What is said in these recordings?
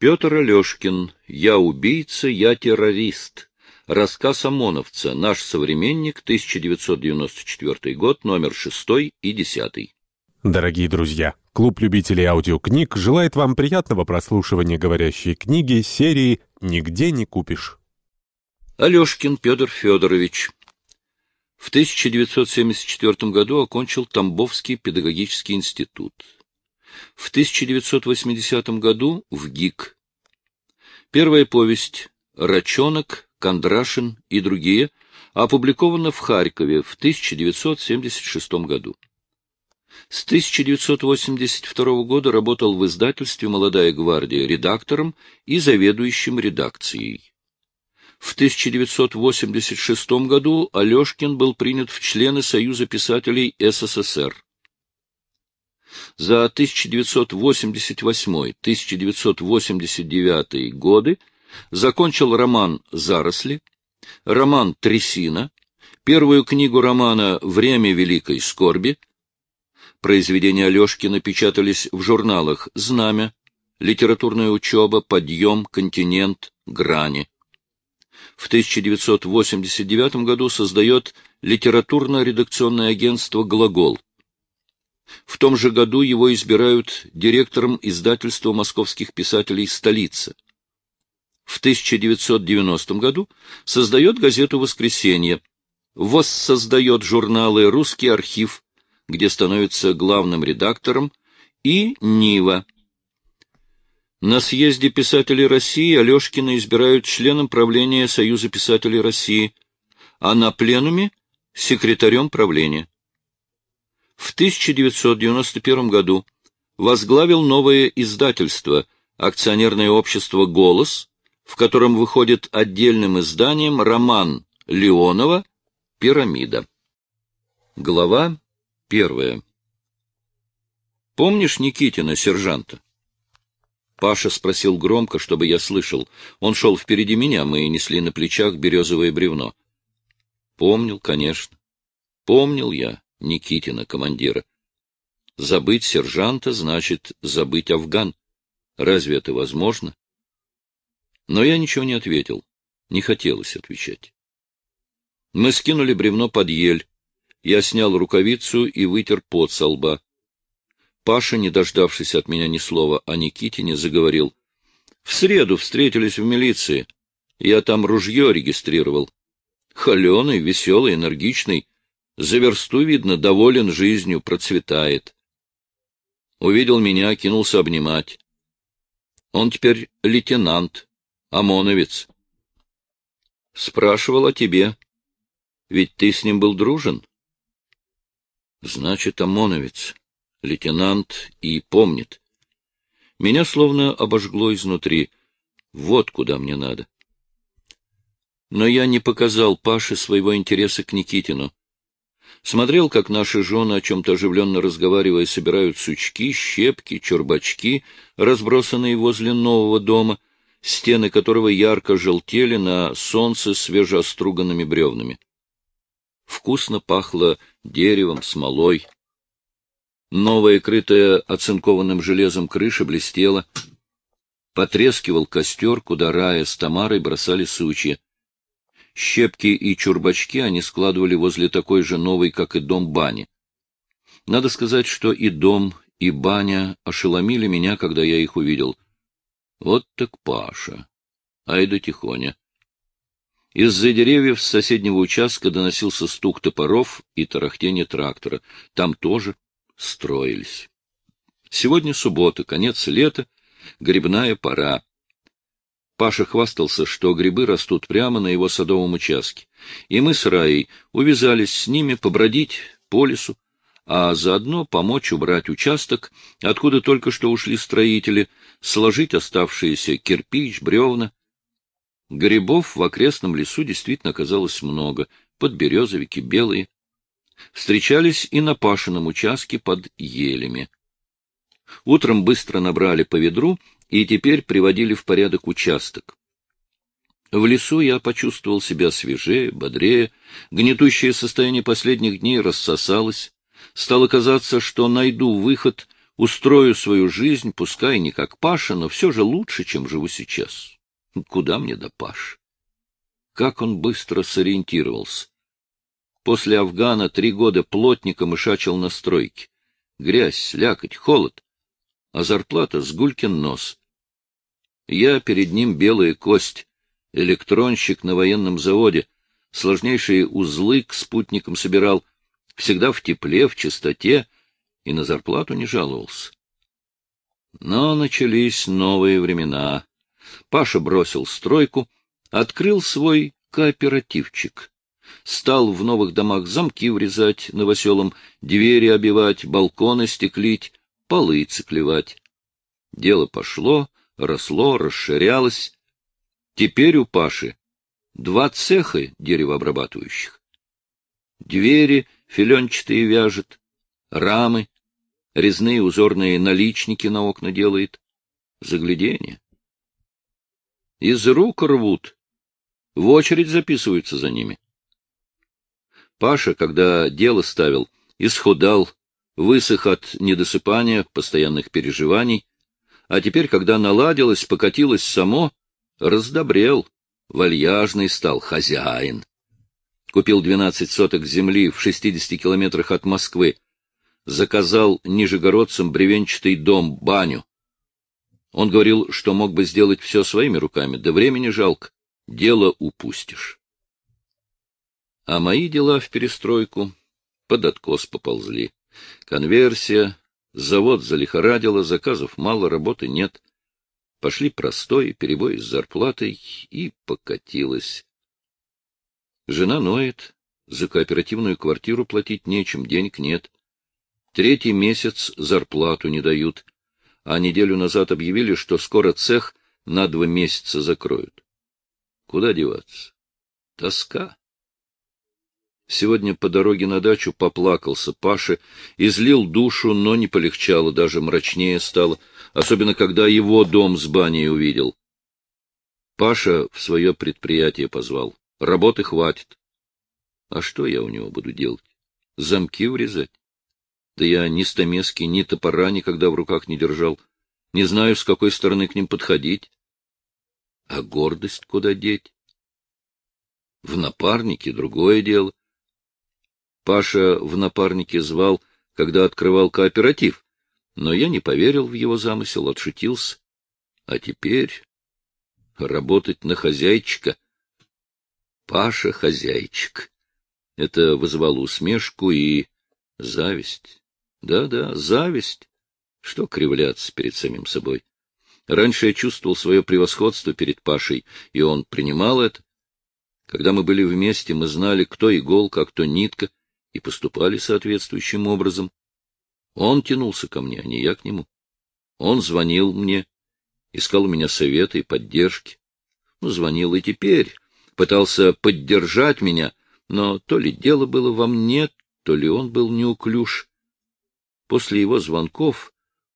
Петр Алешкин. Я убийца, я террорист. Рассказ ОМОНовца. Наш современник. 1994 год. Номер 6 и 10. Дорогие друзья, клуб любителей аудиокниг желает вам приятного прослушивания говорящей книги серии «Нигде не купишь». Алешкин Петр Федорович. В 1974 году окончил Тамбовский педагогический институт. В 1980 году в ГИК. Первая повесть «Рачонок», «Кондрашин» и другие опубликована в Харькове в 1976 году. С 1982 года работал в издательстве «Молодая гвардия» редактором и заведующим редакцией. В 1986 году Алешкин был принят в члены Союза писателей СССР. За 1988-1989 годы закончил роман «Заросли», роман «Трясина», первую книгу романа «Время великой скорби». Произведения Алешкина печатались в журналах «Знамя», «Литературная учеба», «Подъем», «Континент», «Грани». В 1989 году создает литературно-редакционное агентство «Глагол». В том же году его избирают директором издательства московских писателей «Столица». В 1990 году создает газету «Воскресенье», воссоздает журналы «Русский архив», где становится главным редактором, и «Нива». На съезде писателей России Алешкина избирают членом правления Союза писателей России, а на пленуме — секретарем правления в 1991 году возглавил новое издательство акционерное общество «Голос», в котором выходит отдельным изданием роман Леонова «Пирамида». Глава первая. «Помнишь Никитина, сержанта?» Паша спросил громко, чтобы я слышал. Он шел впереди меня, мы несли на плечах березовое бревно. Помнил, конечно. Помнил я. Никитина, командира. Забыть сержанта значит забыть Афган. Разве это возможно? Но я ничего не ответил. Не хотелось отвечать. Мы скинули бревно под ель. Я снял рукавицу и вытер пот со лба. Паша, не дождавшись от меня ни слова о Никитине, заговорил. — В среду встретились в милиции. Я там ружье регистрировал. Холеный, веселый, энергичный. За версту, видно, доволен жизнью, процветает. Увидел меня, кинулся обнимать. Он теперь лейтенант, ОМОНовец. Спрашивал о тебе. Ведь ты с ним был дружен? Значит, ОМОНовец, лейтенант и помнит. Меня словно обожгло изнутри. Вот куда мне надо. Но я не показал Паше своего интереса к Никитину. Смотрел, как наши жены, о чем-то оживленно разговаривая, собирают сучки, щепки, чурбачки, разбросанные возле нового дома, стены которого ярко желтели на солнце свежеоструганными бревнами. Вкусно пахло деревом, смолой. Новая, крытая оцинкованным железом крыша, блестела. Потрескивал костер, куда Рая с Тамарой бросали сучья. Щепки и чурбачки они складывали возле такой же новой, как и дом бани. Надо сказать, что и дом, и баня ошеломили меня, когда я их увидел. Вот так Паша. Ай да тихоня. Из-за деревьев с соседнего участка доносился стук топоров и тарахтение трактора. Там тоже строились. Сегодня суббота, конец лета, грибная пора. Паша хвастался, что грибы растут прямо на его садовом участке, и мы с Раей увязались с ними побродить по лесу, а заодно помочь убрать участок, откуда только что ушли строители, сложить оставшиеся кирпич, бревна. Грибов в окрестном лесу действительно оказалось много, подберезовики белые. Встречались и на Пашином участке под елями. Утром быстро набрали по ведру и теперь приводили в порядок участок. В лесу я почувствовал себя свежее, бодрее, гнетущее состояние последних дней рассосалось. Стало казаться, что найду выход, Устрою свою жизнь, пускай не как Паша, но все же лучше, чем живу сейчас. Куда мне до Паш? Как он быстро сориентировался. После Афгана три года плотником и шачил на стройке. Грязь, слякоть, холод. А зарплата с гулькин нос. Я перед ним белая кость, электронщик на военном заводе, сложнейшие узлы к спутникам собирал, всегда в тепле, в чистоте, и на зарплату не жаловался. Но начались новые времена. Паша бросил стройку, открыл свой кооперативчик. Стал в новых домах замки врезать новоселам, двери обивать, балконы стеклить, полы циклевать. Дело пошло, росло, расширялось. Теперь у Паши два цеха деревообрабатывающих. Двери филенчатые вяжет, рамы, резные узорные наличники на окна делает. Загляденье. Из рук рвут, в очередь записываются за ними. Паша, когда дело ставил, исхудал, высох от недосыпания, постоянных переживаний, а теперь, когда наладилось, покатилось само, раздобрел, вальяжный стал хозяин. Купил двенадцать соток земли в шестидесяти километрах от Москвы, заказал нижегородцам бревенчатый дом, баню. Он говорил, что мог бы сделать все своими руками, да времени жалко, дело упустишь. А мои дела в перестройку под откос поползли. Конверсия, завод залихорадило, заказов мало, работы нет. Пошли простой, перебои с зарплатой, и покатилось. Жена ноет, за кооперативную квартиру платить нечем, денег нет. Третий месяц зарплату не дают, а неделю назад объявили, что скоро цех на два месяца закроют. Куда деваться? Тоска. Сегодня по дороге на дачу поплакался Паша, излил душу, но не полегчало, даже мрачнее стало, особенно когда его дом с баней увидел. Паша в свое предприятие позвал. Работы хватит. А что я у него буду делать? Замки врезать? Да я ни стамески, ни топора никогда в руках не держал. Не знаю, с какой стороны к ним подходить. А гордость куда деть? В напарнике другое дело. Паша в напарнике звал, когда открывал кооператив, но я не поверил в его замысел, отшутился. А теперь работать на хозяйчика. Паша хозяйчик. Это вызывало усмешку и зависть. Да-да, зависть. Что кривляться перед самим собой? Раньше я чувствовал свое превосходство перед Пашей, и он принимал это. Когда мы были вместе, мы знали, кто иголка, а кто нитка, и поступали соответствующим образом. Он тянулся ко мне, а не я к нему. Он звонил мне, искал у меня совета и поддержки. Ну, звонил и теперь, пытался поддержать меня, но то ли дело было во мне, то ли он был неуклюж. После его звонков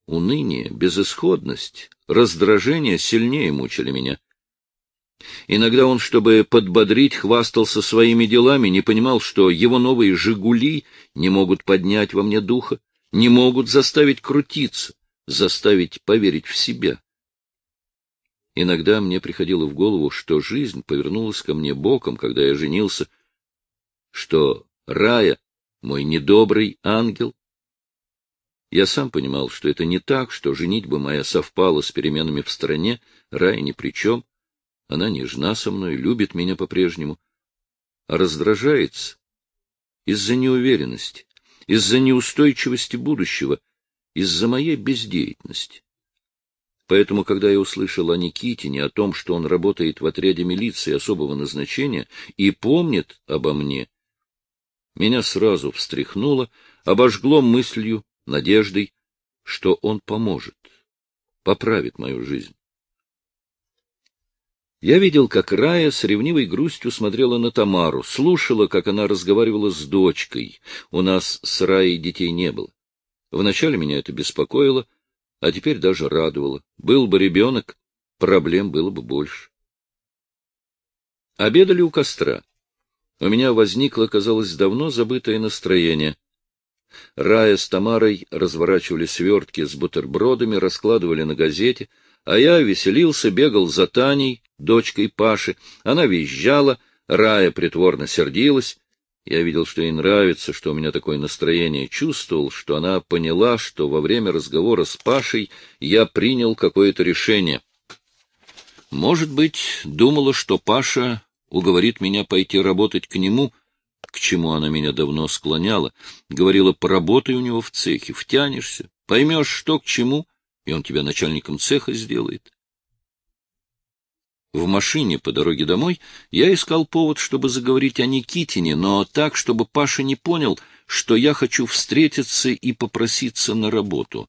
уныние, безысходность, раздражение сильнее мучили меня. Иногда он, чтобы подбодрить, хвастался своими делами, не понимал, что его новые «Жигули» не могут поднять во мне духа, не могут заставить крутиться, заставить поверить в себя. Иногда мне приходило в голову, что жизнь повернулась ко мне боком, когда я женился, что Рая — мой недобрый ангел. Я сам понимал, что это не так, что женитьба моя совпала с переменами в стране, Рая ни при чем, она нежна со мной, любит меня по-прежнему, а раздражается из-за неуверенности, из-за неустойчивости будущего, из-за моей бездеятельности. Поэтому, когда я услышал о Никитине, о том, что он работает в отряде милиции особого назначения и помнит обо мне, меня сразу встряхнуло, обожгло мыслью, надеждой, что он поможет, поправит мою жизнь. Я видел, как Рая с ревнивой грустью смотрела на Тамару, слушала, как она разговаривала с дочкой. У нас с Раей детей не было. Вначале меня это беспокоило, а теперь даже радовало. Был бы ребенок, проблем было бы больше. Обедали у костра. У меня возникло, казалось, давно забытое настроение. Рая с Тамарой разворачивали свертки с бутербродами, раскладывали на газете, а я веселился, бегал за Таней, дочкой Паши. Она визжала, Рая притворно сердилась. Я видел, что ей нравится, что у меня такое настроение, чувствовал, что она поняла, что во время разговора с Пашей я принял какое-то решение. Может быть, думала, что Паша уговорит меня пойти работать к нему, к чему она меня давно склоняла, говорила, поработай у него в цехе, втянешься, поймешь, что к чему, и он тебя начальником цеха сделает. В машине по дороге домой я искал повод, чтобы заговорить о Никитине, но так, чтобы Паша не понял, что я хочу встретиться и попроситься на работу.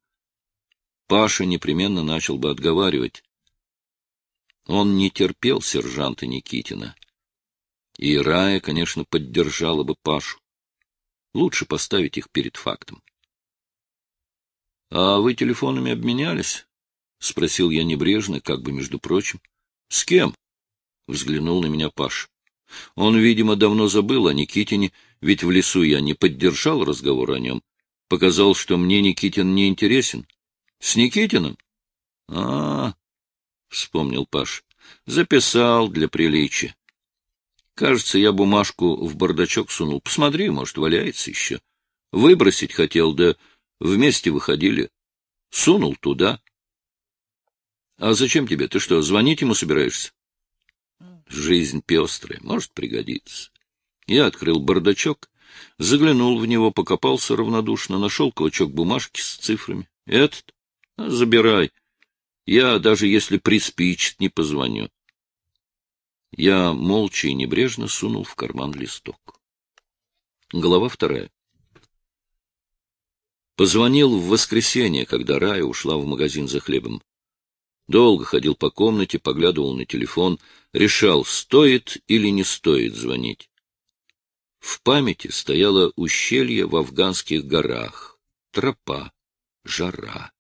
Паша непременно начал бы отговаривать. Он не терпел сержанта Никитина. И Рая, конечно, поддержала бы Пашу. Лучше поставить их перед фактом. — А вы телефонами обменялись? — спросил я небрежно, как бы между прочим. — С кем? — взглянул на меня Паш. Он, видимо, давно забыл о Никитине, ведь в лесу я не поддержал разговор о нем. Показал, что мне Никитин не интересен. — С Никитиным? — А, — вспомнил Паш, — записал для приличия. Кажется, я бумажку в бардачок сунул. Посмотри, может, валяется еще. Выбросить хотел, да вместе выходили. Сунул туда. А зачем тебе? Ты что, звонить ему собираешься? Жизнь пестрая, может пригодиться. Я открыл бардачок, заглянул в него, покопался равнодушно, нашел клочок бумажки с цифрами. Этот? Забирай. Я, даже если приспичит, не позвоню. Я молча и небрежно сунул в карман листок. Глава вторая. Позвонил в воскресенье, когда Рая ушла в магазин за хлебом. Долго ходил по комнате, поглядывал на телефон, решал, стоит или не стоит звонить. В памяти стояло ущелье в афганских горах, тропа, жара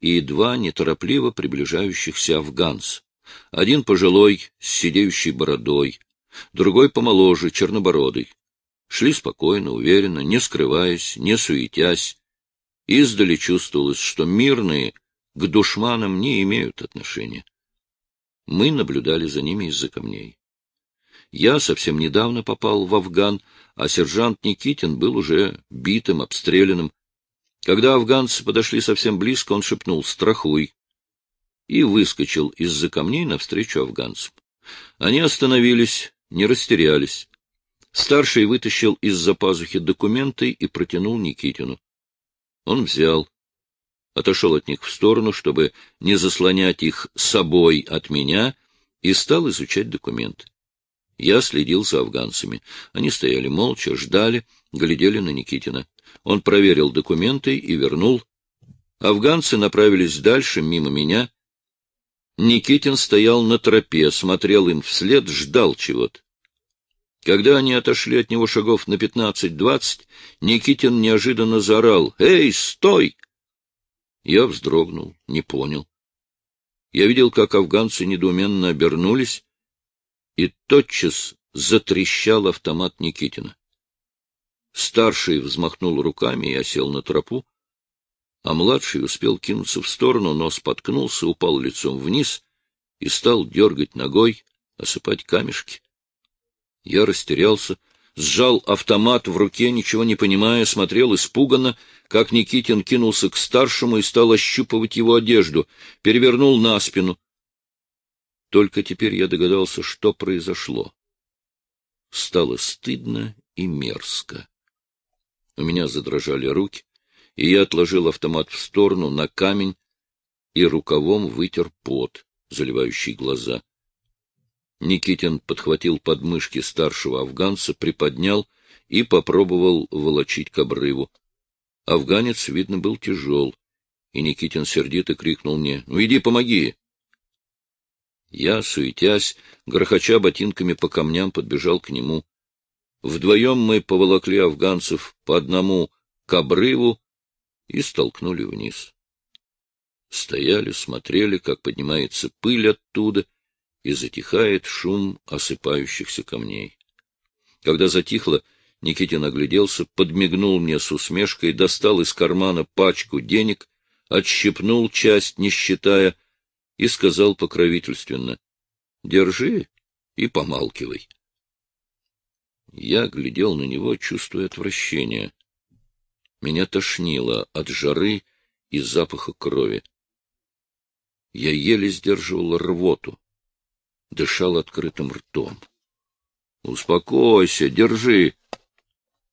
и два неторопливо приближающихся афганца. Один пожилой, с сидеющей бородой, другой помоложе, чернобородый. Шли спокойно, уверенно, не скрываясь, не суетясь. Издали чувствовалось, что мирные к душманам не имеют отношения. Мы наблюдали за ними из-за камней. Я совсем недавно попал в Афган, а сержант Никитин был уже битым, обстрелянным. Когда афганцы подошли совсем близко, он шепнул «Страхуй!» и выскочил из-за камней навстречу афганцам. Они остановились, не растерялись. Старший вытащил из-за пазухи документы и протянул Никитину. Он взял, отошел от них в сторону, чтобы не заслонять их собой от меня, и стал изучать документы. Я следил за афганцами. Они стояли молча, ждали, глядели на Никитина. Он проверил документы и вернул. Афганцы направились дальше, мимо меня. Никитин стоял на тропе, смотрел им вслед, ждал чего-то. Когда они отошли от него шагов на пятнадцать-двадцать, Никитин неожиданно заорал «Эй, стой!» Я вздрогнул, не понял. Я видел, как афганцы недоуменно обернулись, и тотчас затрещал автомат Никитина. Старший взмахнул руками и осел на тропу а младший успел кинуться в сторону, но споткнулся, упал лицом вниз и стал дергать ногой, осыпать камешки. Я растерялся, сжал автомат в руке, ничего не понимая, смотрел испуганно, как Никитин кинулся к старшему и стал ощупывать его одежду, перевернул на спину. Только теперь я догадался, что произошло. Стало стыдно и мерзко. У меня задрожали руки, и я отложил автомат в сторону на камень и рукавом вытер пот, заливающий глаза. Никитин подхватил подмышки старшего афганца, приподнял и попробовал волочить к обрыву. Афганец, видно, был тяжел, и Никитин сердито крикнул мне, — Ну иди, помоги! Я, суетясь, грохоча ботинками по камням, подбежал к нему. Вдвоем мы поволокли афганцев по одному к обрыву и столкнули вниз. Стояли, смотрели, как поднимается пыль оттуда, и затихает шум осыпающихся камней. Когда затихло, Никитин огляделся, подмигнул мне с усмешкой, достал из кармана пачку денег, отщипнул часть, не считая, и сказал покровительственно, — Держи и помалкивай. Я глядел на него, чувствуя отвращение. Меня тошнило от жары и запаха крови. Я еле сдерживал рвоту, дышал открытым ртом. — Успокойся, держи.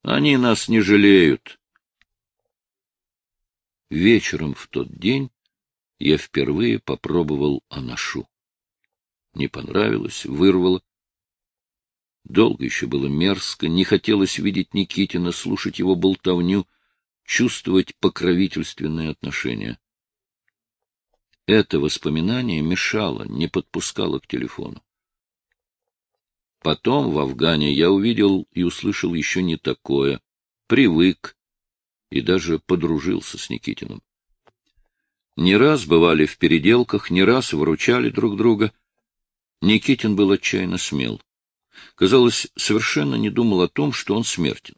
Они нас не жалеют. Вечером в тот день я впервые попробовал анашу. Не понравилось, вырвало. Долго еще было мерзко, не хотелось видеть Никитина, слушать его болтовню, чувствовать покровительственные отношения. Это воспоминание мешало, не подпускало к телефону. Потом в Афгане я увидел и услышал еще не такое, привык и даже подружился с Никитиным. Не раз бывали в переделках, не раз выручали друг друга. Никитин был отчаянно смел. Казалось, совершенно не думал о том, что он смертен.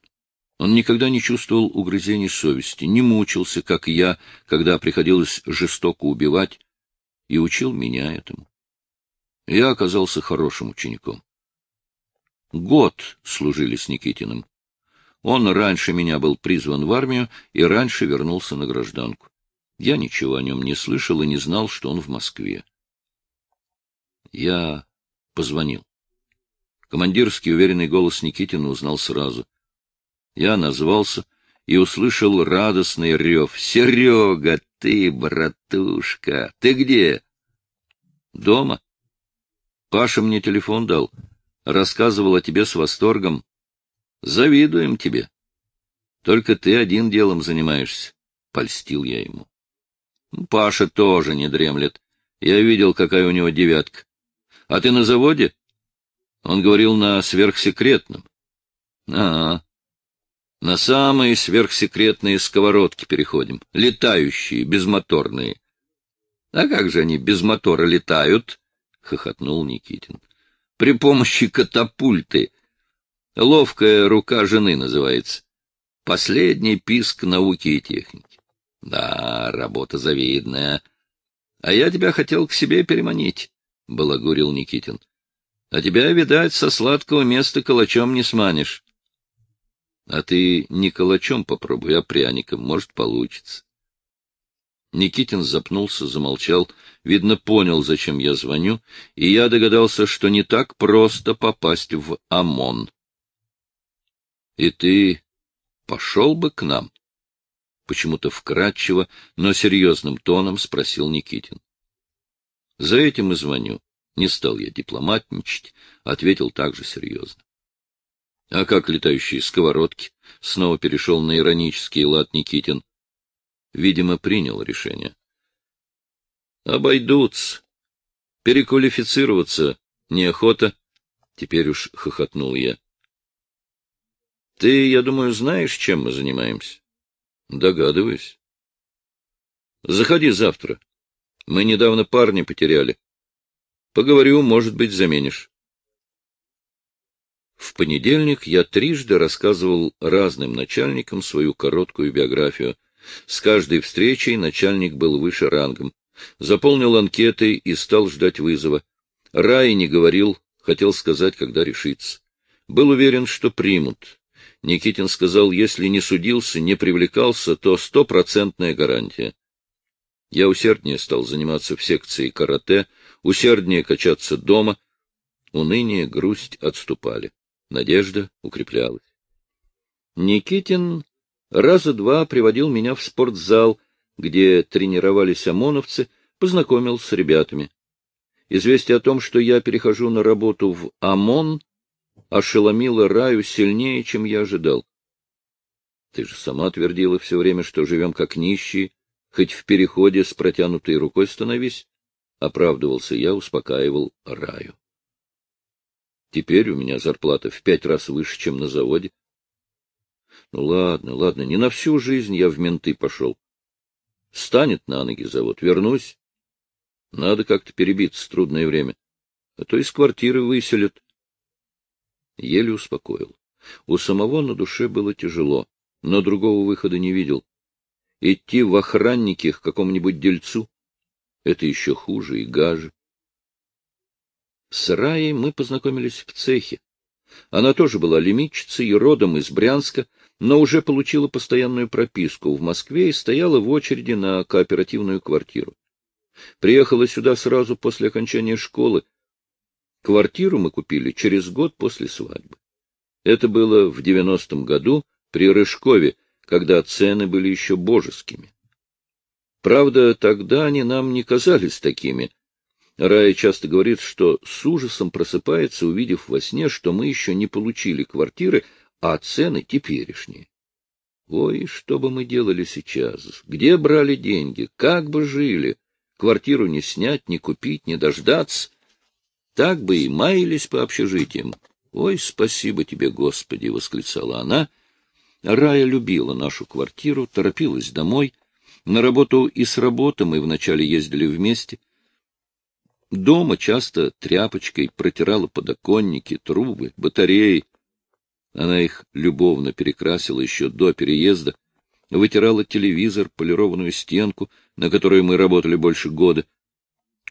Он никогда не чувствовал угрызений совести, не мучился, как я, когда приходилось жестоко убивать, и учил меня этому. Я оказался хорошим учеником. Год служили с Никитиным. Он раньше меня был призван в армию и раньше вернулся на гражданку. Я ничего о нем не слышал и не знал, что он в Москве. Я позвонил. Командирский уверенный голос Никитина узнал сразу. Я назвался и услышал радостный рев. — Серега, ты, братушка, ты где? — Дома. Паша мне телефон дал. Рассказывал о тебе с восторгом. Завидуем тебе. Только ты один делом занимаешься. Польстил я ему. Паша тоже не дремлет. Я видел, какая у него девятка. А ты на заводе? Он говорил на сверхсекретном. А, -а. На самые сверхсекретные сковородки переходим, летающие, безмоторные. А как же они без мотора летают? — хохотнул Никитин. — При помощи катапульты. Ловкая рука жены называется. Последний писк науки и техники. Да, работа завидная. А я тебя хотел к себе переманить, — балагурил Никитин. А тебя, видать, со сладкого места калачом не сманишь. А ты не калачом попробуй, а пряником, может, получится. Никитин запнулся, замолчал, видно, понял, зачем я звоню, и я догадался, что не так просто попасть в ОМОН. — И ты пошел бы к нам? — почему-то вкратчиво, но серьезным тоном спросил Никитин. — За этим и звоню. Не стал я дипломатничать, ответил также серьезно. — А как летающие сковородки? — снова перешел на иронический лад Никитин. Видимо, принял решение. — Обойдутся. Переквалифицироваться неохота. Теперь уж хохотнул я. — Ты, я думаю, знаешь, чем мы занимаемся? — Догадываюсь. — Заходи завтра. Мы недавно парня потеряли. Поговорю, может быть, заменишь. В понедельник я трижды рассказывал разным начальникам свою короткую биографию. С каждой встречей начальник был выше рангом. Заполнил анкеты и стал ждать вызова. Рай не говорил, хотел сказать, когда решится. Был уверен, что примут. Никитин сказал, если не судился, не привлекался, то стопроцентная гарантия. Я усерднее стал заниматься в секции карате, усерднее качаться дома. Уныние, грусть отступали. Надежда укреплялась. Никитин раза два приводил меня в спортзал, где тренировались ОМОНовцы, познакомил с ребятами. Известие о том, что я перехожу на работу в ОМОН, ошеломило Раю сильнее, чем я ожидал. Ты же сама твердила все время, что живем как нищие, Хоть в переходе с протянутой рукой становись, — оправдывался я, успокаивал Раю. Теперь у меня зарплата в пять раз выше, чем на заводе. Ну ладно, ладно, не на всю жизнь я в менты пошел. Станет на ноги завод, вернусь. Надо как-то перебиться трудное время, а то из квартиры выселят. Еле успокоил. У самого на душе было тяжело, но другого выхода не видел. Идти в охранники к какому-нибудь дельцу — это еще хуже и гаже. С Раей мы познакомились в цехе. Она тоже была лимитчицей родом из Брянска, но уже получила постоянную прописку в Москве и стояла в очереди на кооперативную квартиру. Приехала сюда сразу после окончания школы. Квартиру мы купили через год после свадьбы. Это было в девяностом году при Рыжкове, когда цены были еще божескими. Правда, тогда они нам не казались такими. Рая часто говорит, что с ужасом просыпается, увидев во сне, что мы еще не получили квартиры, а цены теперешние. Ой, что бы мы делали сейчас? Где брали деньги? Как бы жили? Квартиру не снять, не купить, не дождаться. Так бы и маялись по общежитиям. Ой, спасибо тебе, Господи! — восклицала она. Рая любила нашу квартиру, торопилась домой. На работу и с работы мы вначале ездили вместе. Дома часто тряпочкой протирала подоконники, трубы, батареи. Она их любовно перекрасила еще до переезда, вытирала телевизор, полированную стенку, на которой мы работали больше года.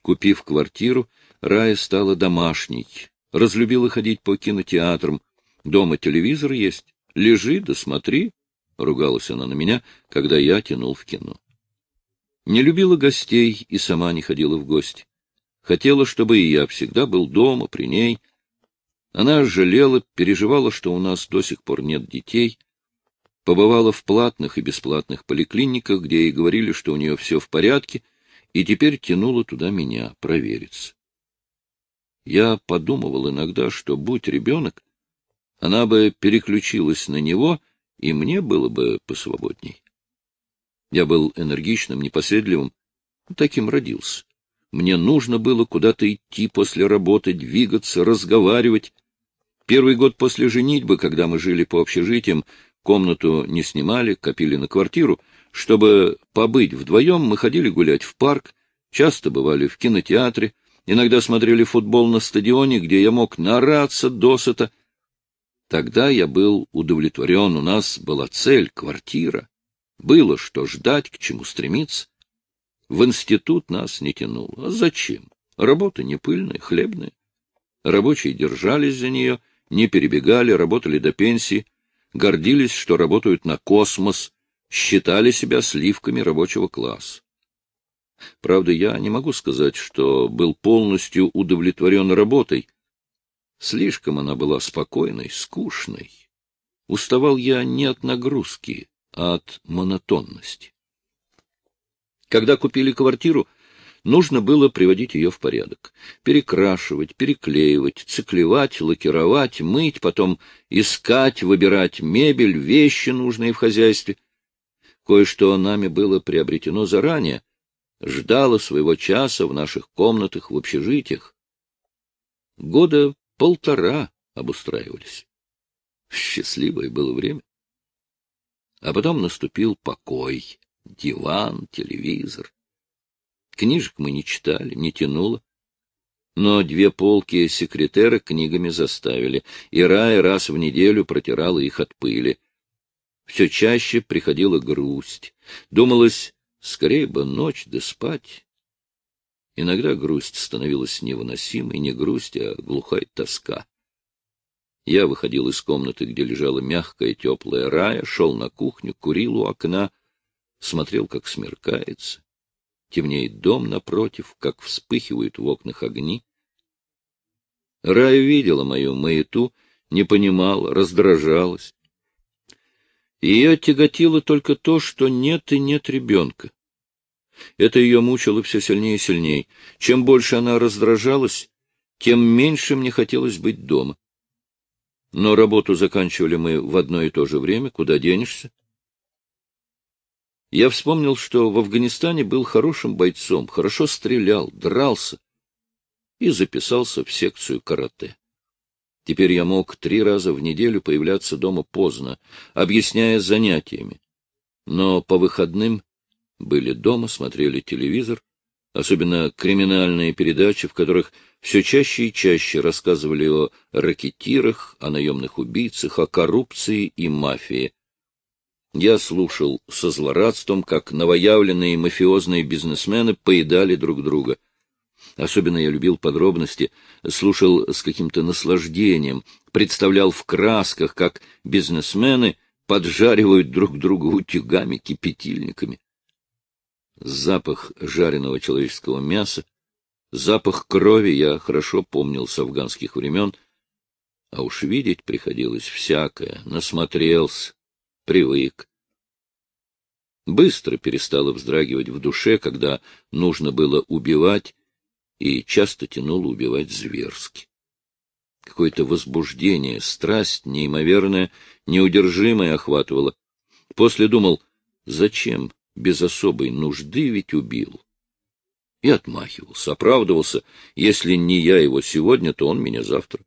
Купив квартиру, Рая стала домашней, разлюбила ходить по кинотеатрам. Дома телевизор есть, лежи да смотри, — ругалась она на меня, когда я тянул в кино. Не любила гостей и сама не ходила в гости. Хотела, чтобы и я всегда был дома, при ней — она жалела, переживала, что у нас до сих пор нет детей, побывала в платных и бесплатных поликлиниках, где ей говорили, что у нее все в порядке, и теперь тянула туда меня провериться. Я подумывал иногда, что, будь ребенок, она бы переключилась на него, и мне было бы посвободней. Я был энергичным, непоседливым, таким родился. Мне нужно было куда-то идти после работы, двигаться, разговаривать. Первый год после женитьбы, когда мы жили по общежитиям, комнату не снимали, копили на квартиру. Чтобы побыть вдвоем, мы ходили гулять в парк, часто бывали в кинотеатре, иногда смотрели футбол на стадионе, где я мог нараться досыта. Тогда я был удовлетворен, у нас была цель — квартира. Было что ждать, к чему стремиться. В институт нас не тянуло. А зачем? Работа не пыльная, хлебная. Рабочие держались за нее — не перебегали, работали до пенсии, гордились, что работают на космос, считали себя сливками рабочего класса. Правда, я не могу сказать, что был полностью удовлетворен работой. Слишком она была спокойной, скучной. Уставал я не от нагрузки, а от монотонности. Когда купили квартиру, Нужно было приводить ее в порядок. Перекрашивать, переклеивать, циклевать, лакировать, мыть, потом искать, выбирать мебель, вещи, нужные в хозяйстве. Кое-что нами было приобретено заранее, ждало своего часа в наших комнатах в общежитиях. Года полтора обустраивались. Счастливое было время. А потом наступил покой, диван, телевизор. Книжек мы не читали, не тянуло. Но две полки секретера книгами заставили, и Рая раз в неделю протирала их от пыли. Все чаще приходила грусть. Думалось, скорее бы ночь да спать. Иногда грусть становилась невыносимой, не грусть, а глухая тоска. Я выходил из комнаты, где лежала мягкая теплая рая, шел на кухню, курил у окна, смотрел, как смеркается темнеет дом напротив, как вспыхивают в окнах огни. Рая видела мою маяту, не понимала, раздражалась. Ее тяготило только то, что нет и нет ребенка. Это ее мучило все сильнее и сильнее. Чем больше она раздражалась, тем меньше мне хотелось быть дома. Но работу заканчивали мы в одно и то же время, куда денешься. Я вспомнил, что в Афганистане был хорошим бойцом, хорошо стрелял, дрался и записался в секцию карате. Теперь я мог три раза в неделю появляться дома поздно, объясняя занятиями. Но по выходным были дома, смотрели телевизор, особенно криминальные передачи, в которых все чаще и чаще рассказывали о ракетирах, о наемных убийцах, о коррупции и мафии. Я слушал со злорадством, как новоявленные мафиозные бизнесмены поедали друг друга. Особенно я любил подробности, слушал с каким-то наслаждением, представлял в красках, как бизнесмены поджаривают друг друга утюгами, кипятильниками. Запах жареного человеческого мяса, запах крови я хорошо помнил с афганских времен, а уж видеть приходилось всякое, насмотрелся, привык. Быстро перестало вздрагивать в душе, когда нужно было убивать, и часто тянуло убивать зверски. Какое-то возбуждение, страсть неимоверная, неудержимая охватывала. После думал, зачем без особой нужды ведь убил. И отмахивался, оправдывался. Если не я его сегодня, то он меня завтра.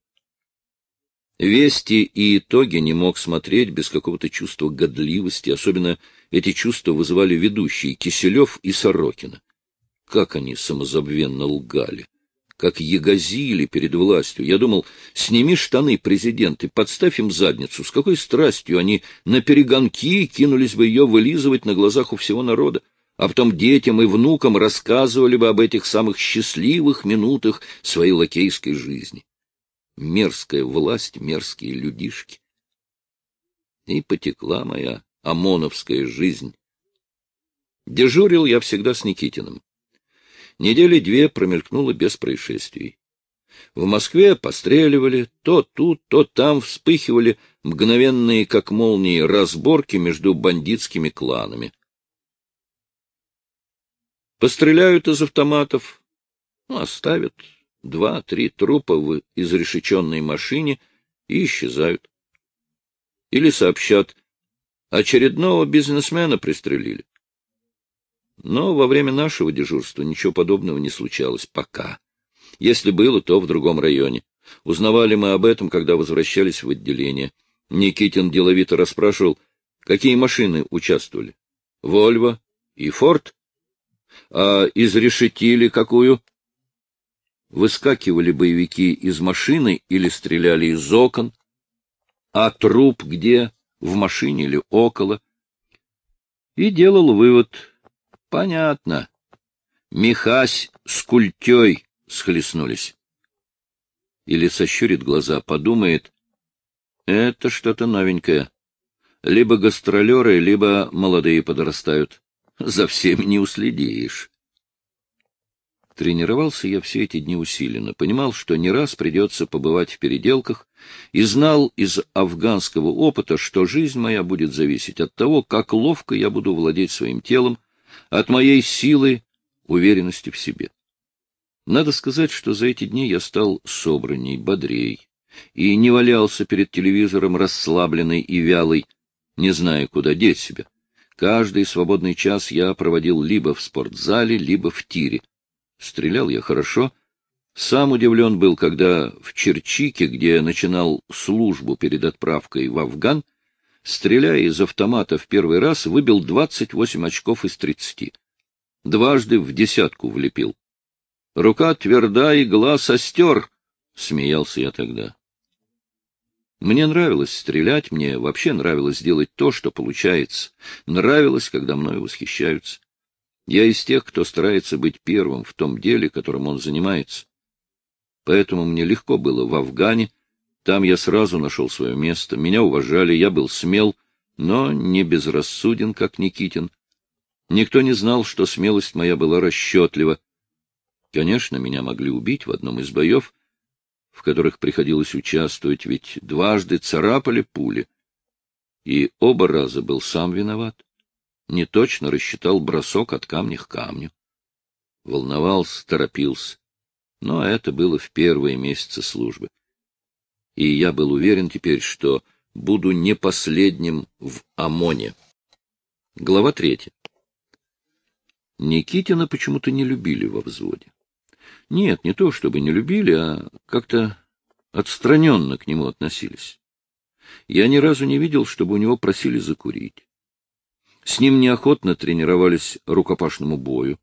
Вести и итоги не мог смотреть без какого-то чувства годливости, особенно эти чувства вызывали ведущие Киселев и Сорокина. Как они самозабвенно лгали как ягозили перед властью. Я думал, сними штаны, президент, и подставь им задницу. С какой страстью они на перегонки кинулись бы ее вылизывать на глазах у всего народа, а потом детям и внукам рассказывали бы об этих самых счастливых минутах своей лакейской жизни. Мерзкая власть, мерзкие людишки. И потекла моя ОМОНовская жизнь. Дежурил я всегда с Никитиным. Недели две промелькнуло без происшествий. В Москве постреливали, то тут, то там вспыхивали мгновенные, как молнии, разборки между бандитскими кланами. Постреляют из автоматов, ну, оставят два-три трупа в изрешеченной машине и исчезают. Или сообщат, очередного бизнесмена пристрелили. Но во время нашего дежурства ничего подобного не случалось пока. Если было, то в другом районе. Узнавали мы об этом, когда возвращались в отделение. Никитин деловито расспрашивал, какие машины участвовали. «Вольво» и «Форд». А изрешетили какую? Выскакивали боевики из машины или стреляли из окон. А труп где? В машине или около? И делал вывод, Понятно. Михась с культей схлестнулись. Или сощурит глаза, подумает, это что-то новенькое. Либо гастролеры, либо молодые подрастают. За всеми не уследишь. Тренировался я все эти дни усиленно, понимал, что не раз придется побывать в переделках, и знал из афганского опыта, что жизнь моя будет зависеть от того, как ловко я буду владеть своим телом, от моей силы, уверенности в себе. Надо сказать, что за эти дни я стал собранней, бодрей, и не валялся перед телевизором расслабленный и вялый, не зная, куда деть себя. Каждый свободный час я проводил либо в спортзале, либо в тире. Стрелял я хорошо. Сам удивлен был, когда в Черчике, где я начинал службу перед отправкой в Афган, стреляя из автомата в первый раз, выбил 28 очков из 30. Дважды в десятку влепил. Рука тверда и глаз остер, — смеялся я тогда. Мне нравилось стрелять, мне вообще нравилось делать то, что получается. Нравилось, когда мною восхищаются. Я из тех, кто старается быть первым в том деле, которым он занимается. Поэтому мне легко было в Афгане там я сразу нашел свое место, меня уважали, я был смел, но не безрассуден, как Никитин. Никто не знал, что смелость моя была расчетлива. Конечно, меня могли убить в одном из боев, в которых приходилось участвовать, ведь дважды царапали пули. И оба раза был сам виноват. Не точно рассчитал бросок от камня к камню. Волновался, торопился. Но это было в первые месяцы службы и я был уверен теперь, что буду не последним в ОМОНе. Глава третья. Никитина почему-то не любили во взводе. Нет, не то чтобы не любили, а как-то отстраненно к нему относились. Я ни разу не видел, чтобы у него просили закурить. С ним неохотно тренировались рукопашному бою.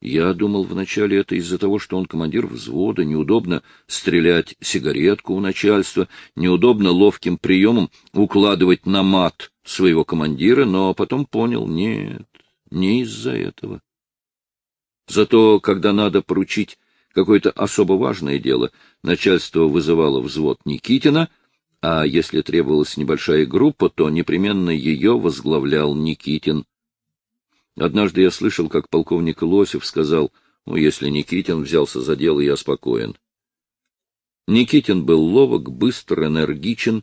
Я думал вначале это из-за того, что он командир взвода, неудобно стрелять сигаретку у начальства, неудобно ловким приемом укладывать на мат своего командира, но потом понял, нет, не из-за этого. Зато, когда надо поручить какое-то особо важное дело, начальство вызывало взвод Никитина, а если требовалась небольшая группа, то непременно ее возглавлял Никитин. Однажды я слышал, как полковник Лосев сказал, ну, если Никитин взялся за дело, я спокоен. Никитин был ловок, быстр, энергичен,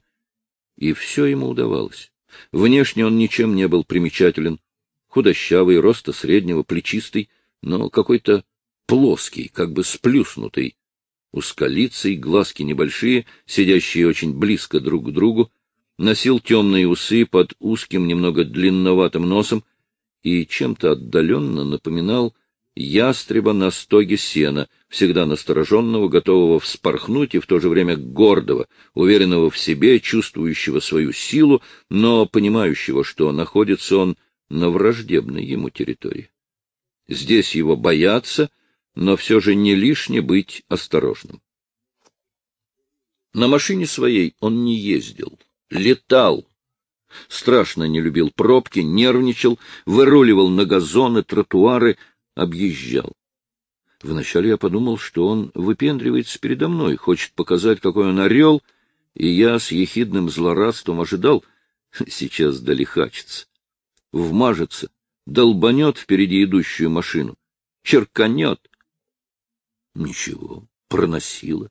и все ему удавалось. Внешне он ничем не был примечателен. Худощавый, роста среднего, плечистый, но какой-то плоский, как бы сплюснутый. Узколицый, глазки небольшие, сидящие очень близко друг к другу, носил темные усы под узким, немного длинноватым носом, и чем-то отдаленно напоминал ястреба на стоге сена, всегда настороженного, готового вспорхнуть и в то же время гордого, уверенного в себе, чувствующего свою силу, но понимающего, что находится он на враждебной ему территории. Здесь его боятся, но все же не лишне быть осторожным. На машине своей он не ездил, летал, Страшно не любил пробки, нервничал, выруливал на газоны, тротуары, объезжал. Вначале я подумал, что он выпендривается передо мной, хочет показать, какой он орел, и я с ехидным злорадством ожидал, сейчас долихачится, вмажется, долбанет впереди идущую машину, черканет. Ничего, проносило.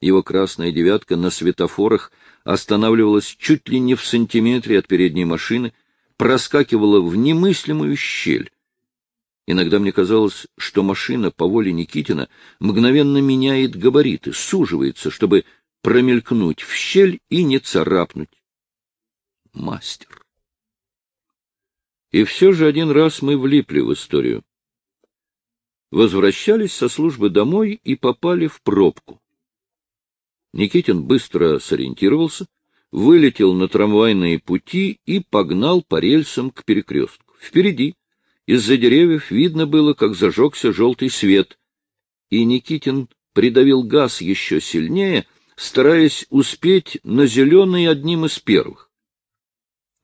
Его красная девятка на светофорах останавливалась чуть ли не в сантиметре от передней машины, проскакивала в немыслимую щель. Иногда мне казалось, что машина по воле Никитина мгновенно меняет габариты, суживается, чтобы промелькнуть в щель и не царапнуть. Мастер. И все же один раз мы влипли в историю. Возвращались со службы домой и попали в пробку. Никитин быстро сориентировался, вылетел на трамвайные пути и погнал по рельсам к перекрестку. Впереди, из-за деревьев, видно было, как зажегся желтый свет, и Никитин придавил газ еще сильнее, стараясь успеть на зеленый одним из первых.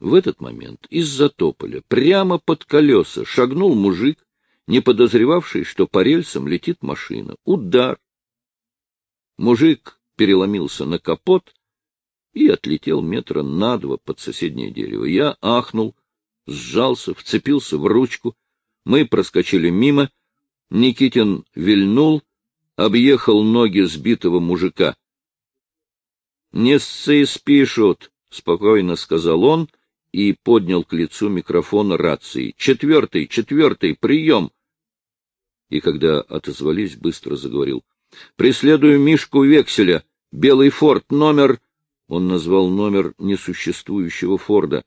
В этот момент из-за тополя прямо под колеса шагнул мужик, не подозревавший, что по рельсам летит машина. Удар! Мужик переломился на капот и отлетел метра на два под соседнее дерево. Я ахнул, сжался, вцепился в ручку. Мы проскочили мимо. Никитин вильнул, объехал ноги сбитого мужика. — Не сцы спишут, — спокойно сказал он и поднял к лицу микрофон рации. — Четвертый, четвертый, прием! И когда отозвались, быстро заговорил. — Преследую Мишку Векселя. Белый форт, номер... Он назвал номер несуществующего Форда.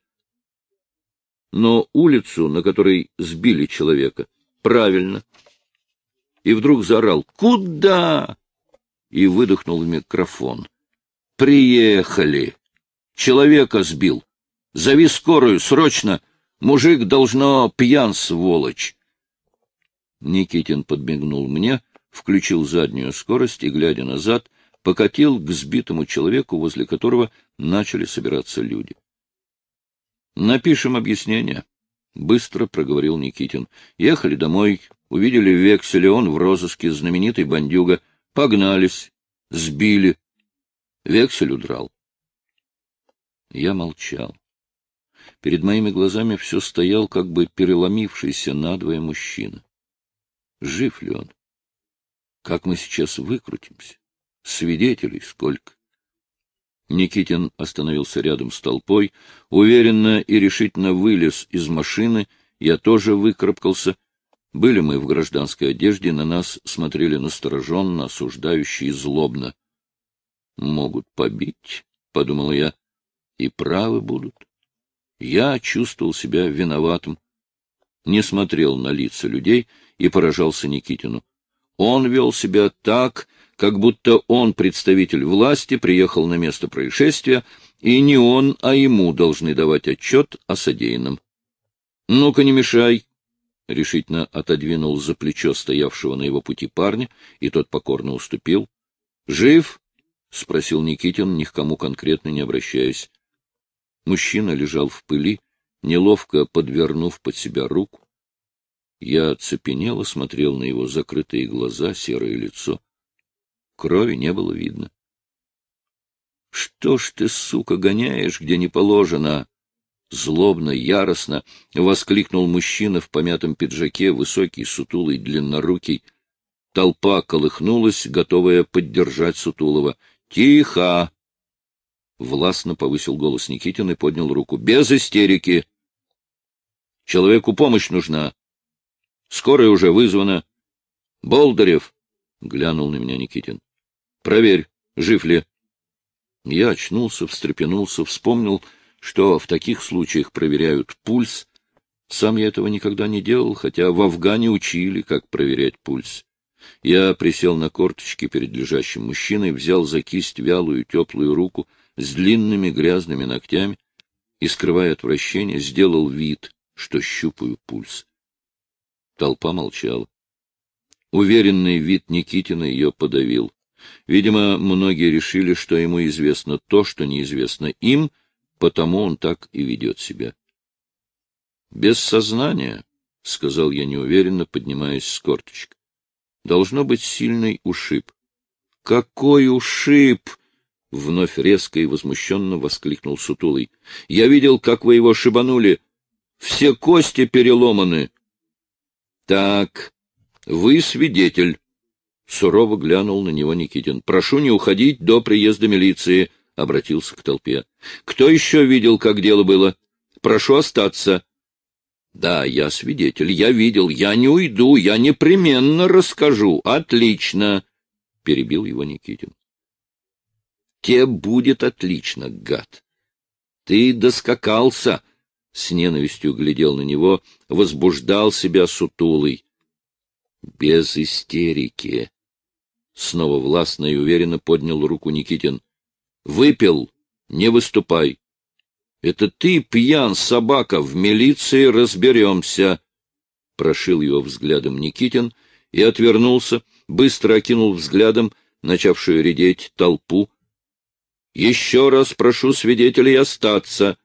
Но улицу, на которой сбили человека. Правильно. И вдруг заорал «Куда?» и выдохнул в микрофон. «Приехали! Человека сбил! Зови скорую, срочно! Мужик должно пьян, сволочь!» Никитин подмигнул мне, включил заднюю скорость и, глядя назад, покатил к сбитому человеку, возле которого начали собираться люди. — Напишем объяснение, — быстро проговорил Никитин. Ехали домой, увидели в векселе, он в розыске, знаменитый бандюга. Погнались, сбили. Вексель удрал. Я молчал. Перед моими глазами все стоял, как бы переломившийся надвое мужчина. Жив ли он? Как мы сейчас выкрутимся? Свидетелей сколько? Никитин остановился рядом с толпой, уверенно и решительно вылез из машины, я тоже выкарабкался. Были мы в гражданской одежде, на нас смотрели настороженно, осуждающе злобно. «Могут побить», — подумал я, — «и правы будут». Я чувствовал себя виноватым, не смотрел на лица людей и поражался Никитину. Он вел себя так, как будто он, представитель власти, приехал на место происшествия, и не он, а ему должны давать отчет о содеянном. — Ну-ка, не мешай! — решительно отодвинул за плечо стоявшего на его пути парня, и тот покорно уступил. — Жив? — спросил Никитин, ни к кому конкретно не обращаясь. Мужчина лежал в пыли, неловко подвернув под себя руку. Я оцепенело смотрел на его закрытые глаза, серое лицо. Крови не было видно. — Что ж ты, сука, гоняешь, где не положено? Злобно, яростно воскликнул мужчина в помятом пиджаке, высокий, сутулый, длиннорукий. Толпа колыхнулась, готовая поддержать Сутулова. «Тихо!» Властно повысил голос Никитин и поднял руку. «Без истерики! Человеку помощь нужна. Скорая уже вызвана. Болдырев!» — глянул на меня Никитин. «Проверь, жив ли?» Я очнулся, встрепенулся, вспомнил, что в таких случаях проверяют пульс. Сам я этого никогда не делал, хотя в Афгане учили, как проверять пульс. Я присел на корточки перед лежащим мужчиной, взял за кисть вялую теплую руку с длинными грязными ногтями и, скрывая отвращение, сделал вид, что щупаю пульс. Толпа молчала. Уверенный вид Никитина ее подавил. Видимо, многие решили, что ему известно то, что неизвестно им — потому он так и ведет себя. — Без сознания, — сказал я неуверенно, поднимаясь с корточек. — Должно быть сильный ушиб. — Какой ушиб! — вновь резко и возмущенно воскликнул Сутулый. — Я видел, как вы его шибанули. Все кости переломаны. — Так, вы свидетель. — сурово глянул на него Никитин. — Прошу не уходить до приезда милиции. —— обратился к толпе. — Кто еще видел, как дело было? Прошу остаться. — Да, я свидетель, я видел, я не уйду, я непременно расскажу. Отлично! — перебил его Никитин. — Те будет отлично, гад. Ты доскакался! — с ненавистью глядел на него, возбуждал себя сутулый. — Без истерики! Снова властно и уверенно поднял руку Никитин. Выпил, не выступай. Это ты, пьян, собака, в милиции разберемся. Прошил его взглядом Никитин и отвернулся, быстро окинул взглядом начавшую редеть толпу. Еще раз прошу свидетелей остаться.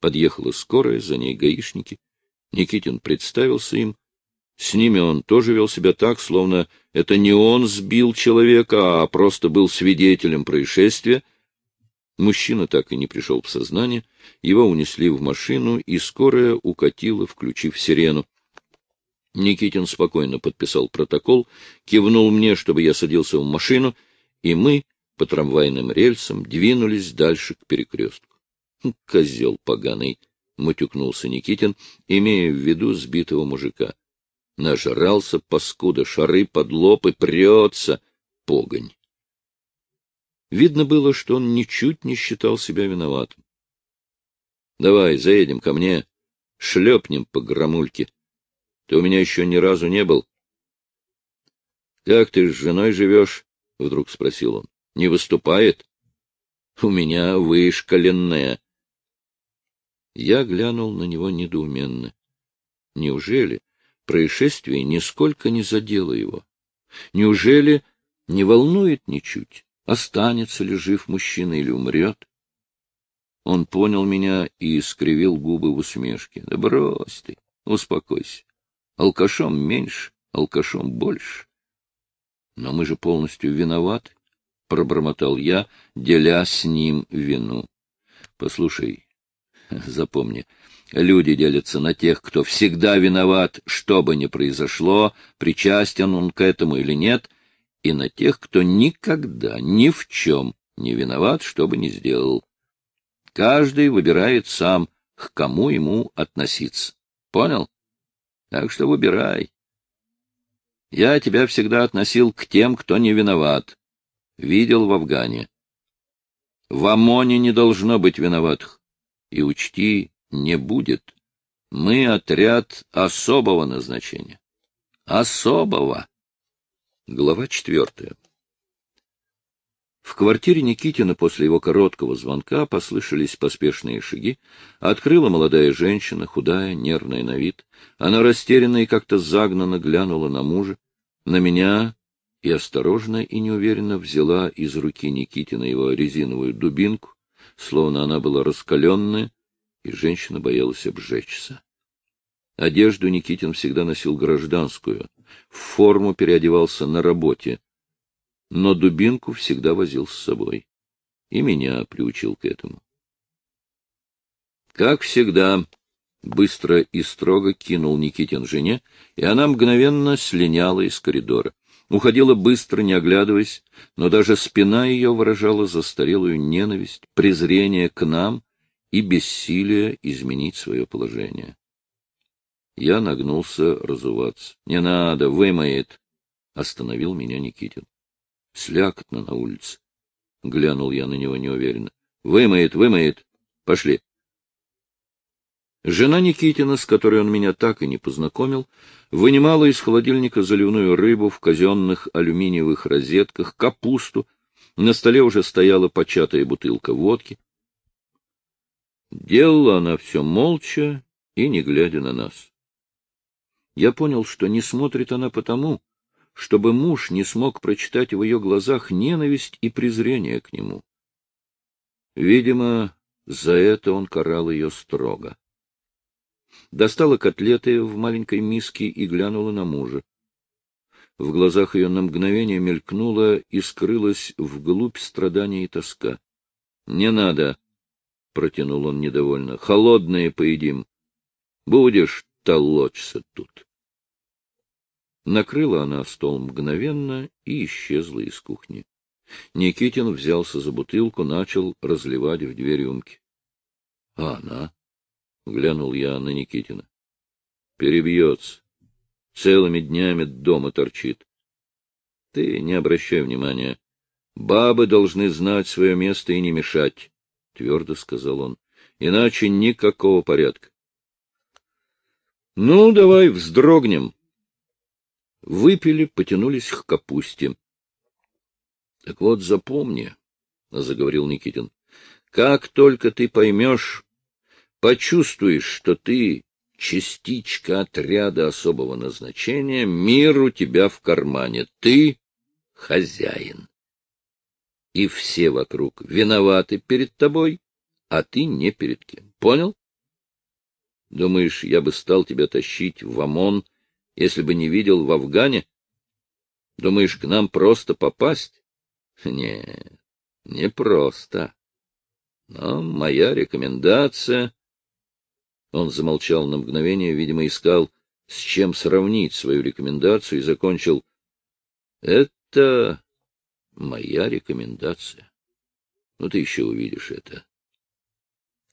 Подъехала скорая, за ней гаишники. Никитин представился им. С ними он тоже вел себя так, словно это не он сбил человека, а просто был свидетелем происшествия. Мужчина так и не пришел в сознание, его унесли в машину, и скорая укатила, включив сирену. Никитин спокойно подписал протокол, кивнул мне, чтобы я садился в машину, и мы по трамвайным рельсам двинулись дальше к перекрестку. — Козел поганый! — матюкнулся Никитин, имея в виду сбитого мужика. Нажрался паскуда, шары под лоб и прется, погонь. Видно было, что он ничуть не считал себя виноватым. — Давай, заедем ко мне, шлепнем по громульке. Ты у меня еще ни разу не был. — Как ты с женой живешь? — вдруг спросил он. — Не выступает? — У меня вышкаленная. Я глянул на него недоуменно. Неужели происшествие нисколько не задело его. Неужели не волнует ничуть, останется ли жив мужчина или умрет? Он понял меня и искривил губы в усмешке. Да брось ты, успокойся. Алкашом меньше, алкашом больше. Но мы же полностью виноваты, — пробормотал я, деля с ним вину. Послушай, запомни, Люди делятся на тех, кто всегда виноват, что бы ни произошло, причастен он к этому или нет, и на тех, кто никогда ни в чем не виноват, что бы ни сделал. Каждый выбирает сам, к кому ему относиться. Понял? Так что выбирай. Я тебя всегда относил к тем, кто не виноват. Видел в Афгане. В ОМОНе не должно быть виноватых. И учти, не будет. Мы отряд особого назначения. Особого. Глава четвертая. В квартире Никитина после его короткого звонка послышались поспешные шаги. Открыла молодая женщина, худая, нервная на вид. Она растерянно и как-то загнанно глянула на мужа, на меня и осторожно и неуверенно взяла из руки Никитина его резиновую дубинку, словно она была раскаленная, и женщина боялась обжечься. Одежду Никитин всегда носил гражданскую, в форму переодевался на работе, но дубинку всегда возил с собой. И меня приучил к этому. Как всегда, быстро и строго кинул Никитин жене, и она мгновенно слиняла из коридора. Уходила быстро, не оглядываясь, но даже спина ее выражала застарелую ненависть, презрение к нам и бессилие изменить свое положение. Я нагнулся разуваться. — Не надо, вымоет! — остановил меня Никитин. — Слякотно на улице. Глянул я на него неуверенно. — Вымоет, вымоет. Пошли. Жена Никитина, с которой он меня так и не познакомил, вынимала из холодильника заливную рыбу в казенных алюминиевых розетках, капусту. На столе уже стояла початая бутылка водки. Делала она все молча и не глядя на нас. Я понял, что не смотрит она потому, чтобы муж не смог прочитать в ее глазах ненависть и презрение к нему. Видимо, за это он карал ее строго. Достала котлеты в маленькой миске и глянула на мужа. В глазах ее на мгновение мелькнула и скрылась вглубь страдания и тоска. — Не надо, — протянул он недовольно, — холодное поедим. Будешь толочься тут. Накрыла она стол мгновенно и исчезла из кухни. Никитин взялся за бутылку, начал разливать в две рюмки. — А она? — глянул я на Никитина. — Перебьется. Целыми днями дома торчит. Ты не обращай внимания. Бабы должны знать свое место и не мешать, — твердо сказал он. — Иначе никакого порядка. — Ну, давай вздрогнем. Выпили, потянулись к капусте. — Так вот, запомни, — заговорил Никитин, — как только ты поймешь, почувствуешь, что ты частичка отряда особого назначения, мир у тебя в кармане, ты хозяин. И все вокруг виноваты перед тобой, а ты не перед кем. Понял? Думаешь, я бы стал тебя тащить в ОМОН, если бы не видел в Афгане? Думаешь, к нам просто попасть? Не, не просто. Но моя рекомендация... Он замолчал на мгновение, видимо, искал, с чем сравнить свою рекомендацию, и закончил. Это моя рекомендация. Ну, ты еще увидишь это.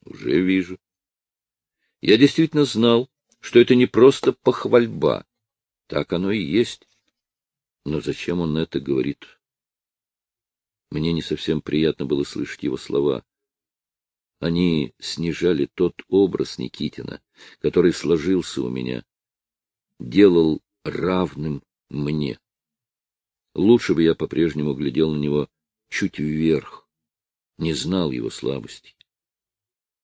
Уже вижу. Я действительно знал, что это не просто похвальба. Так оно и есть. Но зачем он это говорит? Мне не совсем приятно было слышать его слова. Они снижали тот образ Никитина, который сложился у меня, делал равным мне. Лучше бы я по-прежнему глядел на него чуть вверх, не знал его слабостей.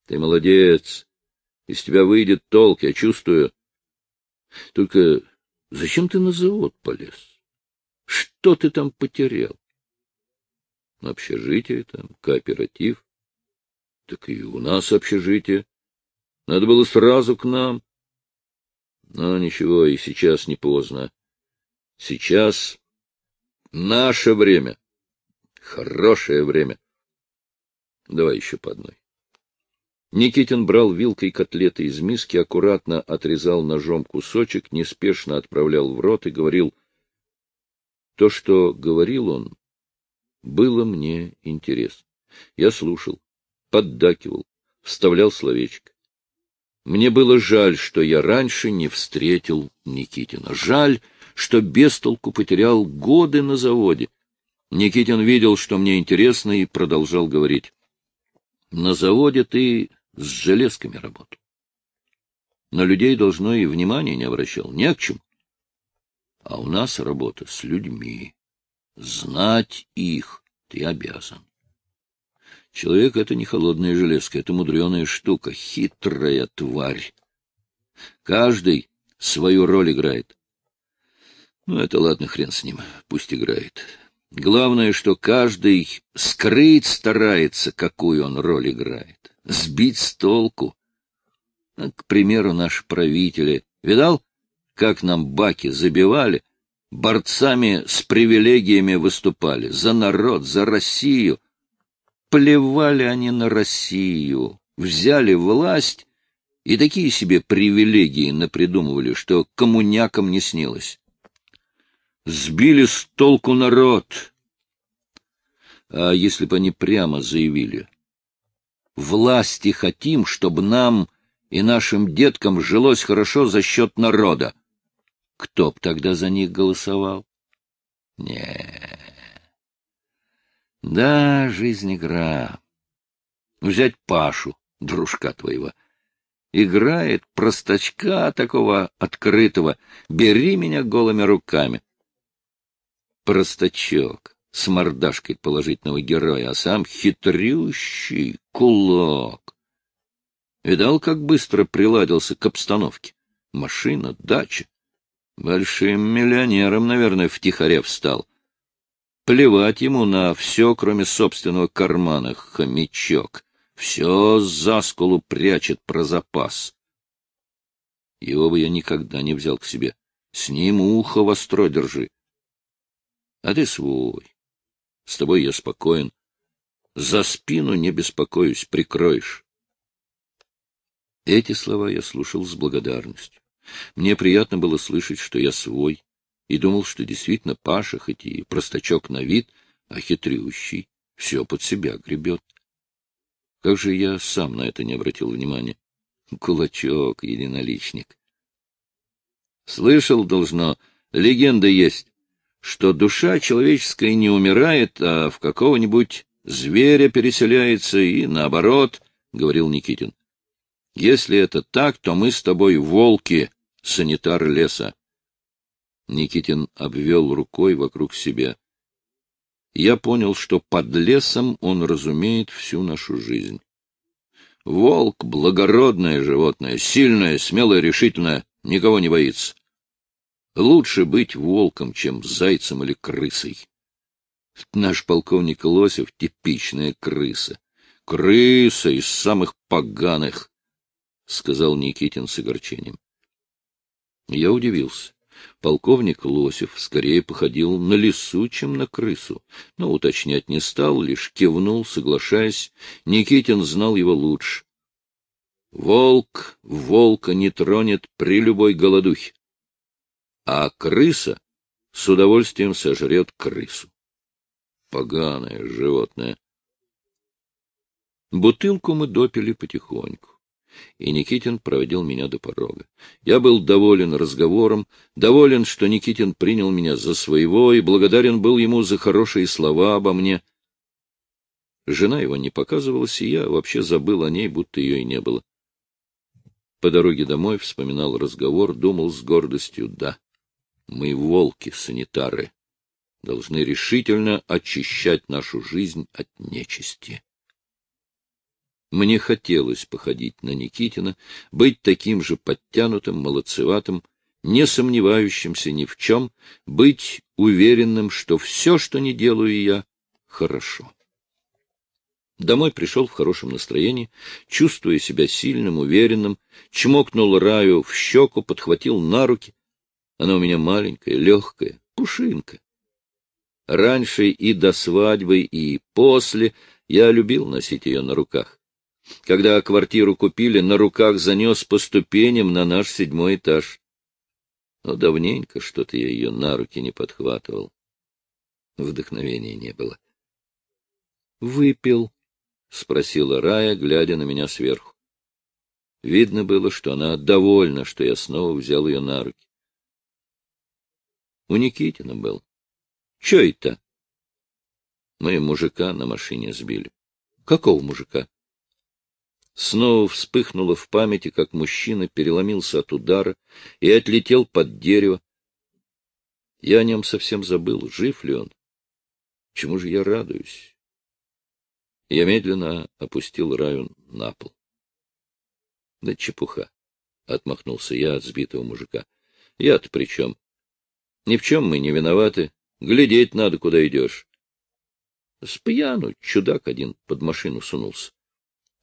Ты молодец, из тебя выйдет толк, я чувствую. Только зачем ты на завод полез? Что ты там потерял? Общежитие там, кооператив. Так и у нас общежитие. Надо было сразу к нам. Но ничего, и сейчас не поздно. Сейчас наше время. Хорошее время. Давай еще по одной. Никитин брал вилкой котлеты из миски, аккуратно отрезал ножом кусочек, неспешно отправлял в рот и говорил. То, что говорил он, было мне интересно. Я слушал, поддакивал, вставлял словечко. Мне было жаль, что я раньше не встретил Никитина. Жаль, что без толку потерял годы на заводе. Никитин видел, что мне интересно, и продолжал говорить. — На заводе ты с железками работал. На людей должно и внимания не обращал, не к чему. А у нас работа с людьми. Знать их, ты обязан. Человек — это не холодная железка, это мудреная штука, хитрая тварь. Каждый свою роль играет. Ну, это ладно, хрен с ним, пусть играет. Главное, что каждый скрыть старается, какую он роль играет, сбить с толку. Ну, к примеру, наши правители. Видал, как нам баки забивали, борцами с привилегиями выступали, за народ, за Россию. Плевали они на Россию, взяли власть и такие себе привилегии напридумывали, что коммунякам не снилось. Сбили с толку народ. А если бы они прямо заявили, власти хотим, чтобы нам и нашим деткам жилось хорошо за счет народа, кто б тогда за них голосовал? Не. Да, жизнь игра. Взять Пашу, дружка твоего. Играет простачка такого открытого. Бери меня голыми руками. Простачок с мордашкой положительного героя, а сам хитрющий кулак. Видал, как быстро приладился к обстановке? Машина, дача. Большим миллионером, наверное, втихаря встал. Плевать ему на все, кроме собственного кармана, хомячок. Все за скулу прячет про запас. Его бы я никогда не взял к себе. С ним ухо востро держи. А ты свой. С тобой я спокоен. За спину не беспокоюсь, прикроешь. Эти слова я слушал с благодарностью. Мне приятно было слышать, что я свой, и думал, что действительно Паша, хоть и простачок на вид, а хитрющий, все под себя гребет. Как же я сам на это не обратил внимания? Кулачок, единоличник. Слышал, должно, легенда есть, что душа человеческая не умирает, а в какого-нибудь зверя переселяется и наоборот, — говорил Никитин. Если это так, то мы с тобой волки, санитар леса. Никитин обвел рукой вокруг себя. Я понял, что под лесом он разумеет всю нашу жизнь. Волк — благородное животное, сильное, смелое, решительное, никого не боится. Лучше быть волком, чем зайцем или крысой. Наш полковник Лосев — типичная крыса. Крыса из самых поганых. — сказал Никитин с огорчением. Я удивился. Полковник Лосев скорее походил на лису, чем на крысу, но уточнять не стал, лишь кивнул, соглашаясь. Никитин знал его лучше. Волк волка не тронет при любой голодухе, а крыса с удовольствием сожрет крысу. Поганое животное. Бутылку мы допили потихоньку и Никитин проводил меня до порога. Я был доволен разговором, доволен, что Никитин принял меня за своего, и благодарен был ему за хорошие слова обо мне. Жена его не показывалась, и я вообще забыл о ней, будто ее и не было. По дороге домой вспоминал разговор, думал с гордостью, да, мы волки-санитары, должны решительно очищать нашу жизнь от нечисти. Мне хотелось походить на Никитина, быть таким же подтянутым, молодцеватым, не сомневающимся ни в чем, быть уверенным, что все, что не делаю я, хорошо. Домой пришел в хорошем настроении, чувствуя себя сильным, уверенным, чмокнул Раю в щеку, подхватил на руки. Она у меня маленькая, легкая, пушинка. Раньше и до свадьбы, и после я любил носить ее на руках. Когда квартиру купили, на руках занес по ступеням на наш седьмой этаж. Но давненько что-то я ее на руки не подхватывал. Вдохновения не было. — Выпил? — спросила Рая, глядя на меня сверху. Видно было, что она довольна, что я снова взял ее на руки. У Никитина был. — Че это? Мы мужика на машине сбили. — Какого мужика? Снова вспыхнуло в памяти, как мужчина переломился от удара и отлетел под дерево. Я о нем совсем забыл, жив ли он. Чему же я радуюсь? Я медленно опустил Раю на пол. — Да чепуха! — отмахнулся я от сбитого мужика. — Я-то при чем? Ни в чем мы не виноваты. Глядеть надо, куда идешь. С пьяну чудак один под машину сунулся.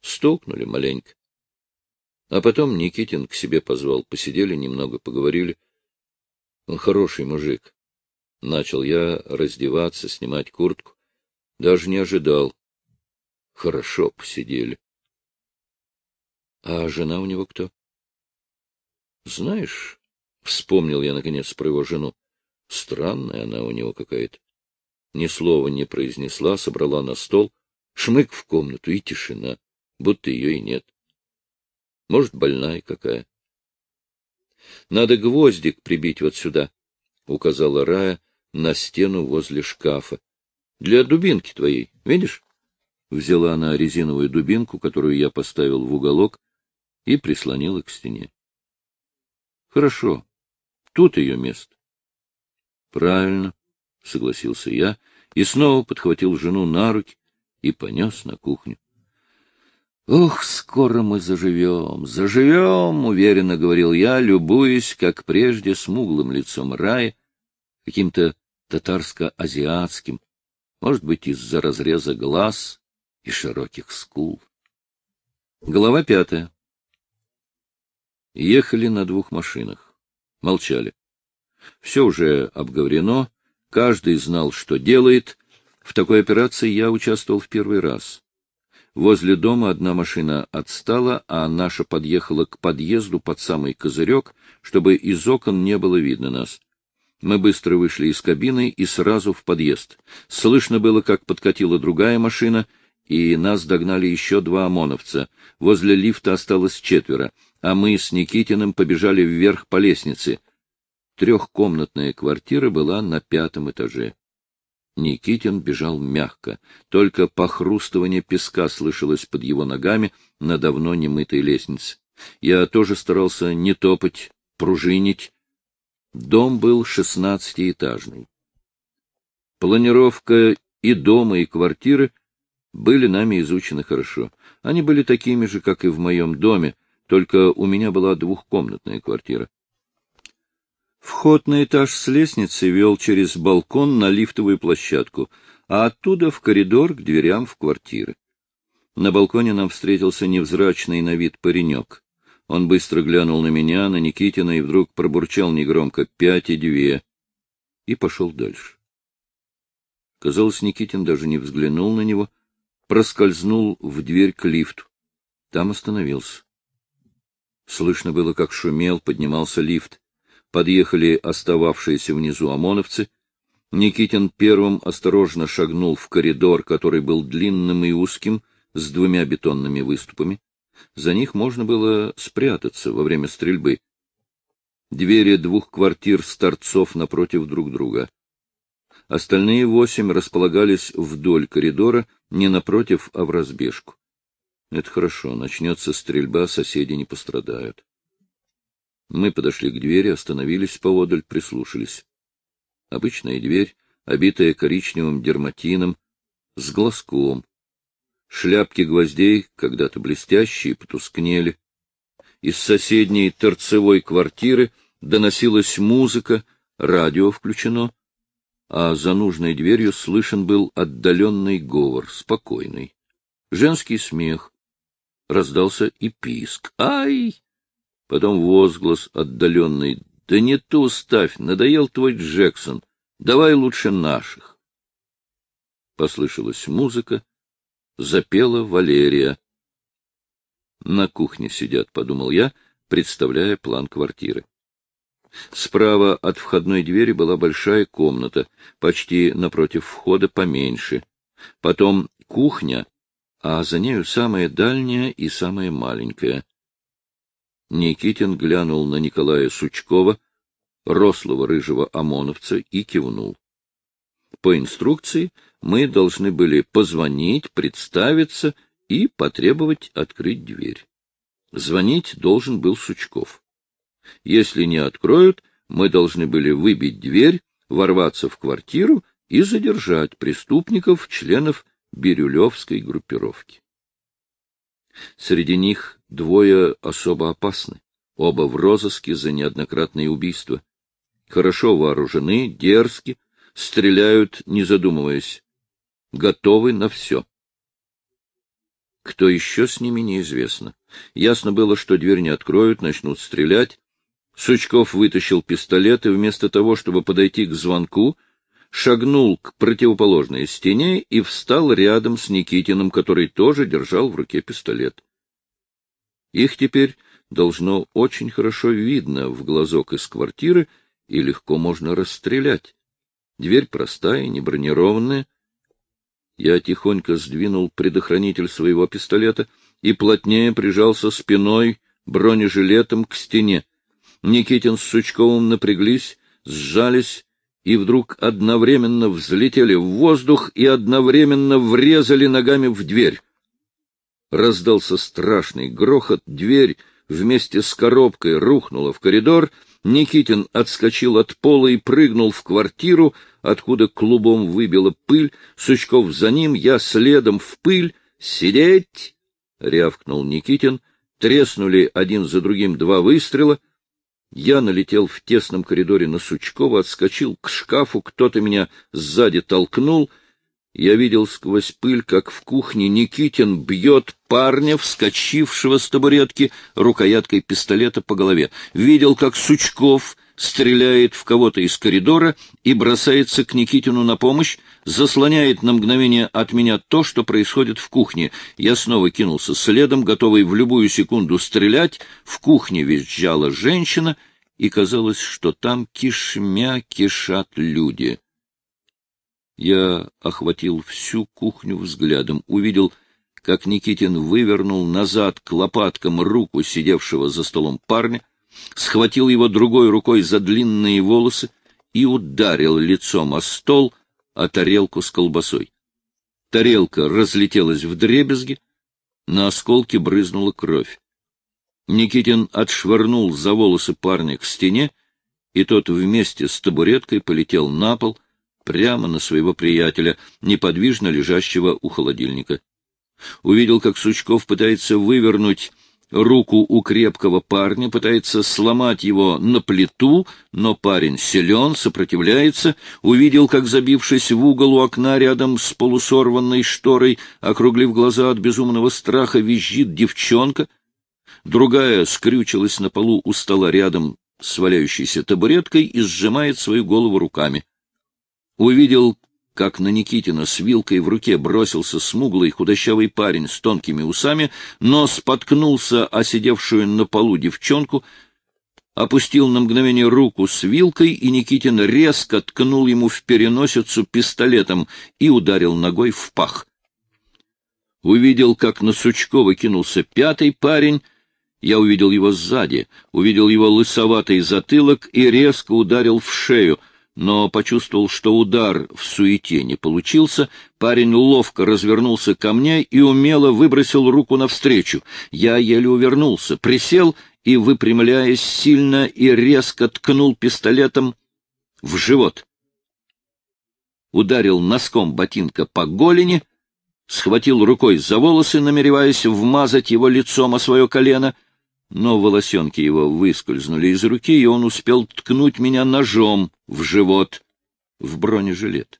Стукнули маленько. А потом Никитин к себе позвал. Посидели немного, поговорили. Он хороший мужик. Начал я раздеваться, снимать куртку. Даже не ожидал. Хорошо посидели. А жена у него кто? Знаешь, вспомнил я, наконец, про его жену. Странная она у него какая-то. Ни слова не произнесла, собрала на стол, шмык в комнату и тишина, будто ее и нет. Может, больная какая. Надо гвоздик прибить вот сюда, — указала Рая на стену возле шкафа. — Для дубинки твоей, видишь? Взяла она резиновую дубинку, которую я поставил в уголок, и прислонила к стене. — Хорошо, тут ее место. — Правильно, — согласился я, и снова подхватил жену на руки и понес на кухню. «Ох, скоро мы заживем, заживем!» — уверенно говорил я, любуясь, как прежде, смуглым лицом рая, каким-то татарско-азиатским, может быть, из-за разреза глаз и широких скул. Глава пятая. Ехали на двух машинах. Молчали. Все уже обговорено, каждый знал, что делает. В такой операции я участвовал в первый раз. Возле дома одна машина отстала, а наша подъехала к подъезду под самый козырек, чтобы из окон не было видно нас. Мы быстро вышли из кабины и сразу в подъезд. Слышно было, как подкатила другая машина, и нас догнали еще два ОМОНовца. Возле лифта осталось четверо, а мы с Никитиным побежали вверх по лестнице. Трехкомнатная квартира была на пятом этаже. Никитин бежал мягко, только похрустывание песка слышалось под его ногами на давно немытой лестнице. Я тоже старался не топать, пружинить. Дом был шестнадцатиэтажный. Планировка и дома, и квартиры были нами изучены хорошо. Они были такими же, как и в моем доме, только у меня была двухкомнатная квартира. Вход на этаж с лестницы вел через балкон на лифтовую площадку, а оттуда в коридор к дверям в квартиры. На балконе нам встретился невзрачный на вид паренек. Он быстро глянул на меня, на Никитина, и вдруг пробурчал негромко «пять и две» и пошел дальше. Казалось, Никитин даже не взглянул на него, проскользнул в дверь к лифту. Там остановился. Слышно было, как шумел, поднимался лифт подъехали остававшиеся внизу ОМОНовцы. Никитин первым осторожно шагнул в коридор, который был длинным и узким, с двумя бетонными выступами. За них можно было спрятаться во время стрельбы. Двери двух квартир с торцов напротив друг друга. Остальные восемь располагались вдоль коридора, не напротив, а в разбежку. Это хорошо, начнется стрельба, соседи не пострадают. Мы подошли к двери, остановились поодаль, прислушались. Обычная дверь, обитая коричневым дерматином, с глазком. Шляпки гвоздей, когда-то блестящие, потускнели. Из соседней торцевой квартиры доносилась музыка, радио включено, а за нужной дверью слышен был отдаленный говор, спокойный. Женский смех. Раздался и писк. «Ай!» Потом возглас отдаленный. — Да не ту ставь, надоел твой Джексон. Давай лучше наших. Послышалась музыка. Запела Валерия. На кухне сидят, — подумал я, представляя план квартиры. Справа от входной двери была большая комната, почти напротив входа поменьше. Потом кухня, а за нею самая дальняя и самая маленькая. Никитин глянул на Николая Сучкова, рослого рыжего ОМОНовца, и кивнул. По инструкции мы должны были позвонить, представиться и потребовать открыть дверь. Звонить должен был Сучков. Если не откроют, мы должны были выбить дверь, ворваться в квартиру и задержать преступников, членов Бирюлевской группировки. Среди них двое особо опасны, оба в розыске за неоднократные убийства. Хорошо вооружены, дерзки, стреляют, не задумываясь, готовы на все. Кто еще с ними, неизвестно. Ясно было, что дверь не откроют, начнут стрелять. Сучков вытащил пистолет и вместо того, чтобы подойти к звонку, шагнул к противоположной стене и встал рядом с Никитиным, который тоже держал в руке пистолет. Их теперь должно очень хорошо видно в глазок из квартиры, и легко можно расстрелять. Дверь простая, не бронированная. Я тихонько сдвинул предохранитель своего пистолета и плотнее прижался спиной бронежилетом к стене. Никитин с Сучковым напряглись, сжались и вдруг одновременно взлетели в воздух и одновременно врезали ногами в дверь. Раздался страшный грохот, дверь вместе с коробкой рухнула в коридор, Никитин отскочил от пола и прыгнул в квартиру, откуда клубом выбила пыль, Сучков за ним, я следом в пыль. «Сидеть!» — рявкнул Никитин. Треснули один за другим два выстрела — я налетел в тесном коридоре на Сучкова, отскочил к шкафу, кто-то меня сзади толкнул. Я видел сквозь пыль, как в кухне Никитин бьет парня, вскочившего с табуретки, рукояткой пистолета по голове. Видел, как Сучков стреляет в кого-то из коридора и бросается к Никитину на помощь, заслоняет на мгновение от меня то, что происходит в кухне. Я снова кинулся следом, готовый в любую секунду стрелять. В кухне визжала женщина, и казалось, что там кишмя кишат люди. Я охватил всю кухню взглядом, увидел, как Никитин вывернул назад к лопаткам руку сидевшего за столом парня, схватил его другой рукой за длинные волосы и ударил лицом о стол, о тарелку с колбасой. Тарелка разлетелась в дребезги, на осколки брызнула кровь. Никитин отшвырнул за волосы парня к стене, и тот вместе с табуреткой полетел на пол, прямо на своего приятеля, неподвижно лежащего у холодильника. Увидел, как Сучков пытается вывернуть руку у крепкого парня, пытается сломать его на плиту, но парень силен, сопротивляется, увидел, как, забившись в угол у окна рядом с полусорванной шторой, округлив глаза от безумного страха, визжит девчонка, другая скрючилась на полу у стола рядом с валяющейся табуреткой и сжимает свою голову руками. Увидел, как на Никитина с вилкой в руке бросился смуглый худощавый парень с тонкими усами, но споткнулся о сидевшую на полу девчонку, опустил на мгновение руку с вилкой, и Никитин резко ткнул ему в переносицу пистолетом и ударил ногой в пах. Увидел, как на Сучкова кинулся пятый парень, я увидел его сзади, увидел его лысоватый затылок и резко ударил в шею — но почувствовал, что удар в суете не получился, парень ловко развернулся ко мне и умело выбросил руку навстречу. Я еле увернулся, присел и, выпрямляясь сильно и резко ткнул пистолетом в живот. Ударил носком ботинка по голени, схватил рукой за волосы, намереваясь вмазать его лицом о свое колено — но волосенки его выскользнули из руки, и он успел ткнуть меня ножом в живот, в бронежилет.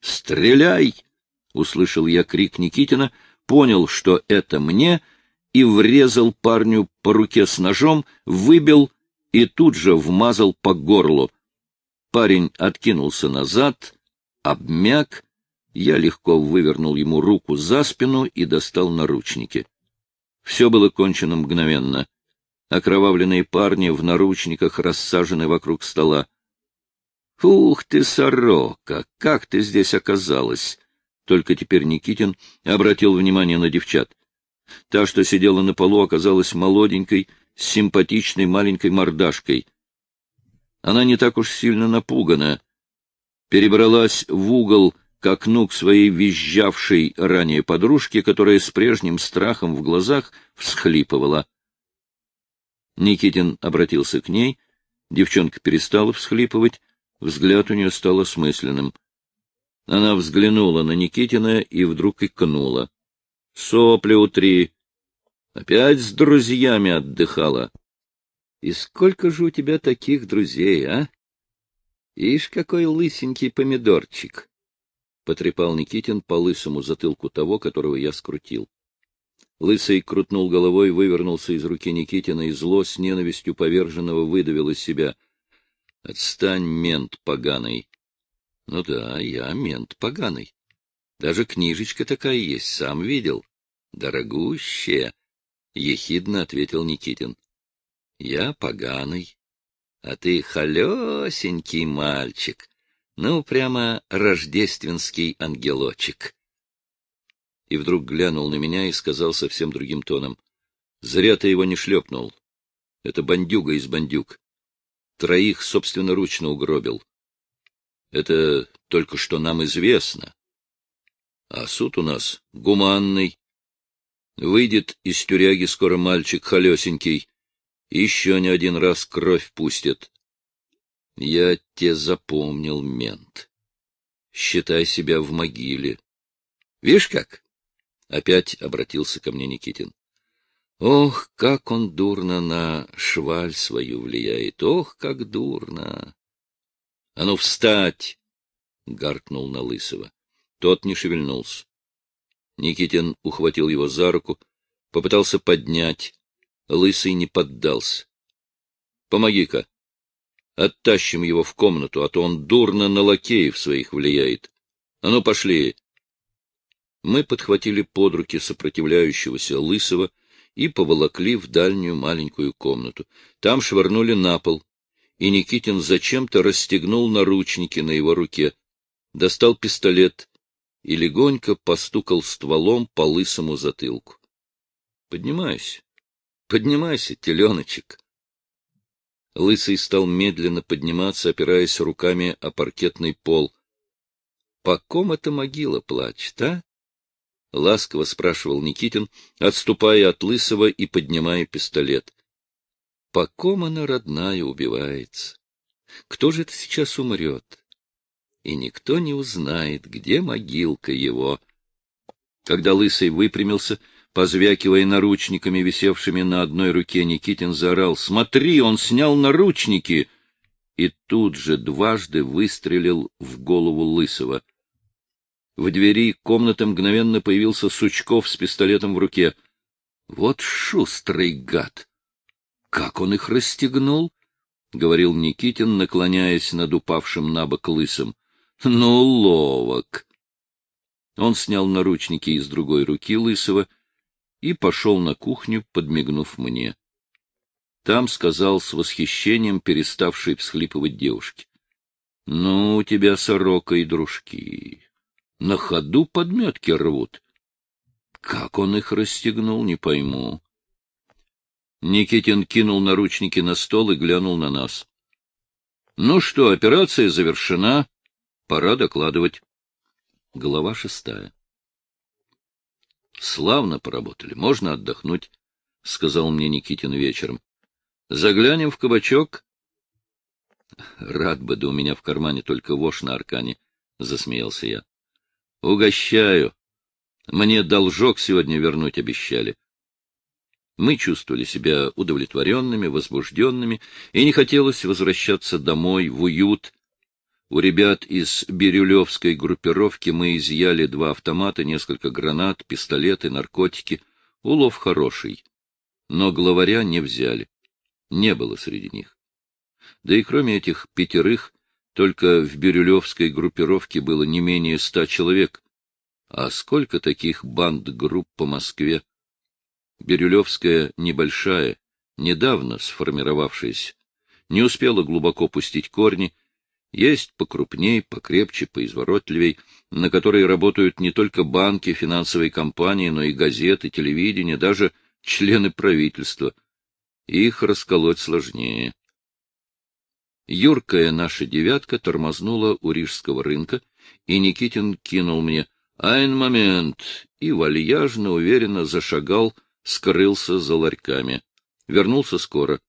«Стреляй!» — услышал я крик Никитина, понял, что это мне, и врезал парню по руке с ножом, выбил и тут же вмазал по горлу. Парень откинулся назад, обмяк, я легко вывернул ему руку за спину и достал наручники. Все было кончено мгновенно. Окровавленные парни в наручниках рассажены вокруг стола. — Ух ты, сорока! Как ты здесь оказалась? Только теперь Никитин обратил внимание на девчат. Та, что сидела на полу, оказалась молоденькой, с симпатичной маленькой мордашкой. Она не так уж сильно напугана. Перебралась в угол к окну к своей визжавшей ранее подружке, которая с прежним страхом в глазах всхлипывала. Никитин обратился к ней. Девчонка перестала всхлипывать, взгляд у нее стал осмысленным. Она взглянула на Никитина и вдруг икнула. — Сопли утри. Опять с друзьями отдыхала. И сколько же у тебя таких друзей, а? Ишь, какой лысенький помидорчик! — потрепал Никитин по лысому затылку того, которого я скрутил. Лысый крутнул головой, вывернулся из руки Никитина и зло с ненавистью поверженного выдавил из себя. — Отстань, мент поганый! — Ну да, я мент поганый. Даже книжечка такая есть, сам видел. — Дорогущая! — ехидно ответил Никитин. Я поганый, а ты холесенький мальчик, ну, прямо рождественский ангелочек. И вдруг глянул на меня и сказал совсем другим тоном. — Зря ты его не шлепнул. Это бандюга из бандюг. Троих собственноручно угробил. Это только что нам известно. А суд у нас гуманный. Выйдет из тюряги скоро мальчик холесенький, еще не один раз кровь пустит. Я те запомнил, мент. Считай себя в могиле. Видишь как? Опять обратился ко мне Никитин. Ох, как он дурно на шваль свою влияет! Ох, как дурно! А ну, встать! — гаркнул на Лысого. Тот не шевельнулся. Никитин ухватил его за руку, попытался поднять, Лысый не поддался. — Помоги-ка. Оттащим его в комнату, а то он дурно на лакеев своих влияет. А ну, пошли. Мы подхватили под руки сопротивляющегося Лысого и поволокли в дальнюю маленькую комнату. Там швырнули на пол, и Никитин зачем-то расстегнул наручники на его руке, достал пистолет и легонько постукал стволом по лысому затылку. — Поднимайся. Поднимайся, теленочек. Лысый стал медленно подниматься, опираясь руками о паркетный пол. — По ком эта могила плачет, а? — ласково спрашивал Никитин, отступая от Лысого и поднимая пистолет. — По ком она родная убивается? Кто же это сейчас умрет? И никто не узнает, где могилка его. Когда Лысый выпрямился, Позвякивая наручниками, висевшими на одной руке, Никитин заорал «Смотри, он снял наручники!» и тут же дважды выстрелил в голову Лысого. В двери комнаты мгновенно появился Сучков с пистолетом в руке. «Вот шустрый гад! Как он их расстегнул?» — говорил Никитин, наклоняясь над упавшим на бок Лысым. «Ну, ловок!» Он снял наручники из другой руки Лысого — и пошел на кухню, подмигнув мне. Там сказал с восхищением переставшей всхлипывать девушке. — Ну, у тебя сорока и дружки. На ходу подметки рвут. Как он их расстегнул, не пойму. Никитин кинул наручники на стол и глянул на нас. — Ну что, операция завершена. Пора докладывать. Глава шестая. — Славно поработали, можно отдохнуть, — сказал мне Никитин вечером. — Заглянем в кабачок. — Рад бы, да у меня в кармане только вошь на аркане, — засмеялся я. — Угощаю. Мне должок сегодня вернуть обещали. Мы чувствовали себя удовлетворенными, возбужденными, и не хотелось возвращаться домой в уют, у ребят из Бирюлевской группировки мы изъяли два автомата, несколько гранат, пистолеты, наркотики. Улов хороший. Но главаря не взяли. Не было среди них. Да и кроме этих пятерых, только в Бирюлевской группировке было не менее ста человек. А сколько таких банд-групп по Москве? Бирюлевская небольшая, недавно сформировавшаяся, не успела глубоко пустить корни, есть покрупней, покрепче, поизворотливей, на которые работают не только банки, финансовые компании, но и газеты, телевидение, даже члены правительства. Их расколоть сложнее. Юркая наша девятка тормознула у рижского рынка, и Никитин кинул мне «Айн момент!» и вальяжно, уверенно зашагал, скрылся за ларьками. Вернулся скоро.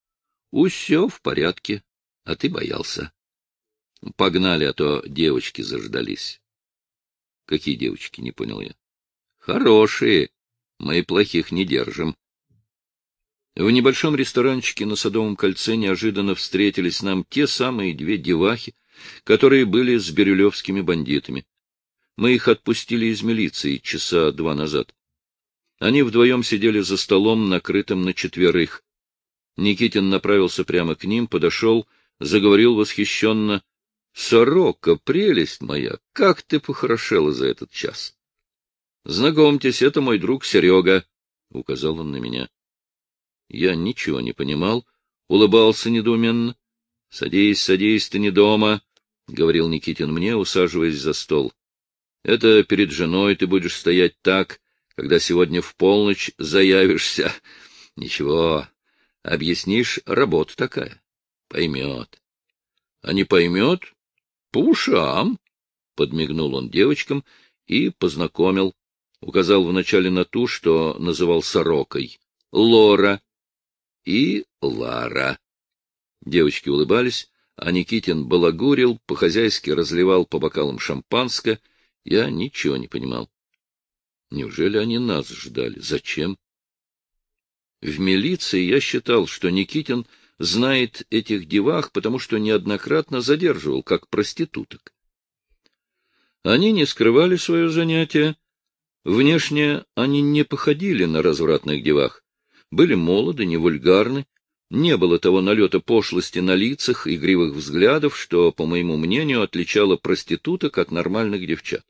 «Усё в порядке, а ты боялся». Погнали, а то девочки заждались. Какие девочки, не понял я. Хорошие. Мы плохих не держим. В небольшом ресторанчике на Садовом кольце неожиданно встретились нам те самые две девахи, которые были с бирюлевскими бандитами. Мы их отпустили из милиции часа два назад. Они вдвоем сидели за столом, накрытым на четверых. Никитин направился прямо к ним, подошел, заговорил восхищенно. — Сорока, прелесть моя, как ты похорошела за этот час! — Знакомьтесь, это мой друг Серега, — указал он на меня. Я ничего не понимал, улыбался недоуменно. — Садись, садись, ты не дома, — говорил Никитин мне, усаживаясь за стол. — Это перед женой ты будешь стоять так, когда сегодня в полночь заявишься. Ничего, объяснишь, работа такая. Поймет. А не поймет, по ушам, — подмигнул он девочкам и познакомил. Указал вначале на ту, что называл сорокой. Лора и Лара. Девочки улыбались, а Никитин балагурил, по-хозяйски разливал по бокалам шампанское. Я ничего не понимал. Неужели они нас ждали? Зачем? В милиции я считал, что Никитин знает этих девах, потому что неоднократно задерживал, как проституток. Они не скрывали свое занятие. Внешне они не походили на развратных девах. Были молоды, не вульгарны. Не было того налета пошлости на лицах, игривых взглядов, что, по моему мнению, отличало проституток от нормальных девчат.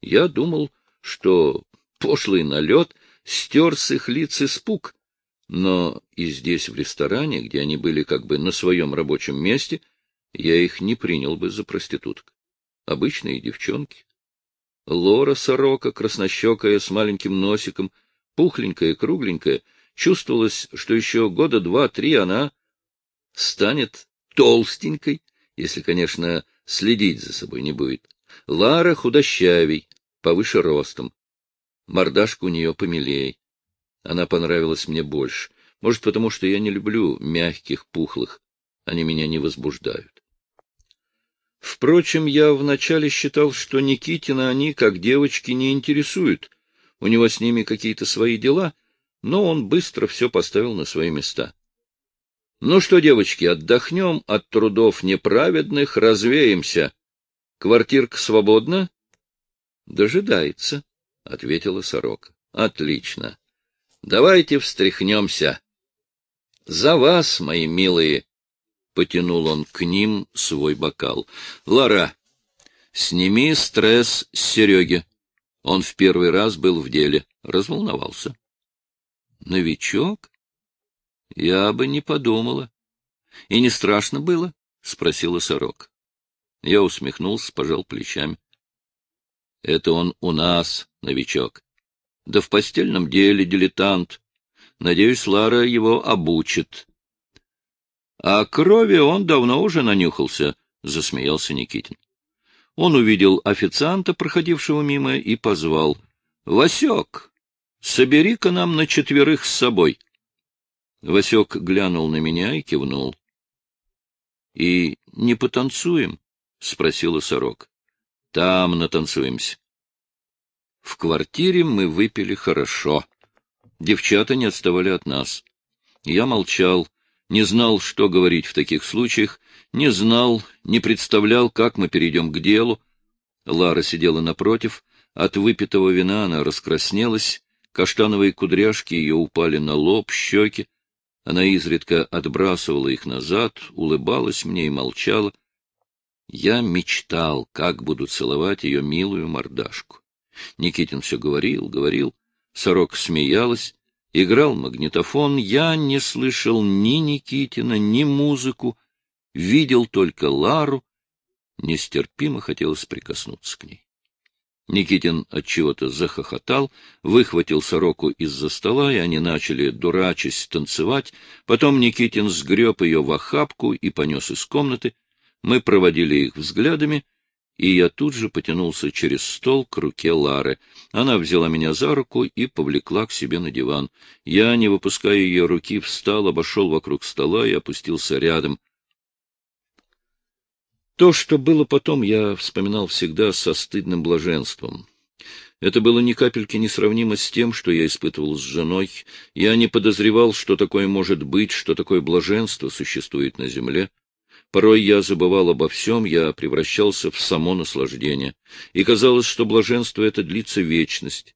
Я думал, что пошлый налет стер с их лиц испуг, но и здесь, в ресторане, где они были как бы на своем рабочем месте, я их не принял бы за проституток. Обычные девчонки. Лора сорока, краснощекая, с маленьким носиком, пухленькая, кругленькая, чувствовалось, что еще года два-три она станет толстенькой, если, конечно, следить за собой не будет. Лара худощавей, повыше ростом. Мордашка у нее помилей. Она понравилась мне больше. Может, потому что я не люблю мягких, пухлых. Они меня не возбуждают. Впрочем, я вначале считал, что Никитина они, как девочки, не интересуют. У него с ними какие-то свои дела, но он быстро все поставил на свои места. Ну что, девочки, отдохнем от трудов неправедных, развеемся. Квартирка свободна? Дожидается, — ответила сорока. Отлично. Давайте встряхнемся. За вас, мои милые! Потянул он к ним свой бокал. Лара, сними стресс с Сереги. Он в первый раз был в деле, разволновался. Новичок? Я бы не подумала. И не страшно было? спросила сорок. Я усмехнулся, пожал плечами. Это он у нас, новичок. Да в постельном деле дилетант. Надеюсь, Лара его обучит. А крови он давно уже нанюхался, — засмеялся Никитин. Он увидел официанта, проходившего мимо, и позвал. — Васек, собери-ка нам на четверых с собой. Васек глянул на меня и кивнул. — И не потанцуем? — спросила сорок. — Там натанцуемся. В квартире мы выпили хорошо. Девчата не отставали от нас. Я молчал, не знал, что говорить в таких случаях, не знал, не представлял, как мы перейдем к делу. Лара сидела напротив, от выпитого вина она раскраснелась, каштановые кудряшки ее упали на лоб, щеки. Она изредка отбрасывала их назад, улыбалась мне и молчала. Я мечтал, как буду целовать ее милую мордашку. Никитин все говорил, говорил. Сорок смеялась. Играл магнитофон. Я не слышал ни Никитина, ни музыку. Видел только Лару. Нестерпимо хотелось прикоснуться к ней. Никитин от чего-то захохотал, выхватил сороку из-за стола, и они начали, дурачись, танцевать. Потом Никитин сгреб ее в охапку и понес из комнаты. Мы проводили их взглядами, и я тут же потянулся через стол к руке Лары. Она взяла меня за руку и повлекла к себе на диван. Я, не выпуская ее руки, встал, обошел вокруг стола и опустился рядом. То, что было потом, я вспоминал всегда со стыдным блаженством. Это было ни капельки не сравнимо с тем, что я испытывал с женой. Я не подозревал, что такое может быть, что такое блаженство существует на земле. Порой я забывал обо всем, я превращался в само наслаждение. И казалось, что блаженство это длится вечность.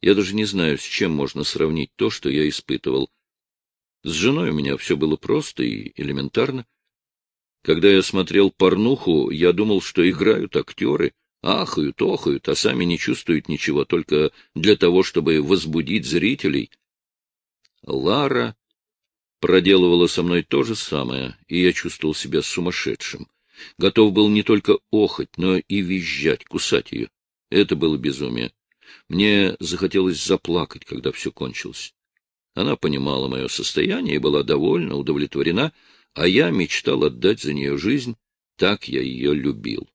Я даже не знаю, с чем можно сравнить то, что я испытывал. С женой у меня все было просто и элементарно. Когда я смотрел порнуху, я думал, что играют актеры, ахают, охают, а сами не чувствуют ничего, только для того, чтобы возбудить зрителей. Лара проделывала со мной то же самое, и я чувствовал себя сумасшедшим. Готов был не только охать, но и визжать, кусать ее. Это было безумие. Мне захотелось заплакать, когда все кончилось. Она понимала мое состояние и была довольна, удовлетворена, а я мечтал отдать за нее жизнь, так я ее любил.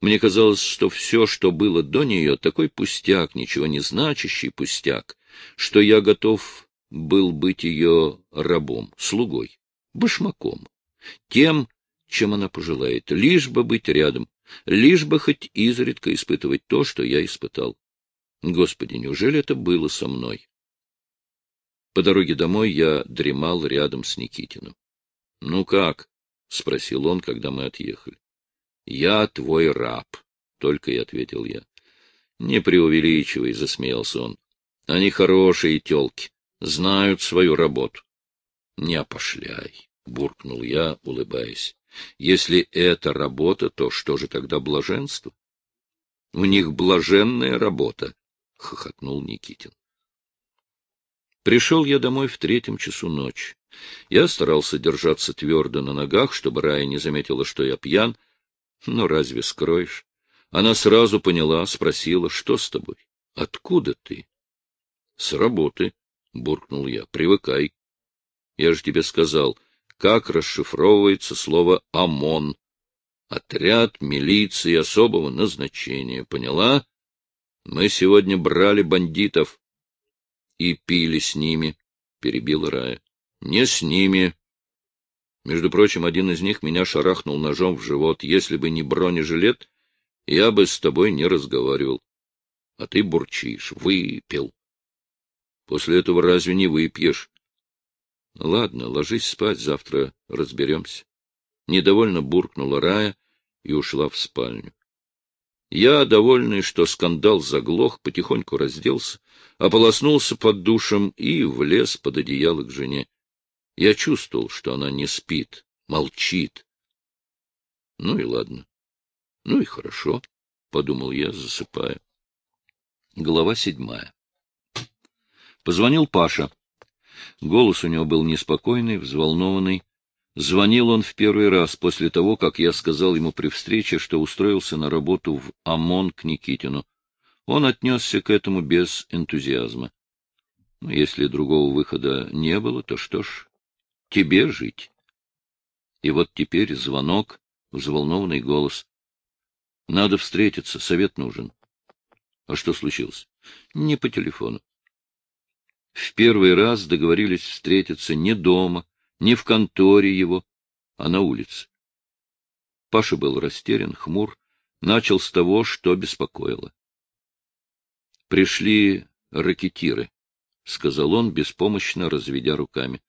Мне казалось, что все, что было до нее, такой пустяк, ничего не значащий пустяк, что я готов был быть ее рабом, слугой, башмаком, тем, чем она пожелает, лишь бы быть рядом, лишь бы хоть изредка испытывать то, что я испытал. Господи, неужели это было со мной? По дороге домой я дремал рядом с Никитиным. — Ну как? — спросил он, когда мы отъехали. — Я твой раб, — только и ответил я. — Не преувеличивай, — засмеялся он. — Они хорошие телки, знают свою работу. — Не опошляй, — буркнул я, улыбаясь. — Если это работа, то что же тогда блаженство? — У них блаженная работа, — хохотнул Никитин. Пришел я домой в третьем часу ночи. Я старался держаться твердо на ногах, чтобы Рая не заметила, что я пьян. Но разве скроешь? Она сразу поняла, спросила, что с тобой? Откуда ты? — С работы, — буркнул я. — Привыкай. Я же тебе сказал, как расшифровывается слово «ОМОН». Отряд милиции особого назначения. Поняла? Мы сегодня брали бандитов и пили с ними, — перебил Рая. — Не с ними. Между прочим, один из них меня шарахнул ножом в живот. Если бы не бронежилет, я бы с тобой не разговаривал. А ты бурчишь. Выпил. После этого разве не выпьешь? Ладно, ложись спать, завтра разберемся. Недовольно буркнула Рая и ушла в спальню. Я, довольный, что скандал заглох, потихоньку разделся, ополоснулся под душем и влез под одеяло к жене. Я чувствовал, что она не спит, молчит. Ну и ладно. Ну и хорошо, — подумал я, засыпая. Глава седьмая. Позвонил Паша. Голос у него был неспокойный, взволнованный. Звонил он в первый раз после того, как я сказал ему при встрече, что устроился на работу в ОМОН к Никитину. Он отнесся к этому без энтузиазма. Но если другого выхода не было, то что ж, тебе жить. И вот теперь звонок, взволнованный голос. Надо встретиться, совет нужен. А что случилось? Не по телефону. В первый раз договорились встретиться не дома, не в конторе его, а на улице. Паша был растерян, хмур, начал с того, что беспокоило. Пришли ракетиры, — сказал он, беспомощно разведя руками.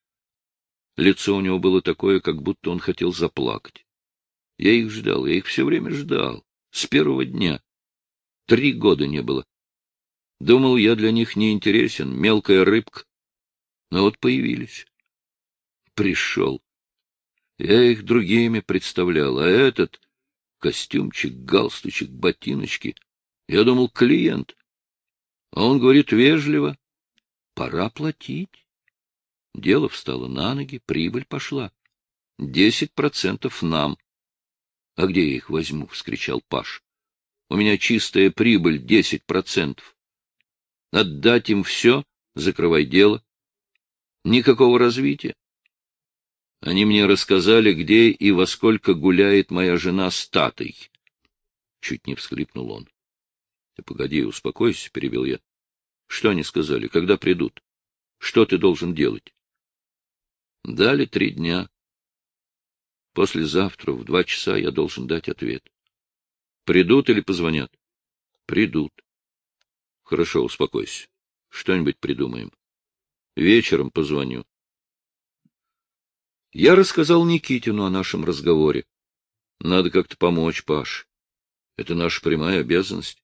Лицо у него было такое, как будто он хотел заплакать. Я их ждал, я их все время ждал, с первого дня. Три года не было. Думал, я для них не интересен, мелкая рыбка. Но вот появились пришел. Я их другими представлял, а этот — костюмчик, галстучек, ботиночки. Я думал, клиент. А он говорит вежливо, пора платить. Дело встало на ноги, прибыль пошла. Десять процентов нам. — А где я их возьму? — вскричал Паш. — У меня чистая прибыль десять процентов. Отдать им все, закрывай дело. Никакого развития. Они мне рассказали, где и во сколько гуляет моя жена с Татой. Чуть не всхлипнул он. — Ты погоди, успокойся, — перебил я. — Что они сказали? Когда придут? Что ты должен делать? Дали три дня. Послезавтра в два часа я должен дать ответ. Придут или позвонят? Придут. Хорошо, успокойся. Что-нибудь придумаем. Вечером позвоню. Я рассказал Никитину о нашем разговоре. Надо как-то помочь, Паш. Это наша прямая обязанность.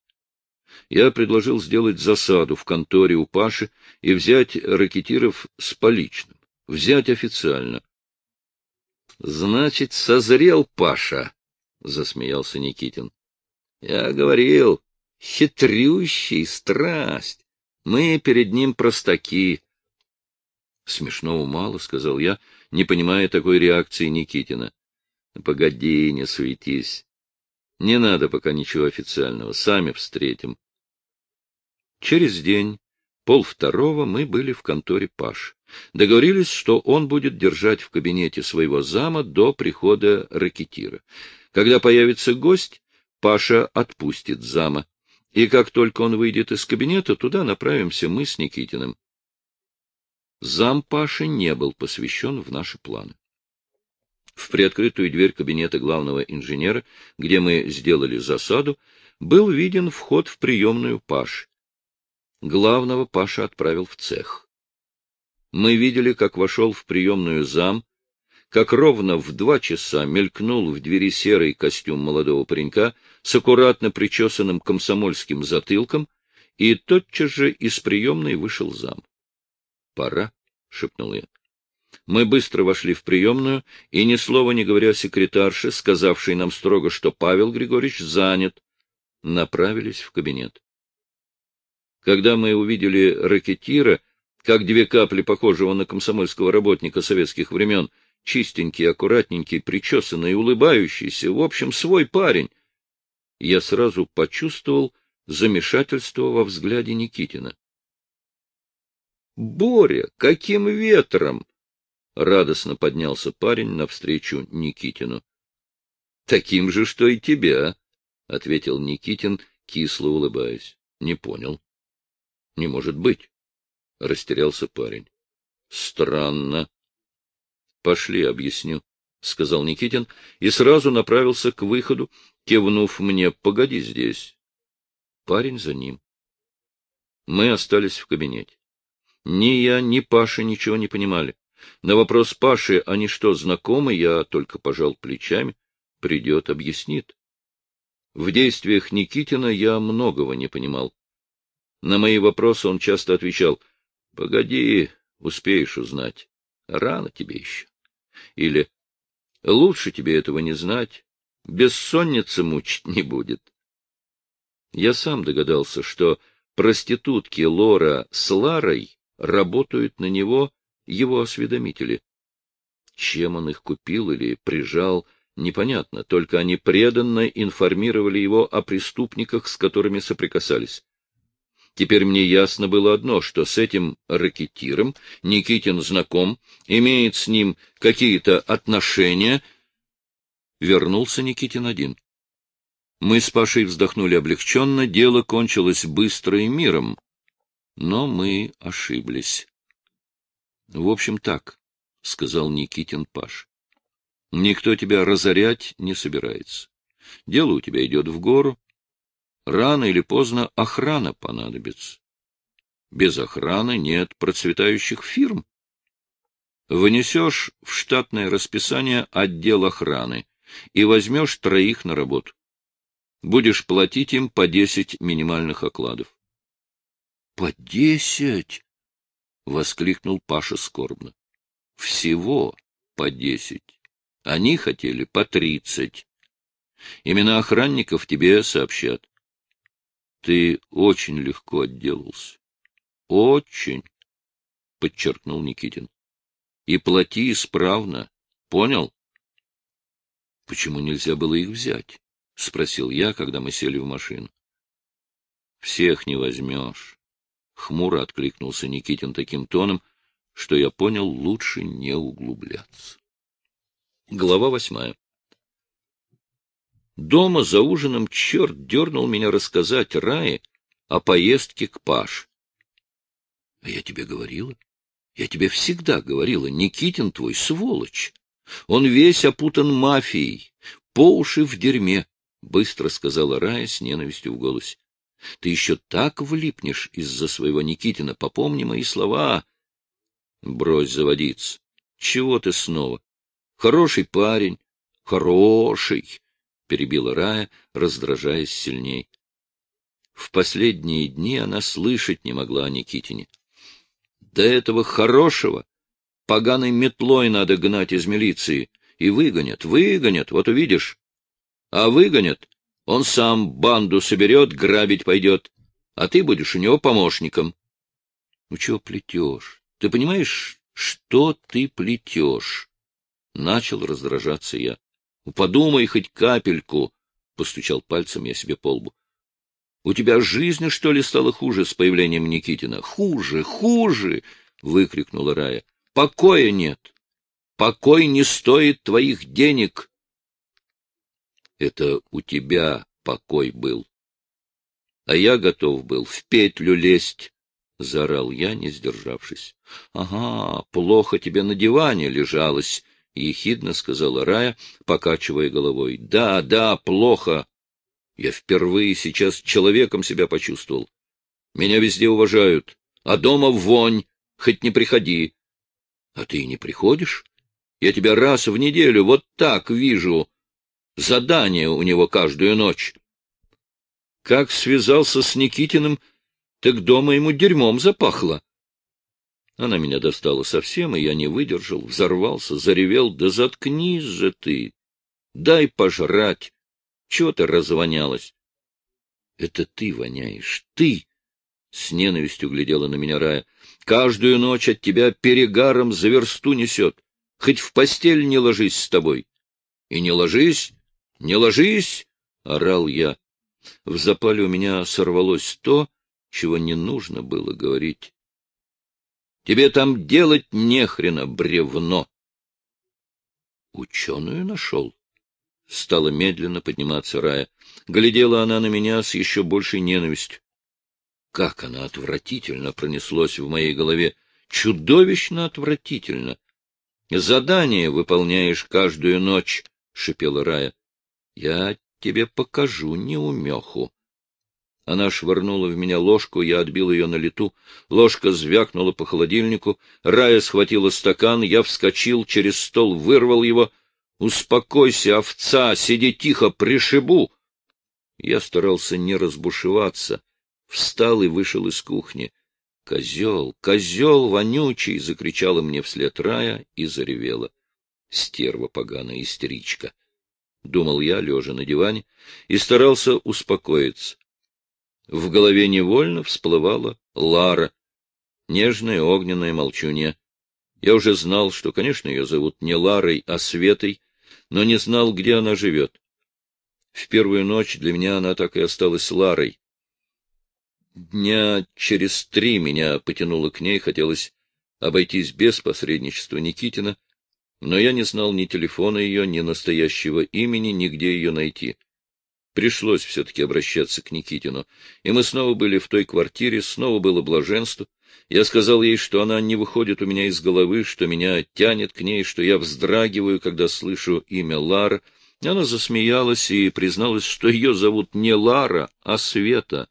Я предложил сделать засаду в конторе у Паши и взять ракетиров с поличным. Взять официально. — Значит, созрел Паша, — засмеялся Никитин. — Я говорил, хитрющий, страсть. Мы перед ним простаки. — Смешного мало, — сказал я, не понимая такой реакции Никитина. — Погоди, не суетись. Не надо пока ничего официального, сами встретим. Через день, полвторого, мы были в конторе Паш. Договорились, что он будет держать в кабинете своего зама до прихода ракетира. Когда появится гость, Паша отпустит зама. И как только он выйдет из кабинета, туда направимся мы с Никитиным. Зам Паши не был посвящен в наши планы. В приоткрытую дверь кабинета главного инженера, где мы сделали засаду, был виден вход в приемную Паш. Главного Паша отправил в цех. Мы видели, как вошел в приемную зам, как ровно в два часа мелькнул в двери серый костюм молодого паренька с аккуратно причесанным комсомольским затылком, и тотчас же из приемной вышел зам. — Пора, — шепнул я. Мы быстро вошли в приемную, и, ни слова не говоря секретарше, сказавшей нам строго, что Павел Григорьевич занят, направились в кабинет. Когда мы увидели ракетира, как две капли похожего на комсомольского работника советских времен, чистенький, аккуратненький, причесанный, улыбающийся, в общем, свой парень, я сразу почувствовал замешательство во взгляде Никитина. — Боря, каким ветром? — радостно поднялся парень навстречу Никитину. — Таким же, что и тебя, — ответил Никитин, кисло улыбаясь. — Не понял. — Не может быть. — растерялся парень. — Странно. — Пошли, объясню, — сказал Никитин и сразу направился к выходу, кивнув мне, — погоди здесь. Парень за ним. Мы остались в кабинете. Ни я, ни Паша ничего не понимали. На вопрос Паши, они что, знакомы, я только пожал плечами. Придет, объяснит. В действиях Никитина я многого не понимал. На мои вопросы он часто отвечал, — Погоди, успеешь узнать. Рано тебе еще. Или — Лучше тебе этого не знать. Бессонница мучить не будет. Я сам догадался, что проститутки Лора с Ларой работают на него его осведомители. Чем он их купил или прижал, непонятно, только они преданно информировали его о преступниках, с которыми соприкасались. Теперь мне ясно было одно, что с этим ракетиром Никитин знаком, имеет с ним какие-то отношения. Вернулся Никитин один. Мы с Пашей вздохнули облегченно, дело кончилось быстро и миром. Но мы ошиблись. — В общем, так, — сказал Никитин Паш. — Никто тебя разорять не собирается. Дело у тебя идет в гору. Рано или поздно охрана понадобится. Без охраны нет процветающих фирм. Внесешь в штатное расписание отдел охраны и возьмешь троих на работу. Будешь платить им по десять минимальных окладов. — По десять? — воскликнул Паша скорбно. — Всего по десять. Они хотели по тридцать. Имена охранников тебе сообщат. Ты очень легко отделался. Очень, — подчеркнул Никитин. И плати исправно. Понял? — Почему нельзя было их взять? — спросил я, когда мы сели в машину. — Всех не возьмешь. Хмуро откликнулся Никитин таким тоном, что я понял, лучше не углубляться. Глава восьмая. Дома за ужином черт дернул меня рассказать Рае о поездке к Паш. — А я тебе говорила. Я тебе всегда говорила, Никитин твой сволочь. Он весь опутан мафией, по уши в дерьме, — быстро сказала Рая с ненавистью в голосе. — Ты еще так влипнешь из-за своего Никитина. Попомни мои слова. — Брось заводиться. Чего ты снова? Хороший парень. Хороший, — перебила Рая, раздражаясь сильней. В последние дни она слышать не могла о Никитине. До этого хорошего поганой метлой надо гнать из милиции. И выгонят, выгонят, вот увидишь. А выгонят, он сам банду соберет, грабить пойдет, а ты будешь у него помощником. Ну, чего плетешь? Ты понимаешь, что ты плетешь? Начал раздражаться я. Ну, подумай хоть капельку, — постучал пальцем я себе по лбу. У тебя жизнь, что ли, стала хуже с появлением Никитина? Хуже, хуже! — выкрикнула Рая. — Покоя нет. Покой не стоит твоих денег. Это у тебя покой был. А я готов был в петлю лезть, — заорал я, не сдержавшись. — Ага, плохо тебе на диване лежалось, — ехидно сказала Рая, покачивая головой. — Да, да, плохо. Я впервые сейчас человеком себя почувствовал. Меня везде уважают, а дома вонь, хоть не приходи. А ты не приходишь? Я тебя раз в неделю вот так вижу. Задание у него каждую ночь. Как связался с Никитиным, так дома ему дерьмом запахло. Она меня достала совсем, и я не выдержал, взорвался, заревел. Да заткнись же ты! Дай пожрать! Чего ты развонялась? — Это ты воняешь, ты! — с ненавистью глядела на меня Рая. — Каждую ночь от тебя перегаром за версту несет. Хоть в постель не ложись с тобой. — И не ложись, не ложись! — орал я. В запале у меня сорвалось то, чего не нужно было говорить. — Тебе там делать нехрена, бревно! — Ученую нашел? Стала медленно подниматься Рая. Глядела она на меня с еще большей ненавистью. Как она отвратительно пронеслось в моей голове! Чудовищно отвратительно! Задание выполняешь каждую ночь, — шипела Рая. Я тебе покажу неумеху. Она швырнула в меня ложку, я отбил ее на лету. Ложка звякнула по холодильнику. Рая схватила стакан, я вскочил, через стол вырвал его. Успокойся, овца, сиди тихо, пришибу. Я старался не разбушеваться, встал и вышел из кухни. «Козел, козел вонючий!» — закричала мне вслед Рая и заревела. Стерва поганая истеричка. Думал я, лежа на диване, и старался успокоиться. В голове невольно всплывала Лара, нежная огненная молчунья. Я уже знал, что, конечно, ее зовут не Ларой, а Светой, но не знал, где она живет. В первую ночь для меня она так и осталась Ларой. Дня через три меня потянуло к ней, хотелось обойтись без посредничества Никитина, но я не знал ни телефона ее, ни настоящего имени, ни где ее найти. Пришлось все-таки обращаться к Никитину, и мы снова были в той квартире, снова было блаженство. Я сказал ей, что она не выходит у меня из головы, что меня тянет к ней, что я вздрагиваю, когда слышу имя Лара. Она засмеялась и призналась, что ее зовут не Лара, а Света.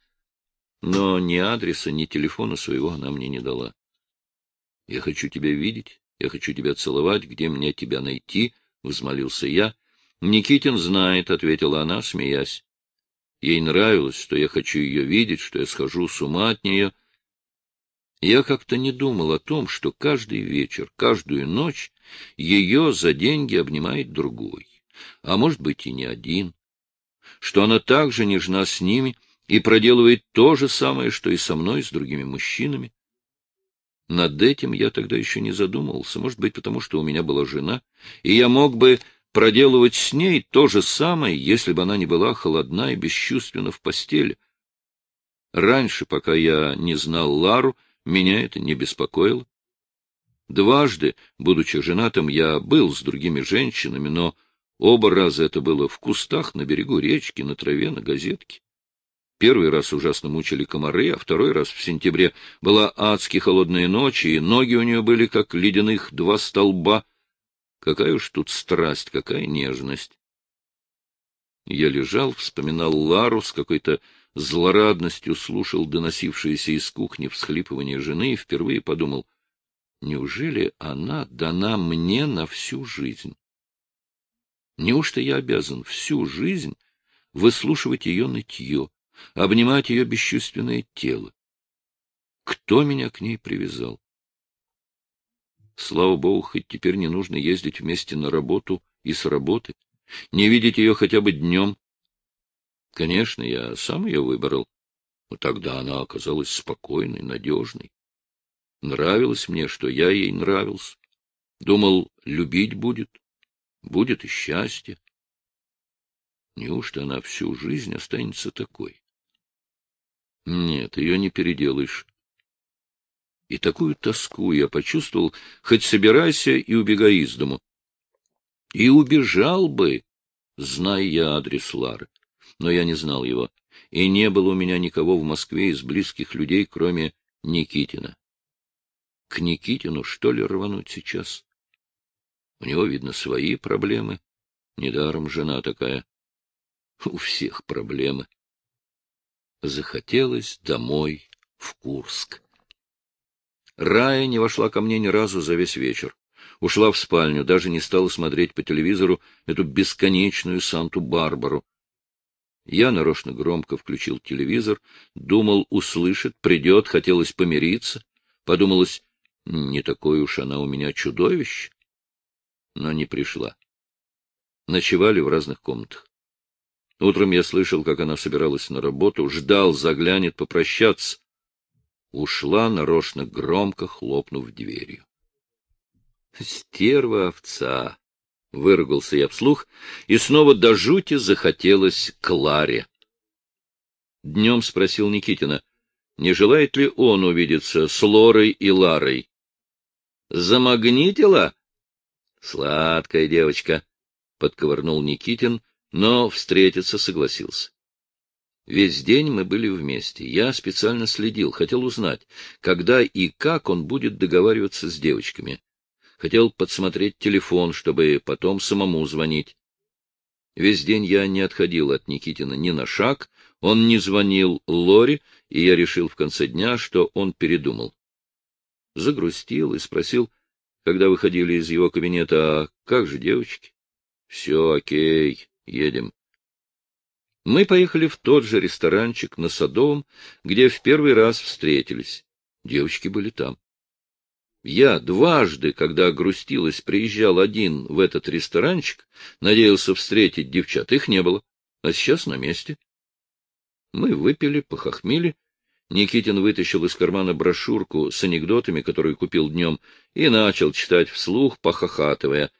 Но ни адреса, ни телефона своего она мне не дала. — Я хочу тебя видеть, я хочу тебя целовать, где мне тебя найти? — взмолился я. — Никитин знает, — ответила она, смеясь. Ей нравилось, что я хочу ее видеть, что я схожу с ума от нее. Я как-то не думал о том, что каждый вечер, каждую ночь ее за деньги обнимает другой, а может быть и не один, что она также нежна с ними и проделывает то же самое, что и со мной, с другими мужчинами. Над этим я тогда еще не задумывался, может быть, потому что у меня была жена, и я мог бы проделывать с ней то же самое, если бы она не была холодна и бесчувственна в постели. Раньше, пока я не знал Лару, меня это не беспокоило. Дважды, будучи женатым, я был с другими женщинами, но оба раза это было в кустах на берегу речки, на траве, на газетке. Первый раз ужасно мучили комары, а второй раз в сентябре была адски холодная ночь, и ноги у нее были как ледяных два столба. Какая уж тут страсть, какая нежность. Я лежал, вспоминал Лару с какой-то злорадностью, слушал доносившиеся из кухни всхлипывание жены и впервые подумал, неужели она дана мне на всю жизнь? Неужто я обязан всю жизнь выслушивать ее нытье, обнимать ее бесчувственное тело? Кто меня к ней привязал? Слава богу, хоть теперь не нужно ездить вместе на работу и с работы, не видеть ее хотя бы днем. Конечно, я сам ее выбрал, но тогда она оказалась спокойной, надежной. Нравилось мне, что я ей нравился. Думал, любить будет, будет и счастье. Неужто она всю жизнь останется такой? Нет, ее не переделаешь. И такую тоску я почувствовал, хоть собирайся и убегай из дому. И убежал бы, зная я адрес Лары. Но я не знал его, и не было у меня никого в Москве из близких людей, кроме Никитина. К Никитину, что ли, рвануть сейчас? У него, видно, свои проблемы. Недаром жена такая. У всех проблемы. Захотелось домой, в Курск. Рая не вошла ко мне ни разу за весь вечер. Ушла в спальню, даже не стала смотреть по телевизору эту бесконечную Санту-Барбару. Я нарочно громко включил телевизор, думал, услышит, придет, хотелось помириться. Подумалось, не такое уж она у меня чудовище. Но не пришла. Ночевали в разных комнатах. Утром я слышал, как она собиралась на работу, ждал, заглянет попрощаться ушла, нарочно громко хлопнув дверью. Стерва овца! — выругался я вслух, и снова до жути захотелось Кларе. Днем спросил Никитина, не желает ли он увидеться с Лорой и Ларой. — Замагнитила? — Сладкая девочка, — подковырнул Никитин, но встретиться согласился. Весь день мы были вместе. Я специально следил, хотел узнать, когда и как он будет договариваться с девочками. Хотел подсмотреть телефон, чтобы потом самому звонить. Весь день я не отходил от Никитина ни на шаг, он не звонил Лоре, и я решил в конце дня, что он передумал. Загрустил и спросил, когда выходили из его кабинета, а как же девочки? — Все окей, едем. Мы поехали в тот же ресторанчик на Садовом, где в первый раз встретились. Девочки были там. Я дважды, когда грустилась, приезжал один в этот ресторанчик, надеялся встретить девчат. Их не было, а сейчас на месте. Мы выпили, похохмели. Никитин вытащил из кармана брошюрку с анекдотами, которую купил днем, и начал читать вслух, похохатывая.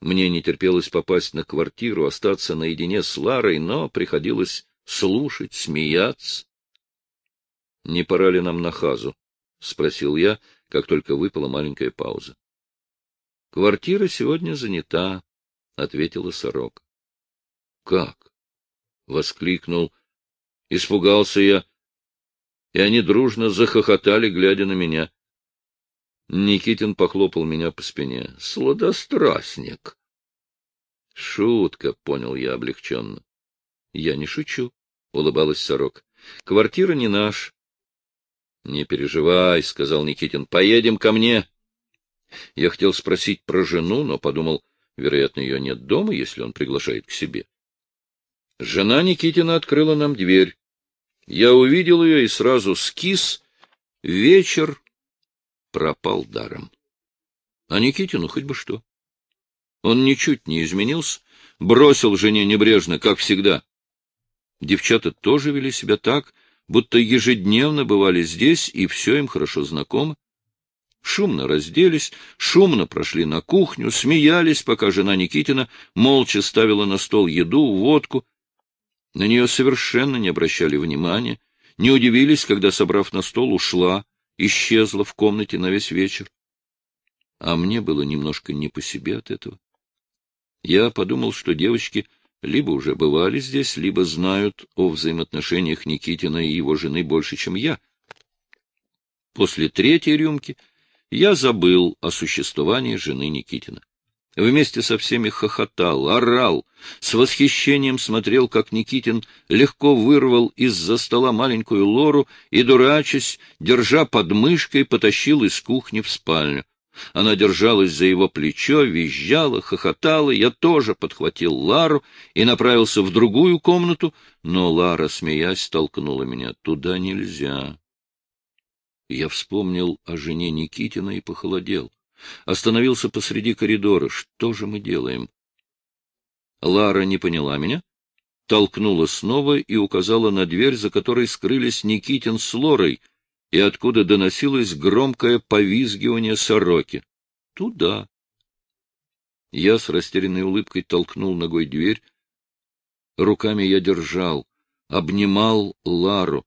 Мне не терпелось попасть на квартиру, остаться наедине с Ларой, но приходилось слушать, смеяться. — Не пора ли нам на хазу? — спросил я, как только выпала маленькая пауза. — Квартира сегодня занята, — ответила сорок. — Как? — воскликнул. Испугался я, и они дружно захохотали, глядя на меня. Никитин похлопал меня по спине. — Сладострастник! — Шутка, — понял я облегченно. — Я не шучу, — улыбалась сорок. — Квартира не наш. — Не переживай, — сказал Никитин. — Поедем ко мне. Я хотел спросить про жену, но подумал, вероятно, ее нет дома, если он приглашает к себе. Жена Никитина открыла нам дверь. Я увидел ее и сразу скис. Вечер пропал даром. А Никитину хоть бы что. Он ничуть не изменился, бросил жене небрежно, как всегда. Девчата тоже вели себя так, будто ежедневно бывали здесь, и все им хорошо знакомо. Шумно разделись, шумно прошли на кухню, смеялись, пока жена Никитина молча ставила на стол еду, водку. На нее совершенно не обращали внимания, не удивились, когда, собрав на стол, ушла, исчезла в комнате на весь вечер. А мне было немножко не по себе от этого. Я подумал, что девочки либо уже бывали здесь, либо знают о взаимоотношениях Никитина и его жены больше, чем я. После третьей рюмки я забыл о существовании жены Никитина. Вместе со всеми хохотал, орал, с восхищением смотрел, как Никитин легко вырвал из-за стола маленькую лору и, дурачась, держа под мышкой, потащил из кухни в спальню. Она держалась за его плечо, визжала, хохотала, я тоже подхватил Лару и направился в другую комнату, но Лара, смеясь, толкнула меня. Туда нельзя. Я вспомнил о жене Никитина и похолодел. Остановился посреди коридора. Что же мы делаем? Лара не поняла меня, толкнула снова и указала на дверь, за которой скрылись Никитин с Лорой, и откуда доносилось громкое повизгивание сороки. Туда. Я с растерянной улыбкой толкнул ногой дверь. Руками я держал, обнимал Лару.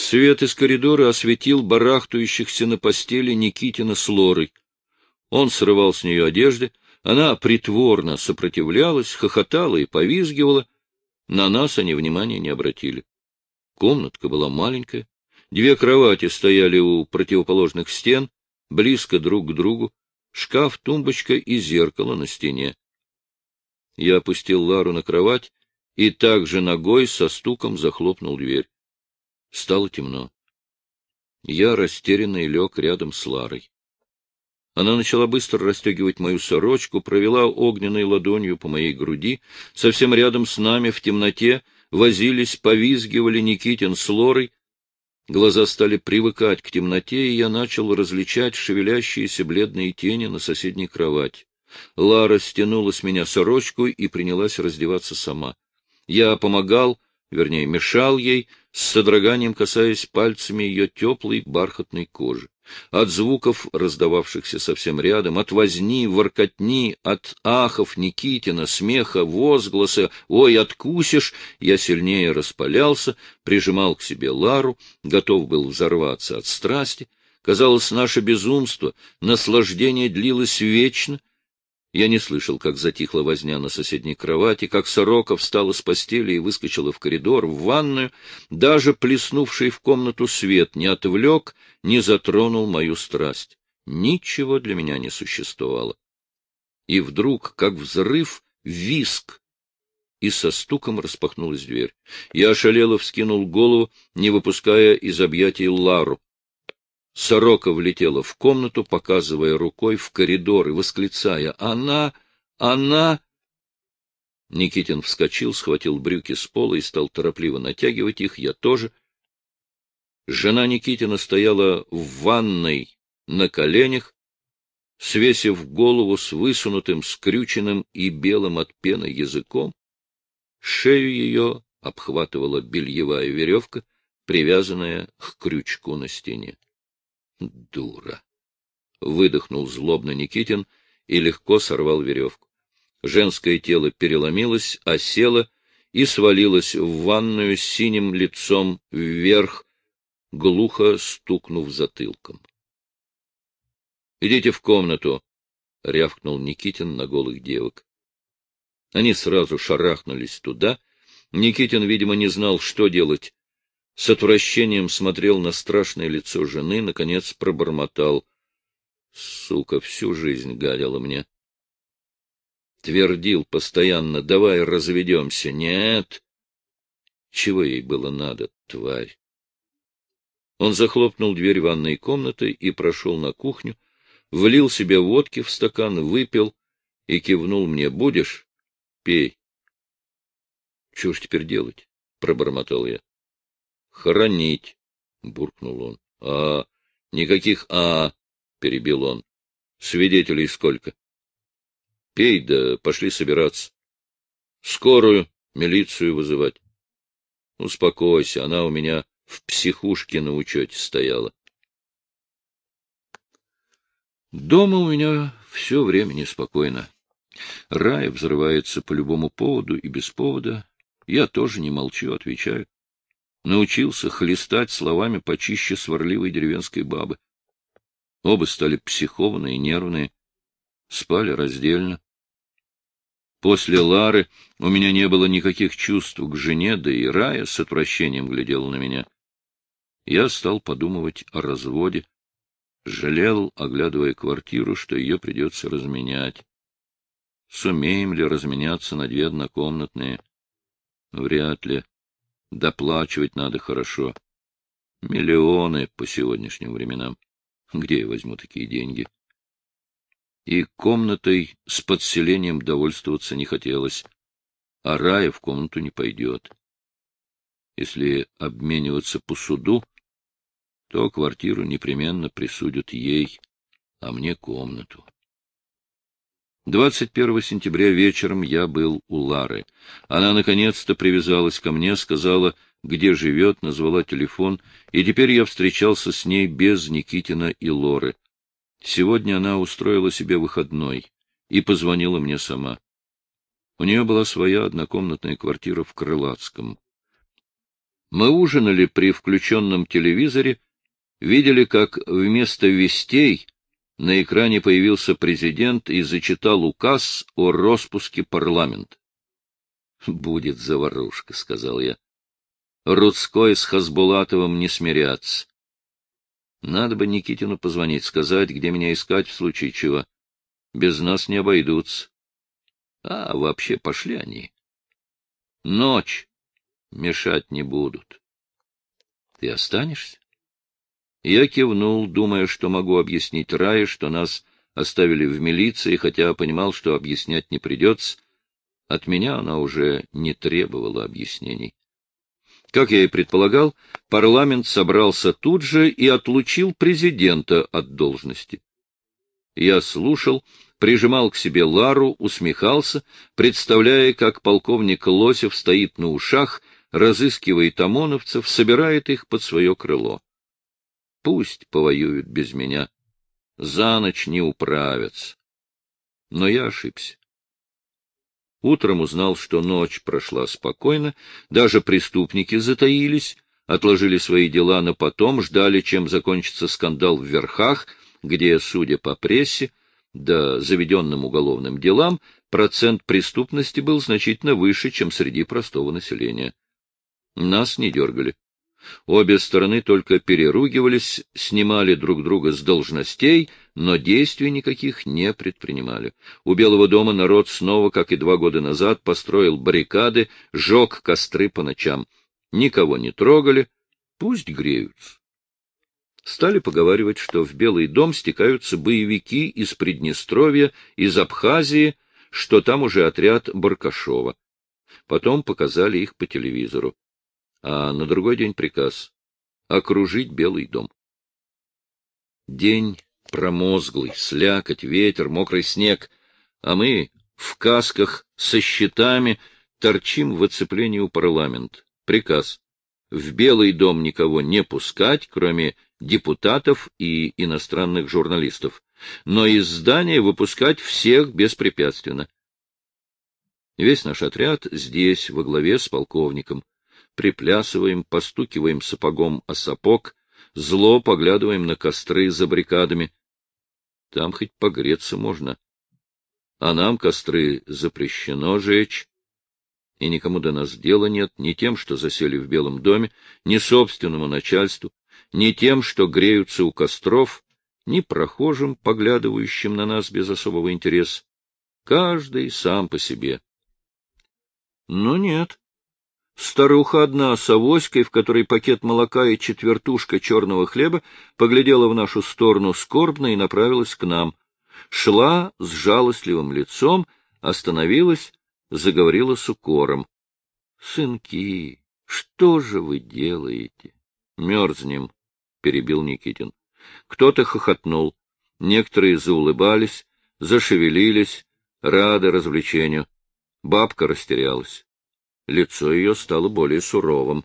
Свет из коридора осветил барахтающихся на постели Никитина с Лорой. Он срывал с нее одежды, она притворно сопротивлялась, хохотала и повизгивала. На нас они внимания не обратили. Комнатка была маленькая, две кровати стояли у противоположных стен, близко друг к другу, шкаф, тумбочка и зеркало на стене. Я опустил Лару на кровать и также ногой со стуком захлопнул дверь. Стало темно. Я растерянный лег рядом с Ларой. Она начала быстро расстегивать мою сорочку, провела огненной ладонью по моей груди. Совсем рядом с нами в темноте возились, повизгивали Никитин с Лорой. Глаза стали привыкать к темноте, и я начал различать шевелящиеся бледные тени на соседней кровати. Лара стянула с меня сорочку и принялась раздеваться сама. Я помогал, вернее, мешал ей, с содроганием касаясь пальцами ее теплой бархатной кожи. От звуков, раздававшихся совсем рядом, от возни, воркотни, от ахов Никитина, смеха, возгласа «Ой, откусишь!» я сильнее распалялся, прижимал к себе Лару, готов был взорваться от страсти. Казалось, наше безумство, наслаждение длилось вечно, я не слышал, как затихла возня на соседней кровати, как сорока встала с постели и выскочила в коридор, в ванную. Даже плеснувший в комнату свет не отвлек, не затронул мою страсть. Ничего для меня не существовало. И вдруг, как взрыв, виск, и со стуком распахнулась дверь. Я ошалело вскинул голову, не выпуская из объятий Лару. Сорока влетела в комнату, показывая рукой в коридор и восклицая «Она! Она!» Никитин вскочил, схватил брюки с пола и стал торопливо натягивать их, я тоже. Жена Никитина стояла в ванной на коленях, свесив голову с высунутым, скрюченным и белым от пены языком. Шею ее обхватывала бельевая веревка, привязанная к крючку на стене. Дура! Выдохнул злобно Никитин и легко сорвал веревку. Женское тело переломилось, осело и свалилось в ванную синим лицом вверх, глухо стукнув затылком. — Идите в комнату! — рявкнул Никитин на голых девок. Они сразу шарахнулись туда. Никитин, видимо, не знал, что делать с отвращением смотрел на страшное лицо жены, наконец пробормотал. Сука, всю жизнь гадила мне. Твердил постоянно, давай разведемся. Нет. Чего ей было надо, тварь? Он захлопнул дверь ванной комнаты и прошел на кухню, влил себе водки в стакан, выпил и кивнул мне. Будешь? Пей. Чего ж теперь делать? — пробормотал я. Хоронить, — буркнул он. — А, никаких «а», — перебил он. — Свидетелей сколько? — Пей, да пошли собираться. Скорую, милицию вызывать. Успокойся, она у меня в психушке на учете стояла. Дома у меня все время неспокойно. Рай взрывается по любому поводу и без повода. Я тоже не молчу, отвечаю научился хлестать словами почище сварливой деревенской бабы. Оба стали психованные, нервные, спали раздельно. После Лары у меня не было никаких чувств к жене, да и Рая с отвращением глядела на меня. Я стал подумывать о разводе. Жалел, оглядывая квартиру, что ее придется разменять. Сумеем ли разменяться на две однокомнатные? Вряд ли. Доплачивать надо хорошо. Миллионы по сегодняшним временам. Где я возьму такие деньги? И комнатой с подселением довольствоваться не хотелось, а Рая в комнату не пойдет. Если обмениваться по суду, то квартиру непременно присудят ей, а мне комнату. 21 сентября вечером я был у Лары. Она наконец-то привязалась ко мне, сказала, где живет, назвала телефон, и теперь я встречался с ней без Никитина и Лоры. Сегодня она устроила себе выходной и позвонила мне сама. У нее была своя однокомнатная квартира в Крылатском. Мы ужинали при включенном телевизоре, видели, как вместо вестей на экране появился президент и зачитал указ о распуске парламента. — Будет заварушка, — сказал я. Рудской с Хасбулатовым не смирятся. Надо бы Никитину позвонить, сказать, где меня искать в случае чего. Без нас не обойдутся. А вообще пошли они. Ночь. Мешать не будут. Ты останешься? Я кивнул, думая, что могу объяснить Рае, что нас оставили в милиции, хотя понимал, что объяснять не придется. От меня она уже не требовала объяснений. Как я и предполагал, парламент собрался тут же и отлучил президента от должности. Я слушал, прижимал к себе Лару, усмехался, представляя, как полковник Лосев стоит на ушах, разыскивает ОМОНовцев, собирает их под свое крыло. Пусть повоюют без меня. За ночь не управятся. Но я ошибся. Утром узнал, что ночь прошла спокойно, даже преступники затаились, отложили свои дела на потом, ждали, чем закончится скандал в верхах, где, судя по прессе, да заведенным уголовным делам, процент преступности был значительно выше, чем среди простого населения. Нас не дергали. Обе стороны только переругивались, снимали друг друга с должностей, но действий никаких не предпринимали. У Белого дома народ снова, как и два года назад, построил баррикады, жег костры по ночам. Никого не трогали, пусть греются. Стали поговаривать, что в Белый дом стекаются боевики из Приднестровья, из Абхазии, что там уже отряд Баркашова. Потом показали их по телевизору а на другой день приказ — окружить Белый дом. День промозглый, слякоть, ветер, мокрый снег, а мы в касках со щитами торчим в оцеплении у парламента. Приказ — в Белый дом никого не пускать, кроме депутатов и иностранных журналистов, но из здания выпускать всех беспрепятственно. Весь наш отряд здесь, во главе с полковником приплясываем, постукиваем сапогом о сапог, зло поглядываем на костры за баррикадами. Там хоть погреться можно. А нам костры запрещено жечь, и никому до нас дела нет ни тем, что засели в Белом доме, ни собственному начальству, ни тем, что греются у костров, ни прохожим, поглядывающим на нас без особого интереса. Каждый сам по себе. Но нет. Старуха одна с авоськой, в которой пакет молока и четвертушка черного хлеба, поглядела в нашу сторону скорбно и направилась к нам. Шла с жалостливым лицом, остановилась, заговорила с укором. — Сынки, что же вы делаете? — Мерзнем, — перебил Никитин. Кто-то хохотнул, некоторые заулыбались, зашевелились, рады развлечению. Бабка растерялась. Лицо ее стало более суровым.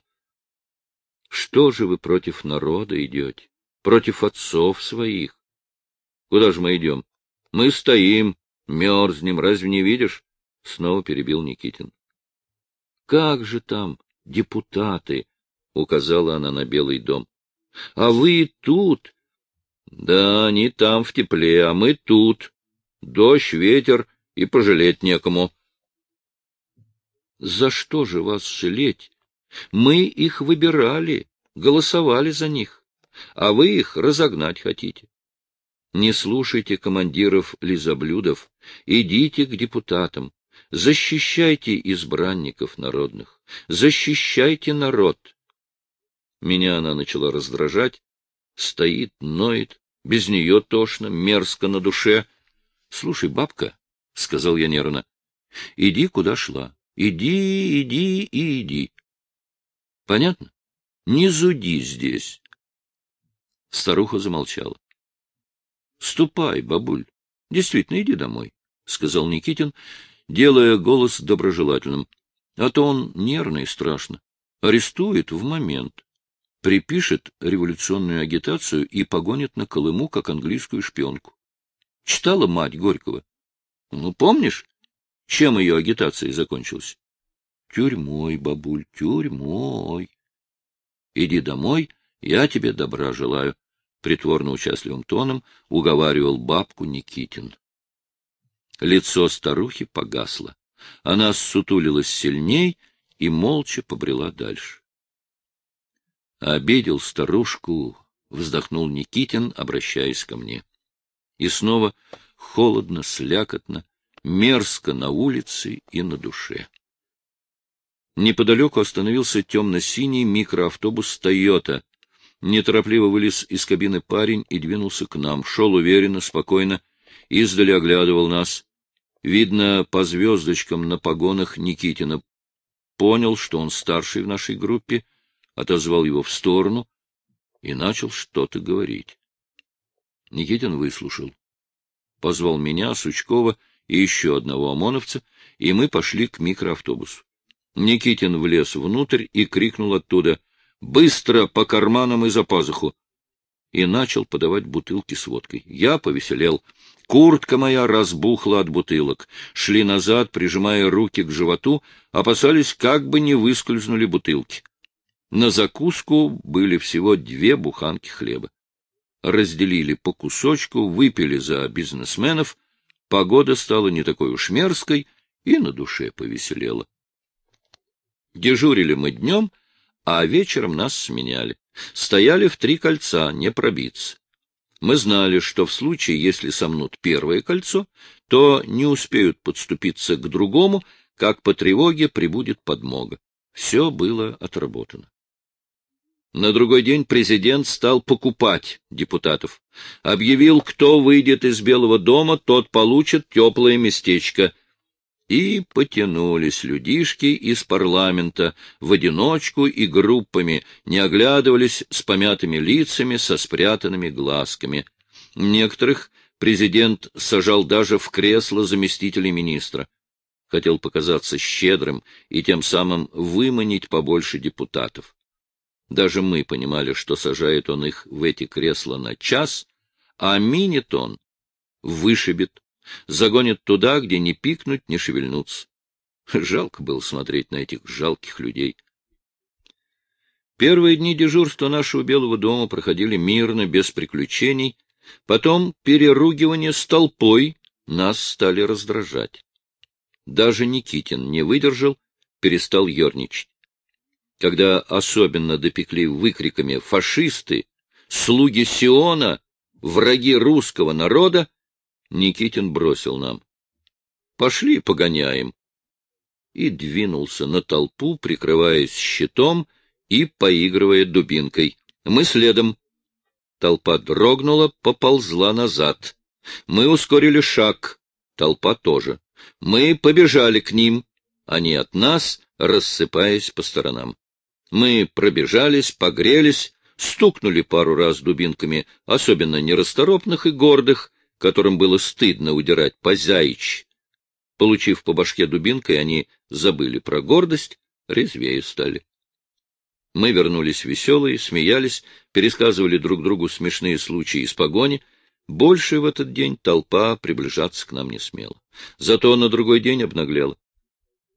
— Что же вы против народа идете? Против отцов своих? Куда же мы идем? Мы стоим, мерзнем, разве не видишь? Снова перебил Никитин. — Как же там депутаты? — указала она на Белый дом. — А вы тут? — Да, они там в тепле, а мы тут. Дождь, ветер, и пожалеть некому. За что же вас жалеть? Мы их выбирали, голосовали за них, а вы их разогнать хотите. Не слушайте командиров лизоблюдов, идите к депутатам, защищайте избранников народных, защищайте народ. Меня она начала раздражать, стоит, ноет, без нее тошно, мерзко на душе. — Слушай, бабка, — сказал я нервно, — иди, куда шла. Иди, иди и иди. Понятно? Не зуди здесь. Старуха замолчала. — Ступай, бабуль. Действительно, иди домой, — сказал Никитин, делая голос доброжелательным. А то он нервный и страшно. Арестует в момент. Припишет революционную агитацию и погонит на Колыму, как английскую шпионку. Читала мать Горького. Ну, помнишь, чем ее агитация закончилась? Тюрьмой, бабуль, тюрьмой. Иди домой, я тебе добра желаю, — притворно участливым тоном уговаривал бабку Никитин. Лицо старухи погасло. Она ссутулилась сильней и молча побрела дальше. Обидел старушку, вздохнул Никитин, обращаясь ко мне. И снова холодно, слякотно, мерзко на улице и на душе. Неподалеку остановился темно-синий микроавтобус «Тойота». Неторопливо вылез из кабины парень и двинулся к нам. Шел уверенно, спокойно, издали оглядывал нас. Видно, по звездочкам на погонах Никитина. Понял, что он старший в нашей группе, отозвал его в сторону и начал что-то говорить. Никитин выслушал. Позвал меня, Сучкова и еще одного ОМОНовца, и мы пошли к микроавтобусу. Никитин влез внутрь и крикнул оттуда «Быстро по карманам и за пазуху!» и начал подавать бутылки с водкой. Я повеселел. Куртка моя разбухла от бутылок. Шли назад, прижимая руки к животу, опасались, как бы не выскользнули бутылки. На закуску были всего две буханки хлеба. Разделили по кусочку, выпили за бизнесменов. Погода стала не такой уж мерзкой, и на душе повеселела. Дежурили мы днем, а вечером нас сменяли. Стояли в три кольца, не пробиться. Мы знали, что в случае, если сомнут первое кольцо, то не успеют подступиться к другому, как по тревоге прибудет подмога. Все было отработано. На другой день президент стал покупать депутатов. Объявил, кто выйдет из Белого дома, тот получит теплое местечко — и потянулись людишки из парламента в одиночку и группами, не оглядывались с помятыми лицами, со спрятанными глазками. Некоторых президент сажал даже в кресло заместителей министра. Хотел показаться щедрым и тем самым выманить побольше депутатов. Даже мы понимали, что сажает он их в эти кресла на час, а минит он, вышибет, Загонит туда, где ни пикнуть, ни шевельнуться. Жалко было смотреть на этих жалких людей. Первые дни дежурства нашего Белого дома проходили мирно, без приключений. Потом переругивание с толпой нас стали раздражать. Даже Никитин не выдержал, перестал ерничать. Когда особенно допекли выкриками «фашисты», «слуги Сиона», «враги русского народа», Никитин бросил нам. — Пошли погоняем. И двинулся на толпу, прикрываясь щитом и поигрывая дубинкой. Мы следом. Толпа дрогнула, поползла назад. Мы ускорили шаг. Толпа тоже. Мы побежали к ним. Они от нас, рассыпаясь по сторонам. Мы пробежались, погрелись, стукнули пару раз дубинками, особенно нерасторопных и гордых, которым было стыдно удирать по заячь. Получив по башке дубинкой, они забыли про гордость, резвее стали. Мы вернулись веселые, смеялись, пересказывали друг другу смешные случаи из погони. Больше в этот день толпа приближаться к нам не смела. Зато на другой день обнаглела.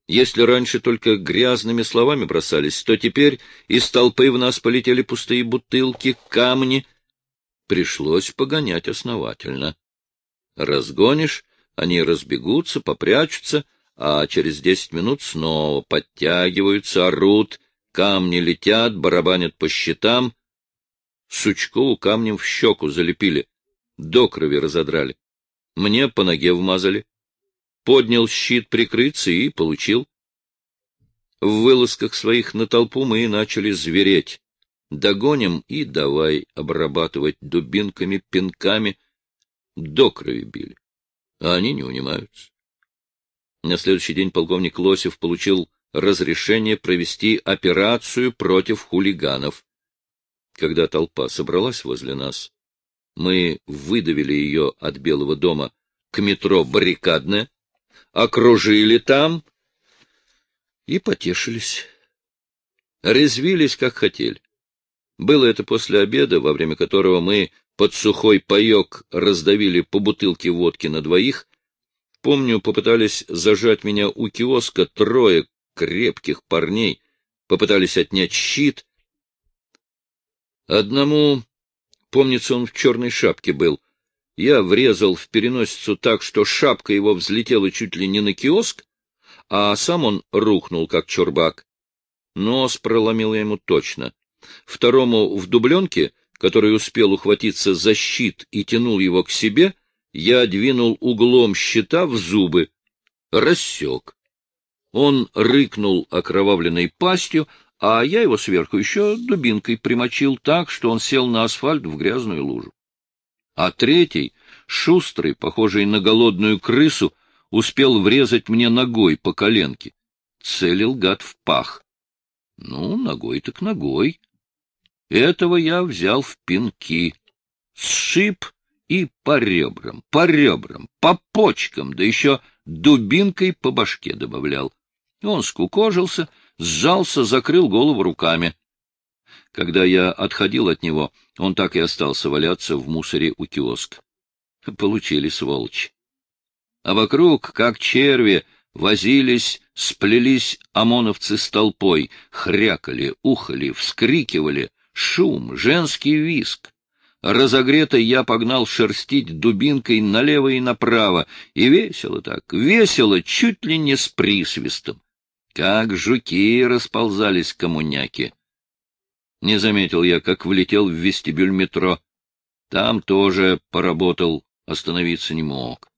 Если раньше только грязными словами бросались, то теперь из толпы в нас полетели пустые бутылки, камни. Пришлось погонять основательно. Разгонишь, они разбегутся, попрячутся, а через десять минут снова подтягиваются, орут, камни летят, барабанят по щитам. Сучкову камнем в щеку залепили. До крови разодрали. Мне по ноге вмазали. Поднял щит прикрыться и получил. В вылазках своих на толпу мы и начали звереть. Догоним и давай обрабатывать дубинками, пинками. До крови били. А они не унимаются. На следующий день полковник Лосев получил разрешение провести операцию против хулиганов. Когда толпа собралась возле нас, мы выдавили ее от Белого дома к метро «Баррикадное», окружили там и потешились. Резвились, как хотели. Было это после обеда, во время которого мы под сухой паек раздавили по бутылке водки на двоих. Помню, попытались зажать меня у киоска трое крепких парней, попытались отнять щит. Одному, помнится, он в черной шапке был. Я врезал в переносицу так, что шапка его взлетела чуть ли не на киоск, а сам он рухнул, как чурбак. Нос проломил я ему точно. Второму в дубленке, который успел ухватиться за щит и тянул его к себе, я двинул углом щита в зубы. Рассек. Он рыкнул окровавленной пастью, а я его сверху еще дубинкой примочил так, что он сел на асфальт в грязную лужу. А третий, шустрый, похожий на голодную крысу, успел врезать мне ногой по коленке. Целил гад в пах. Ну, ногой так ногой. Этого я взял в пинки. Сшиб и по ребрам, по ребрам, по почкам, да еще дубинкой по башке добавлял. Он скукожился, сжался, закрыл голову руками. Когда я отходил от него, он так и остался валяться в мусоре у киоска. Получили сволочь. А вокруг, как черви, возились, сплелись ОМОНовцы с толпой, хрякали, ухали, вскрикивали, шум, женский виск. Разогретый я погнал шерстить дубинкой налево и направо, и весело так, весело, чуть ли не с присвистом. Как жуки расползались коммуняки. Не заметил я, как влетел в вестибюль метро. Там тоже поработал, остановиться не мог.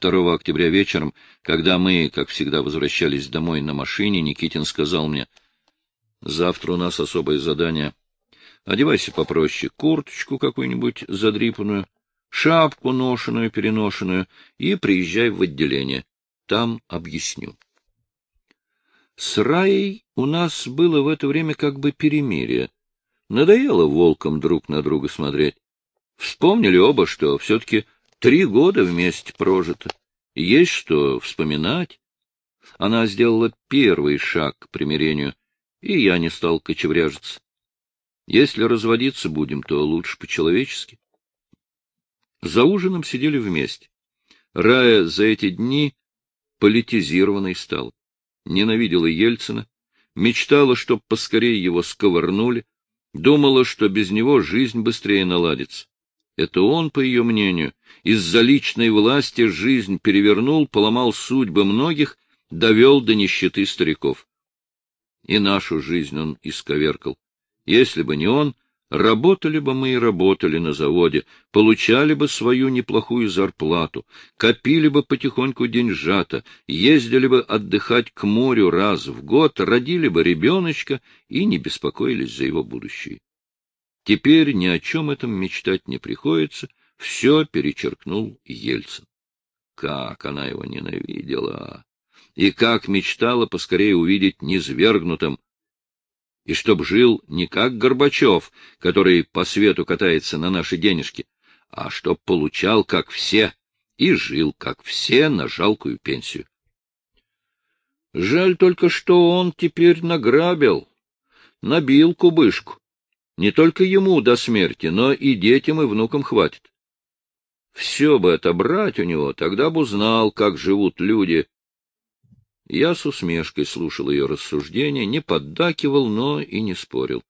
2 октября вечером, когда мы, как всегда, возвращались домой на машине, Никитин сказал мне — Завтра у нас особое задание. Одевайся попроще, курточку какую-нибудь задрипанную, шапку ношеную, переношенную, и приезжай в отделение. Там объясню. С Раей у нас было в это время как бы перемирие. Надоело волкам друг на друга смотреть. Вспомнили оба, что все-таки три года вместе прожито. Есть что вспоминать. Она сделала первый шаг к примирению — и я не стал кочевряжиться. Если разводиться будем, то лучше по-человечески. За ужином сидели вместе. Рая за эти дни политизированной стала. Ненавидела Ельцина, мечтала, чтоб поскорее его сковырнули, думала, что без него жизнь быстрее наладится. Это он, по ее мнению, из-за личной власти жизнь перевернул, поломал судьбы многих, довел до нищеты стариков. И нашу жизнь он исковеркал. Если бы не он, работали бы мы и работали на заводе, получали бы свою неплохую зарплату, копили бы потихоньку деньжата, ездили бы отдыхать к морю раз в год, родили бы ребеночка и не беспокоились за его будущее. Теперь ни о чем этом мечтать не приходится, все перечеркнул Ельцин. Как она его ненавидела! и как мечтала поскорее увидеть низвергнутым, и чтоб жил не как Горбачев, который по свету катается на наши денежки, а чтоб получал, как все, и жил, как все, на жалкую пенсию. Жаль только, что он теперь награбил, набил кубышку. Не только ему до смерти, но и детям и внукам хватит. Все бы отобрать у него, тогда бы узнал, как живут люди, я с усмешкой слушал ее рассуждения, не поддакивал, но и не спорил.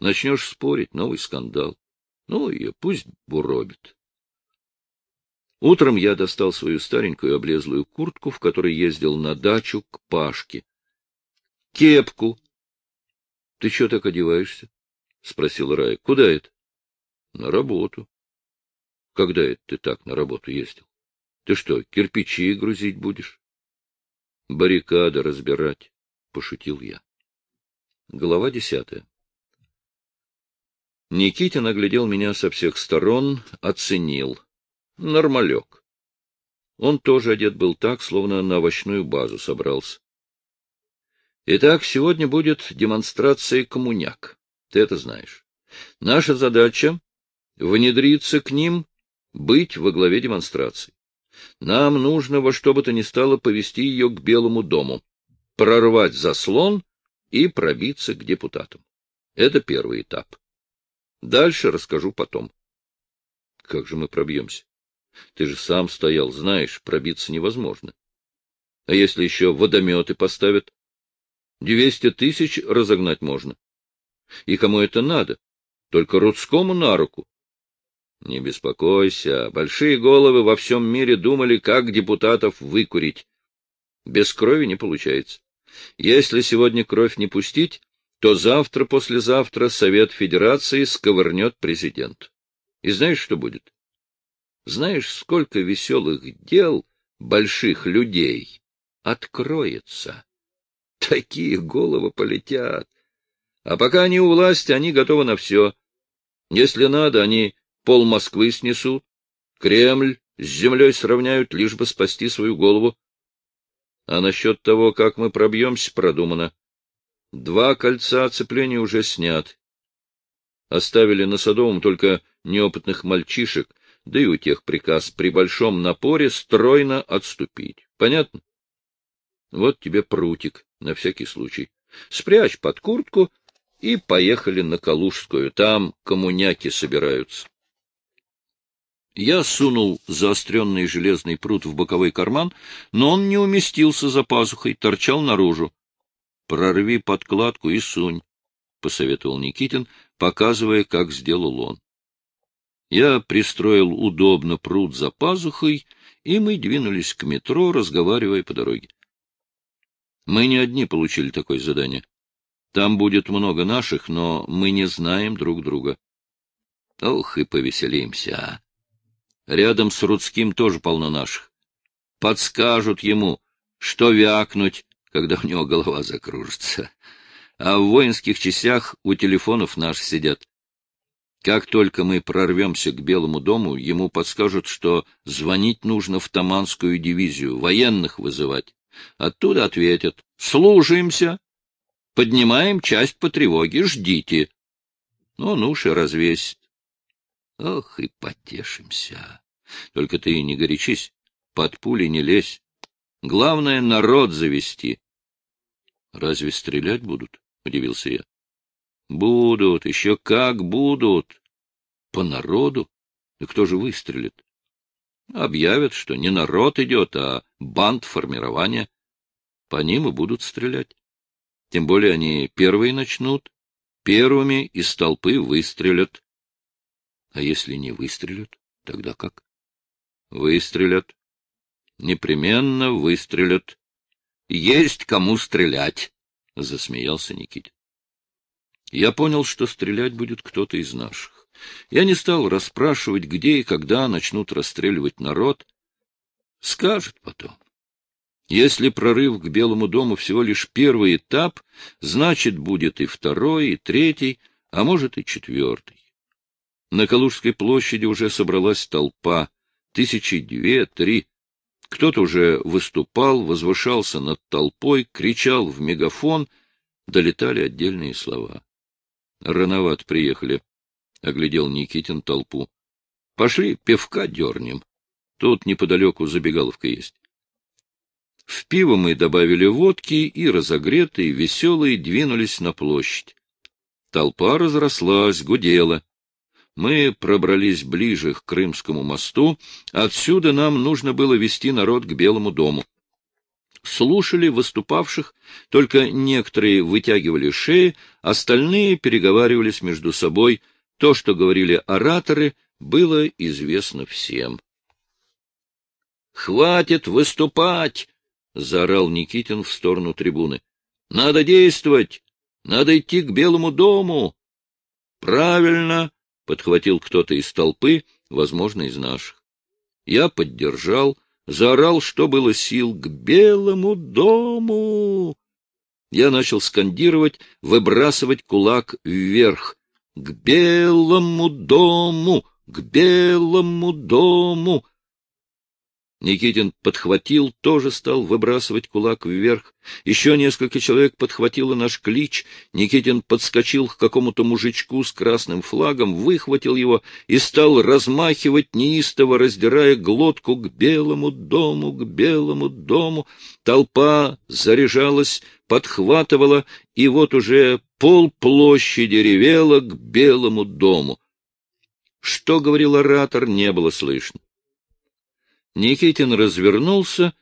Начнешь спорить — новый скандал. Ну и пусть буробит. Утром я достал свою старенькую облезлую куртку, в которой ездил на дачу к Пашке. Кепку. — Ты что так одеваешься? — спросил Рая. — Куда это? — На работу. Когда это ты так на работу ездил? Ты что, кирпичи грузить будешь? Баррикады разбирать, — пошутил я. Глава десятая. Никитин оглядел меня со всех сторон, оценил. Нормалек. Он тоже одет был так, словно на овощную базу собрался. Итак, сегодня будет демонстрация коммуняк. Ты это знаешь. Наша задача — внедриться к ним, быть во главе демонстрации. Нам нужно во что бы то ни стало повести ее к Белому дому, прорвать заслон и пробиться к депутатам. Это первый этап. Дальше расскажу потом. Как же мы пробьемся? Ты же сам стоял, знаешь, пробиться невозможно. А если еще водометы поставят? Двести тысяч разогнать можно. И кому это надо? Только Рудскому на руку. Не беспокойся, большие головы во всем мире думали, как депутатов выкурить. Без крови не получается. Если сегодня кровь не пустить, то завтра-послезавтра Совет Федерации сковырнет президент. И знаешь, что будет? Знаешь, сколько веселых дел больших людей откроется? Такие головы полетят. А пока они у власти, они готовы на все. Если надо, они пол Москвы снесут, Кремль с землей сравняют, лишь бы спасти свою голову. А насчет того, как мы пробьемся, продумано. Два кольца оцепления уже снят. Оставили на Садовом только неопытных мальчишек, да и у тех приказ при большом напоре стройно отступить. Понятно? Вот тебе прутик, на всякий случай. Спрячь под куртку и поехали на Калужскую. Там коммуняки собираются. Я сунул заостренный железный прут в боковой карман, но он не уместился за пазухой, торчал наружу. — Прорви подкладку и сунь, — посоветовал Никитин, показывая, как сделал он. Я пристроил удобно прут за пазухой, и мы двинулись к метро, разговаривая по дороге. Мы не одни получили такое задание. Там будет много наших, но мы не знаем друг друга. Ох, и повеселимся, а! Рядом с Рудским тоже полно наших. Подскажут ему, что вякнуть, когда у него голова закружится. А в воинских частях у телефонов наши сидят. Как только мы прорвемся к Белому дому, ему подскажут, что звонить нужно в Таманскую дивизию, военных вызывать. Оттуда ответят «Служимся! Поднимаем часть по тревоге, ждите!» Он уши развесит. Ох, и потешимся. Только ты не горячись, под пули не лезь. Главное — народ завести. — Разве стрелять будут? — удивился я. — Будут, еще как будут. По народу? И кто же выстрелит? Объявят, что не народ идет, а банд формирования. По ним и будут стрелять. Тем более они первые начнут, первыми из толпы выстрелят. А если не выстрелят, тогда как? Выстрелят. Непременно выстрелят. Есть кому стрелять, — засмеялся Никитин. Я понял, что стрелять будет кто-то из наших. Я не стал расспрашивать, где и когда начнут расстреливать народ. Скажет потом. Если прорыв к Белому дому всего лишь первый этап, значит, будет и второй, и третий, а может, и четвертый. На Калужской площади уже собралась толпа, тысячи две-три. Кто-то уже выступал, возвышался над толпой, кричал в мегафон, долетали отдельные слова. Рановат приехали, — оглядел Никитин толпу. — Пошли пивка дернем. Тут неподалеку забегаловка есть. В пиво мы добавили водки и, разогретые, веселые, двинулись на площадь. Толпа разрослась, гудела. Мы пробрались ближе к Крымскому мосту. Отсюда нам нужно было вести народ к Белому дому. Слушали выступавших, только некоторые вытягивали шеи, остальные переговаривались между собой. То, что говорили ораторы, было известно всем. — Хватит выступать! — заорал Никитин в сторону трибуны. — Надо действовать! Надо идти к Белому дому! — Правильно! — подхватил кто-то из толпы, возможно, из наших. Я поддержал, заорал, что было сил, к Белому дому. Я начал скандировать, выбрасывать кулак вверх. К Белому дому! К Белому дому! Никитин подхватил, тоже стал выбрасывать кулак вверх. Еще несколько человек подхватило наш клич. Никитин подскочил к какому-то мужичку с красным флагом, выхватил его и стал размахивать неистово, раздирая глотку к белому дому, к белому дому. Толпа заряжалась, подхватывала, и вот уже пол площади ревела к белому дому. Что говорил оратор, не было слышно. Никитин развернулся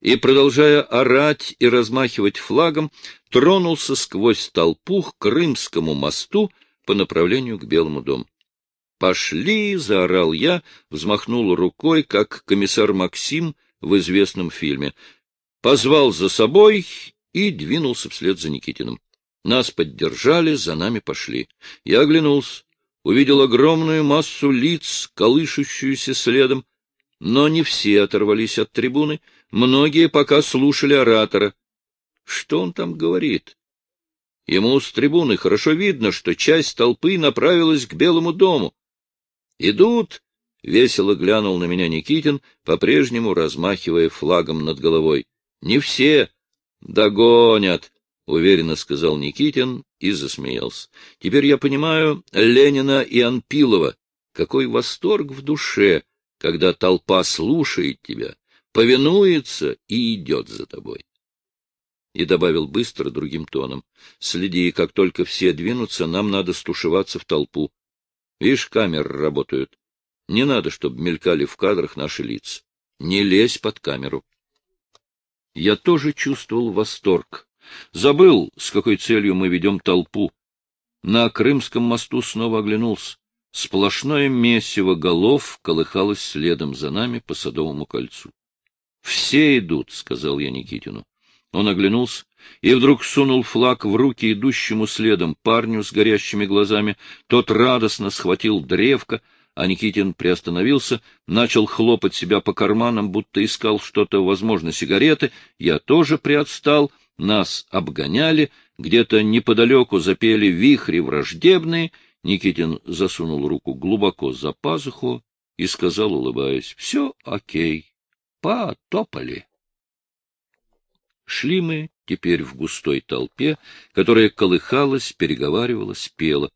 и, продолжая орать и размахивать флагом, тронулся сквозь толпу к Крымскому мосту по направлению к Белому дому. «Пошли!» — заорал я, взмахнул рукой, как комиссар Максим в известном фильме. Позвал за собой и двинулся вслед за Никитиным. Нас поддержали, за нами пошли. Я оглянулся, увидел огромную массу лиц, колышущуюся следом, но не все оторвались от трибуны, многие пока слушали оратора. Что он там говорит? Ему с трибуны хорошо видно, что часть толпы направилась к Белому дому. «Идут!» — весело глянул на меня Никитин, по-прежнему размахивая флагом над головой. «Не все! Догонят!» — уверенно сказал Никитин и засмеялся. «Теперь я понимаю Ленина и Анпилова. Какой восторг в душе!» Когда толпа слушает тебя, повинуется и идет за тобой. И добавил быстро другим тоном. Следи, как только все двинутся, нам надо стушеваться в толпу. Видишь, камеры работают. Не надо, чтобы мелькали в кадрах наши лица. Не лезь под камеру. Я тоже чувствовал восторг. Забыл, с какой целью мы ведем толпу. На Крымском мосту снова оглянулся. Сплошное месиво голов колыхалось следом за нами по Садовому кольцу. — Все идут, — сказал я Никитину. Он оглянулся и вдруг сунул флаг в руки идущему следом парню с горящими глазами. Тот радостно схватил древко, а Никитин приостановился, начал хлопать себя по карманам, будто искал что-то, возможно, сигареты. Я тоже приотстал, нас обгоняли, где-то неподалеку запели вихри враждебные — Никитин засунул руку глубоко за пазуху и сказал, улыбаясь, — Все окей, потопали. Шли мы теперь в густой толпе, которая колыхалась, переговаривалась, пела.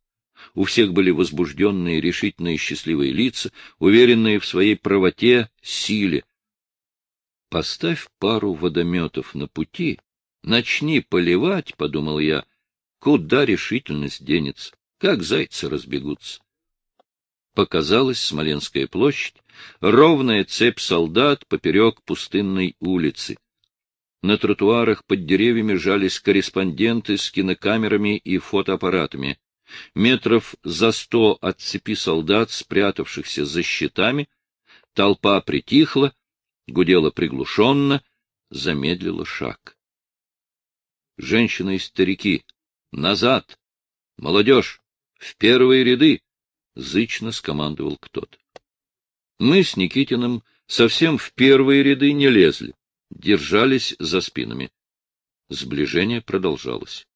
У всех были возбужденные, решительные, счастливые лица, уверенные в своей правоте, силе. Поставь пару водометов на пути, начни поливать, — подумал я, — куда решительность денется как зайцы разбегутся. Показалась Смоленская площадь, ровная цепь солдат поперек пустынной улицы. На тротуарах под деревьями жались корреспонденты с кинокамерами и фотоаппаратами. Метров за сто от цепи солдат, спрятавшихся за щитами, толпа притихла, гудела приглушенно, замедлила шаг. Женщины и старики! Назад! Молодежь! В первые ряды! — зычно скомандовал кто-то. Мы с Никитиным совсем в первые ряды не лезли, держались за спинами. Сближение продолжалось.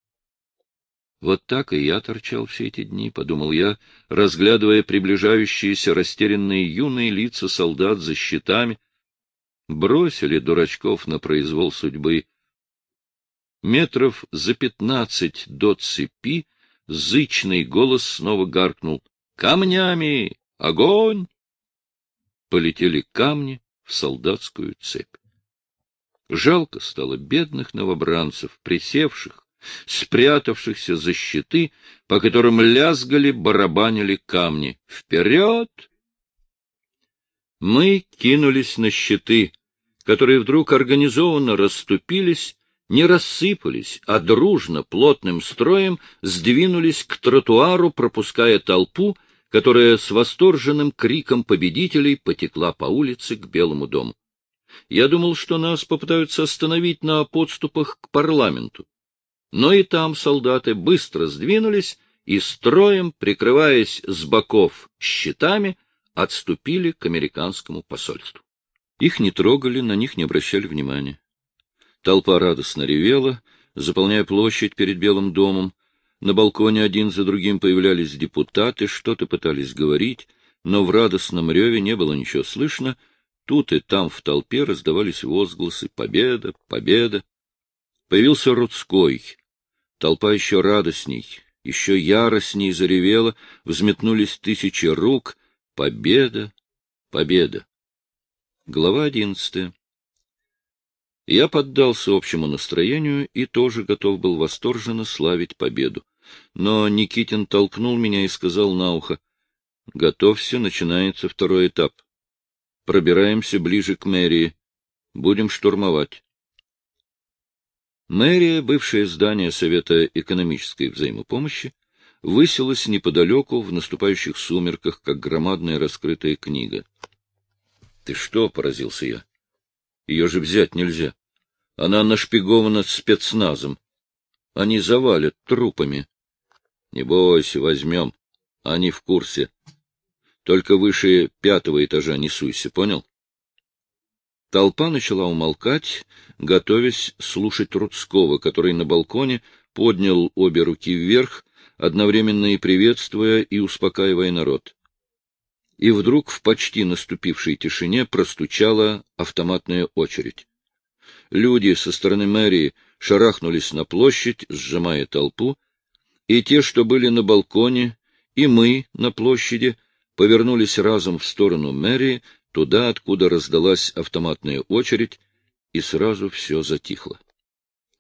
Вот так и я торчал все эти дни, — подумал я, разглядывая приближающиеся растерянные юные лица солдат за щитами. Бросили дурачков на произвол судьбы. Метров за пятнадцать до цепи зычный голос снова гаркнул. «Камнями! Огонь!» Полетели камни в солдатскую цепь. Жалко стало бедных новобранцев, присевших, спрятавшихся за щиты, по которым лязгали, барабанили камни. «Вперед!» Мы кинулись на щиты, которые вдруг организованно расступились не рассыпались, а дружно, плотным строем сдвинулись к тротуару, пропуская толпу, которая с восторженным криком победителей потекла по улице к Белому дому. Я думал, что нас попытаются остановить на подступах к парламенту. Но и там солдаты быстро сдвинулись и строем, прикрываясь с боков щитами, отступили к американскому посольству. Их не трогали, на них не обращали внимания. Толпа радостно ревела, заполняя площадь перед Белым домом. На балконе один за другим появлялись депутаты, что-то пытались говорить, но в радостном реве не было ничего слышно. Тут и там в толпе раздавались возгласы «Победа! Победа!». Появился Рудской. Толпа еще радостней, еще яростней заревела, взметнулись тысячи рук. Победа! Победа! Глава одиннадцатая. Я поддался общему настроению и тоже готов был восторженно славить победу. Но Никитин толкнул меня и сказал на ухо, — Готовься, начинается второй этап. Пробираемся ближе к мэрии. Будем штурмовать. Мэрия, бывшее здание Совета экономической взаимопомощи, высилась неподалеку в наступающих сумерках, как громадная раскрытая книга. — Ты что? — поразился я. — Ее же взять нельзя. Она нашпигована спецназом. Они завалят трупами. Не бойся, возьмем. Они в курсе. Только выше пятого этажа не суйся, понял? Толпа начала умолкать, готовясь слушать Рудского, который на балконе поднял обе руки вверх, одновременно и приветствуя, и успокаивая народ. И вдруг в почти наступившей тишине простучала автоматная очередь. Люди со стороны мэрии шарахнулись на площадь, сжимая толпу, и те, что были на балконе, и мы на площади, повернулись разом в сторону мэрии, туда, откуда раздалась автоматная очередь, и сразу все затихло.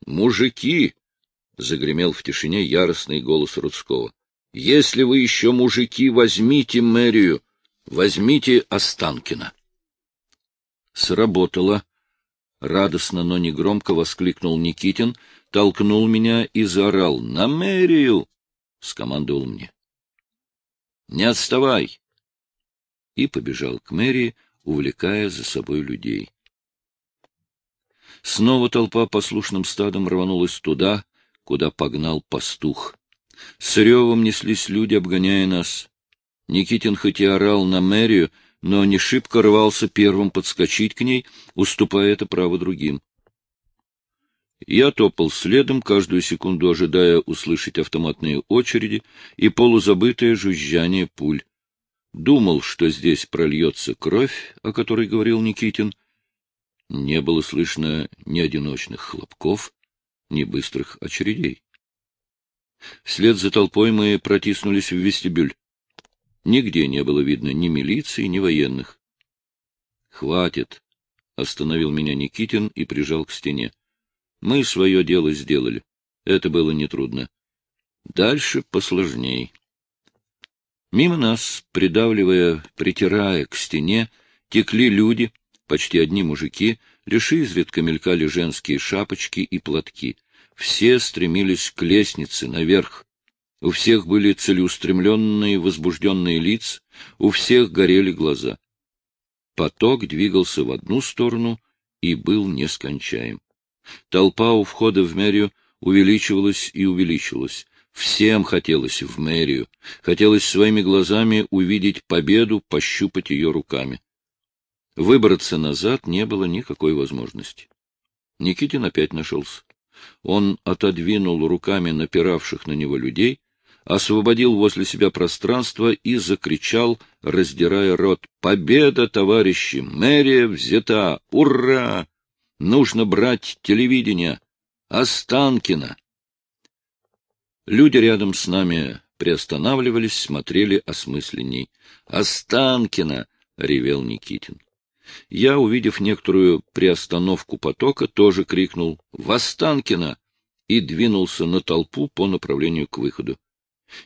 «Мужики!» — загремел в тишине яростный голос Рудского. «Если вы еще мужики, возьмите мэрию, возьмите Останкина!» Сработало. Радостно, но негромко воскликнул Никитин, толкнул меня и заорал «На мэрию!» — скомандовал мне. «Не отставай!» И побежал к мэрии, увлекая за собой людей. Снова толпа послушным стадом рванулась туда, куда погнал пастух. С ревом неслись люди, обгоняя нас. Никитин хоть и орал на мэрию, но не шибко рвался первым подскочить к ней, уступая это право другим. Я топал следом, каждую секунду ожидая услышать автоматные очереди и полузабытое жужжание пуль. Думал, что здесь прольется кровь, о которой говорил Никитин. Не было слышно ни одиночных хлопков, ни быстрых очередей. Вслед за толпой мы протиснулись в вестибюль. Нигде не было видно ни милиции, ни военных. — Хватит! — остановил меня Никитин и прижал к стене. — Мы свое дело сделали. Это было нетрудно. Дальше посложней. Мимо нас, придавливая, притирая к стене, текли люди, почти одни мужики, лишь изредка мелькали женские шапочки и платки. Все стремились к лестнице, наверх. У всех были целеустремленные, возбужденные лица, у всех горели глаза. Поток двигался в одну сторону и был нескончаем. Толпа у входа в мэрию увеличивалась и увеличивалась. Всем хотелось в мэрию, хотелось своими глазами увидеть победу, пощупать ее руками. Выбраться назад не было никакой возможности. Никитин опять нашелся. Он отодвинул руками напиравших на него людей, освободил возле себя пространство и закричал, раздирая рот, «Победа, товарищи! Мэрия взята! Ура! Нужно брать телевидение! Останкина!» Люди рядом с нами приостанавливались, смотрели осмысленней. «Останкина!» — ревел Никитин. Я, увидев некоторую приостановку потока, тоже крикнул «Востанкина!» и двинулся на толпу по направлению к выходу.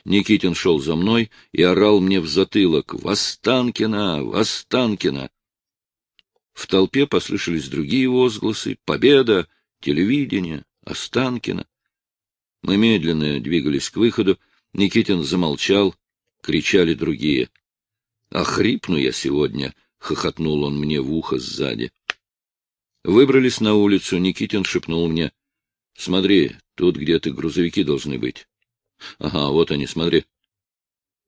Никитин шел за мной и орал мне в затылок «Востанкина! Востанкина!». В толпе послышались другие возгласы «Победа! Телевидение! Останкина!». Мы медленно двигались к выходу, Никитин замолчал, кричали другие. «Охрипну я сегодня!» — хохотнул он мне в ухо сзади. Выбрались на улицу, Никитин шепнул мне. — Смотри, тут где-то грузовики должны быть. Ага, вот они, смотри.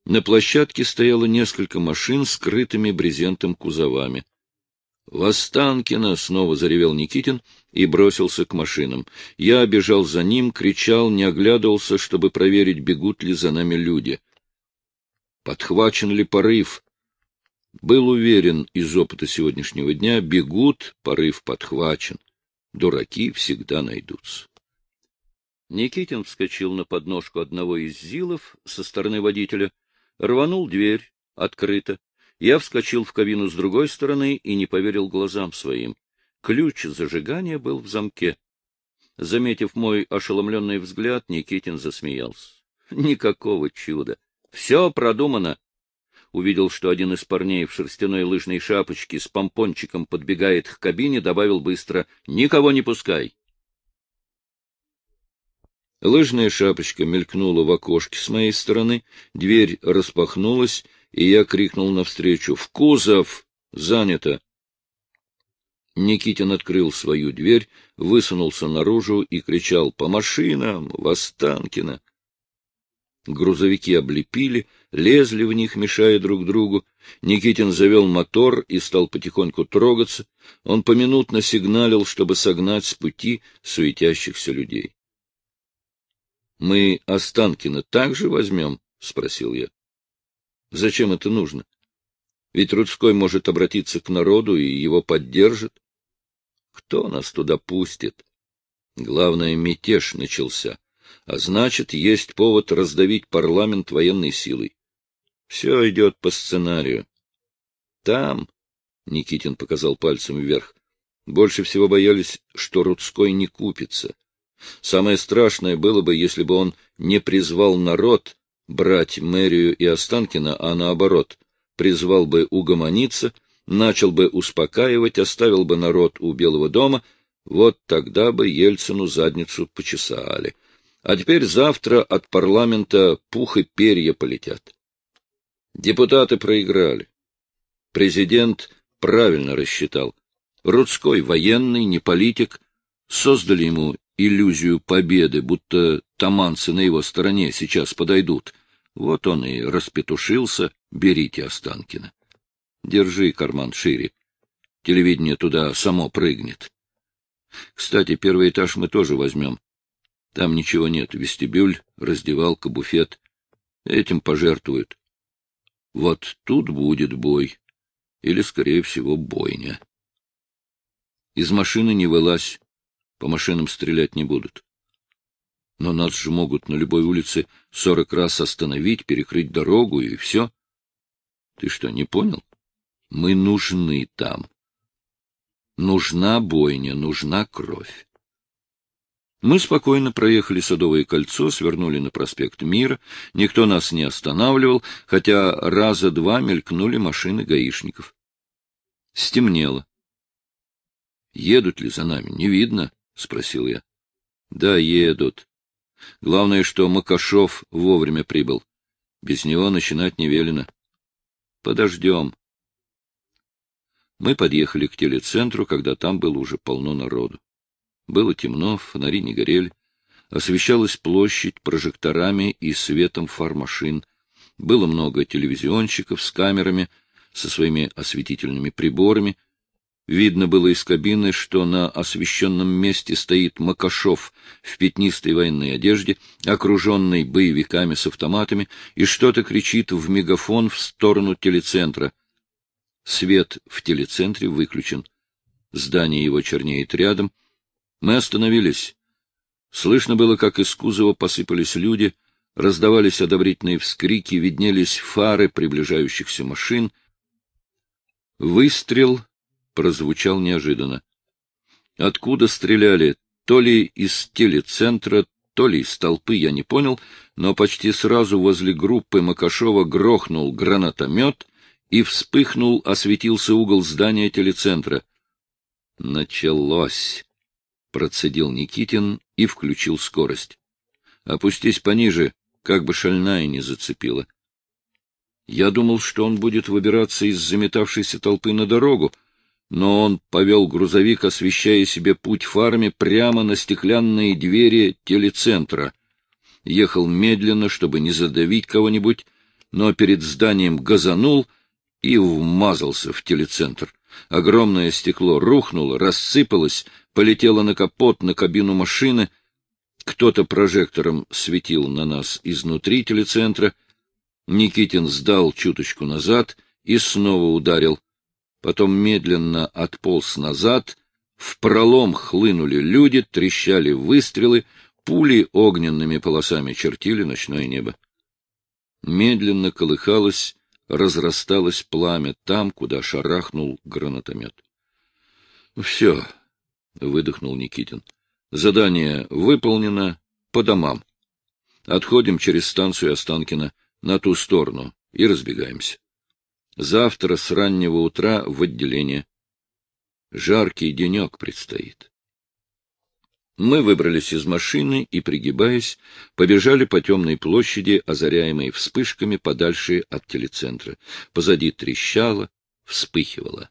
На площадке стояло несколько машин с скрытыми брезентом кузовами. «Востанкина!» — снова заревел Никитин и бросился к машинам. Я бежал за ним, кричал, не оглядывался, чтобы проверить, бегут ли за нами люди. Подхвачен ли порыв? Был уверен из опыта сегодняшнего дня, бегут, порыв подхвачен. Дураки всегда найдутся. Никитин вскочил на подножку одного из зилов со стороны водителя, рванул дверь, открыто. Я вскочил в кабину с другой стороны и не поверил глазам своим. Ключ зажигания был в замке. Заметив мой ошеломленный взгляд, Никитин засмеялся. Никакого чуда. Все продумано. Увидел, что один из парней в шерстяной лыжной шапочке с помпончиком подбегает к кабине, добавил быстро «Никого не пускай». Лыжная шапочка мелькнула в окошке с моей стороны, дверь распахнулась, и я крикнул навстречу «В кузов! Занято!» Никитин открыл свою дверь, высунулся наружу и кричал «По машинам! Востанкина!» Грузовики облепили, лезли в них, мешая друг другу. Никитин завел мотор и стал потихоньку трогаться. Он поминутно сигналил, чтобы согнать с пути суетящихся людей. — Мы Останкина также возьмем? — спросил я. — Зачем это нужно? Ведь Рудской может обратиться к народу и его поддержит. Кто нас туда пустит? Главное, мятеж начался а значит, есть повод раздавить парламент военной силой. Все идет по сценарию. Там, — Никитин показал пальцем вверх, — больше всего боялись, что Рудской не купится. Самое страшное было бы, если бы он не призвал народ брать мэрию и Останкина, а наоборот, призвал бы угомониться, начал бы успокаивать, оставил бы народ у Белого дома, вот тогда бы Ельцину задницу почесали. А теперь завтра от парламента пух и перья полетят. Депутаты проиграли. Президент правильно рассчитал. Рудской военный, не политик, создали ему иллюзию победы, будто таманцы на его стороне сейчас подойдут. Вот он и распетушился, берите Останкина. Держи карман шире. Телевидение туда само прыгнет. Кстати, первый этаж мы тоже возьмем. Там ничего нет. Вестибюль, раздевалка, буфет. Этим пожертвуют. Вот тут будет бой. Или, скорее всего, бойня. Из машины не вылазь. По машинам стрелять не будут. Но нас же могут на любой улице сорок раз остановить, перекрыть дорогу, и все. Ты что, не понял? Мы нужны там. Нужна бойня, нужна кровь. Мы спокойно проехали Садовое кольцо, свернули на проспект Мира. Никто нас не останавливал, хотя раза два мелькнули машины гаишников. Стемнело. — Едут ли за нами? Не видно, — спросил я. — Да, едут. Главное, что Макашов вовремя прибыл. Без него начинать не велено. Подождем. Мы подъехали к телецентру, когда там было уже полно народу. Было темно, фонари не горели. Освещалась площадь прожекторами и светом фар машин. Было много телевизионщиков с камерами, со своими осветительными приборами. Видно было из кабины, что на освещенном месте стоит Макашов в пятнистой военной одежде, окруженный боевиками с автоматами, и что-то кричит в мегафон в сторону телецентра. Свет в телецентре выключен. Здание его чернеет рядом, мы остановились. Слышно было, как из кузова посыпались люди, раздавались одобрительные вскрики, виднелись фары приближающихся машин. Выстрел прозвучал неожиданно. Откуда стреляли? То ли из телецентра, то ли из толпы, я не понял, но почти сразу возле группы Макашова грохнул гранатомет и вспыхнул, осветился угол здания телецентра. Началось. — процедил Никитин и включил скорость. — Опустись пониже, как бы шальная не зацепила. Я думал, что он будет выбираться из заметавшейся толпы на дорогу, но он повел грузовик, освещая себе путь фарме прямо на стеклянные двери телецентра. Ехал медленно, чтобы не задавить кого-нибудь, но перед зданием газанул и вмазался в телецентр. Огромное стекло рухнуло, рассыпалось, полетело на капот, на кабину машины. Кто-то прожектором светил на нас изнутри телецентра. Никитин сдал чуточку назад и снова ударил. Потом медленно отполз назад. В пролом хлынули люди, трещали выстрелы, пули огненными полосами чертили ночное небо. Медленно колыхалось разрасталось пламя там, куда шарахнул гранатомет. — Все, — выдохнул Никитин. — Задание выполнено по домам. Отходим через станцию Останкина на ту сторону и разбегаемся. Завтра с раннего утра в отделение. Жаркий денек предстоит. Мы выбрались из машины и, пригибаясь, побежали по темной площади, озаряемой вспышками подальше от телецентра. Позади трещало, вспыхивало.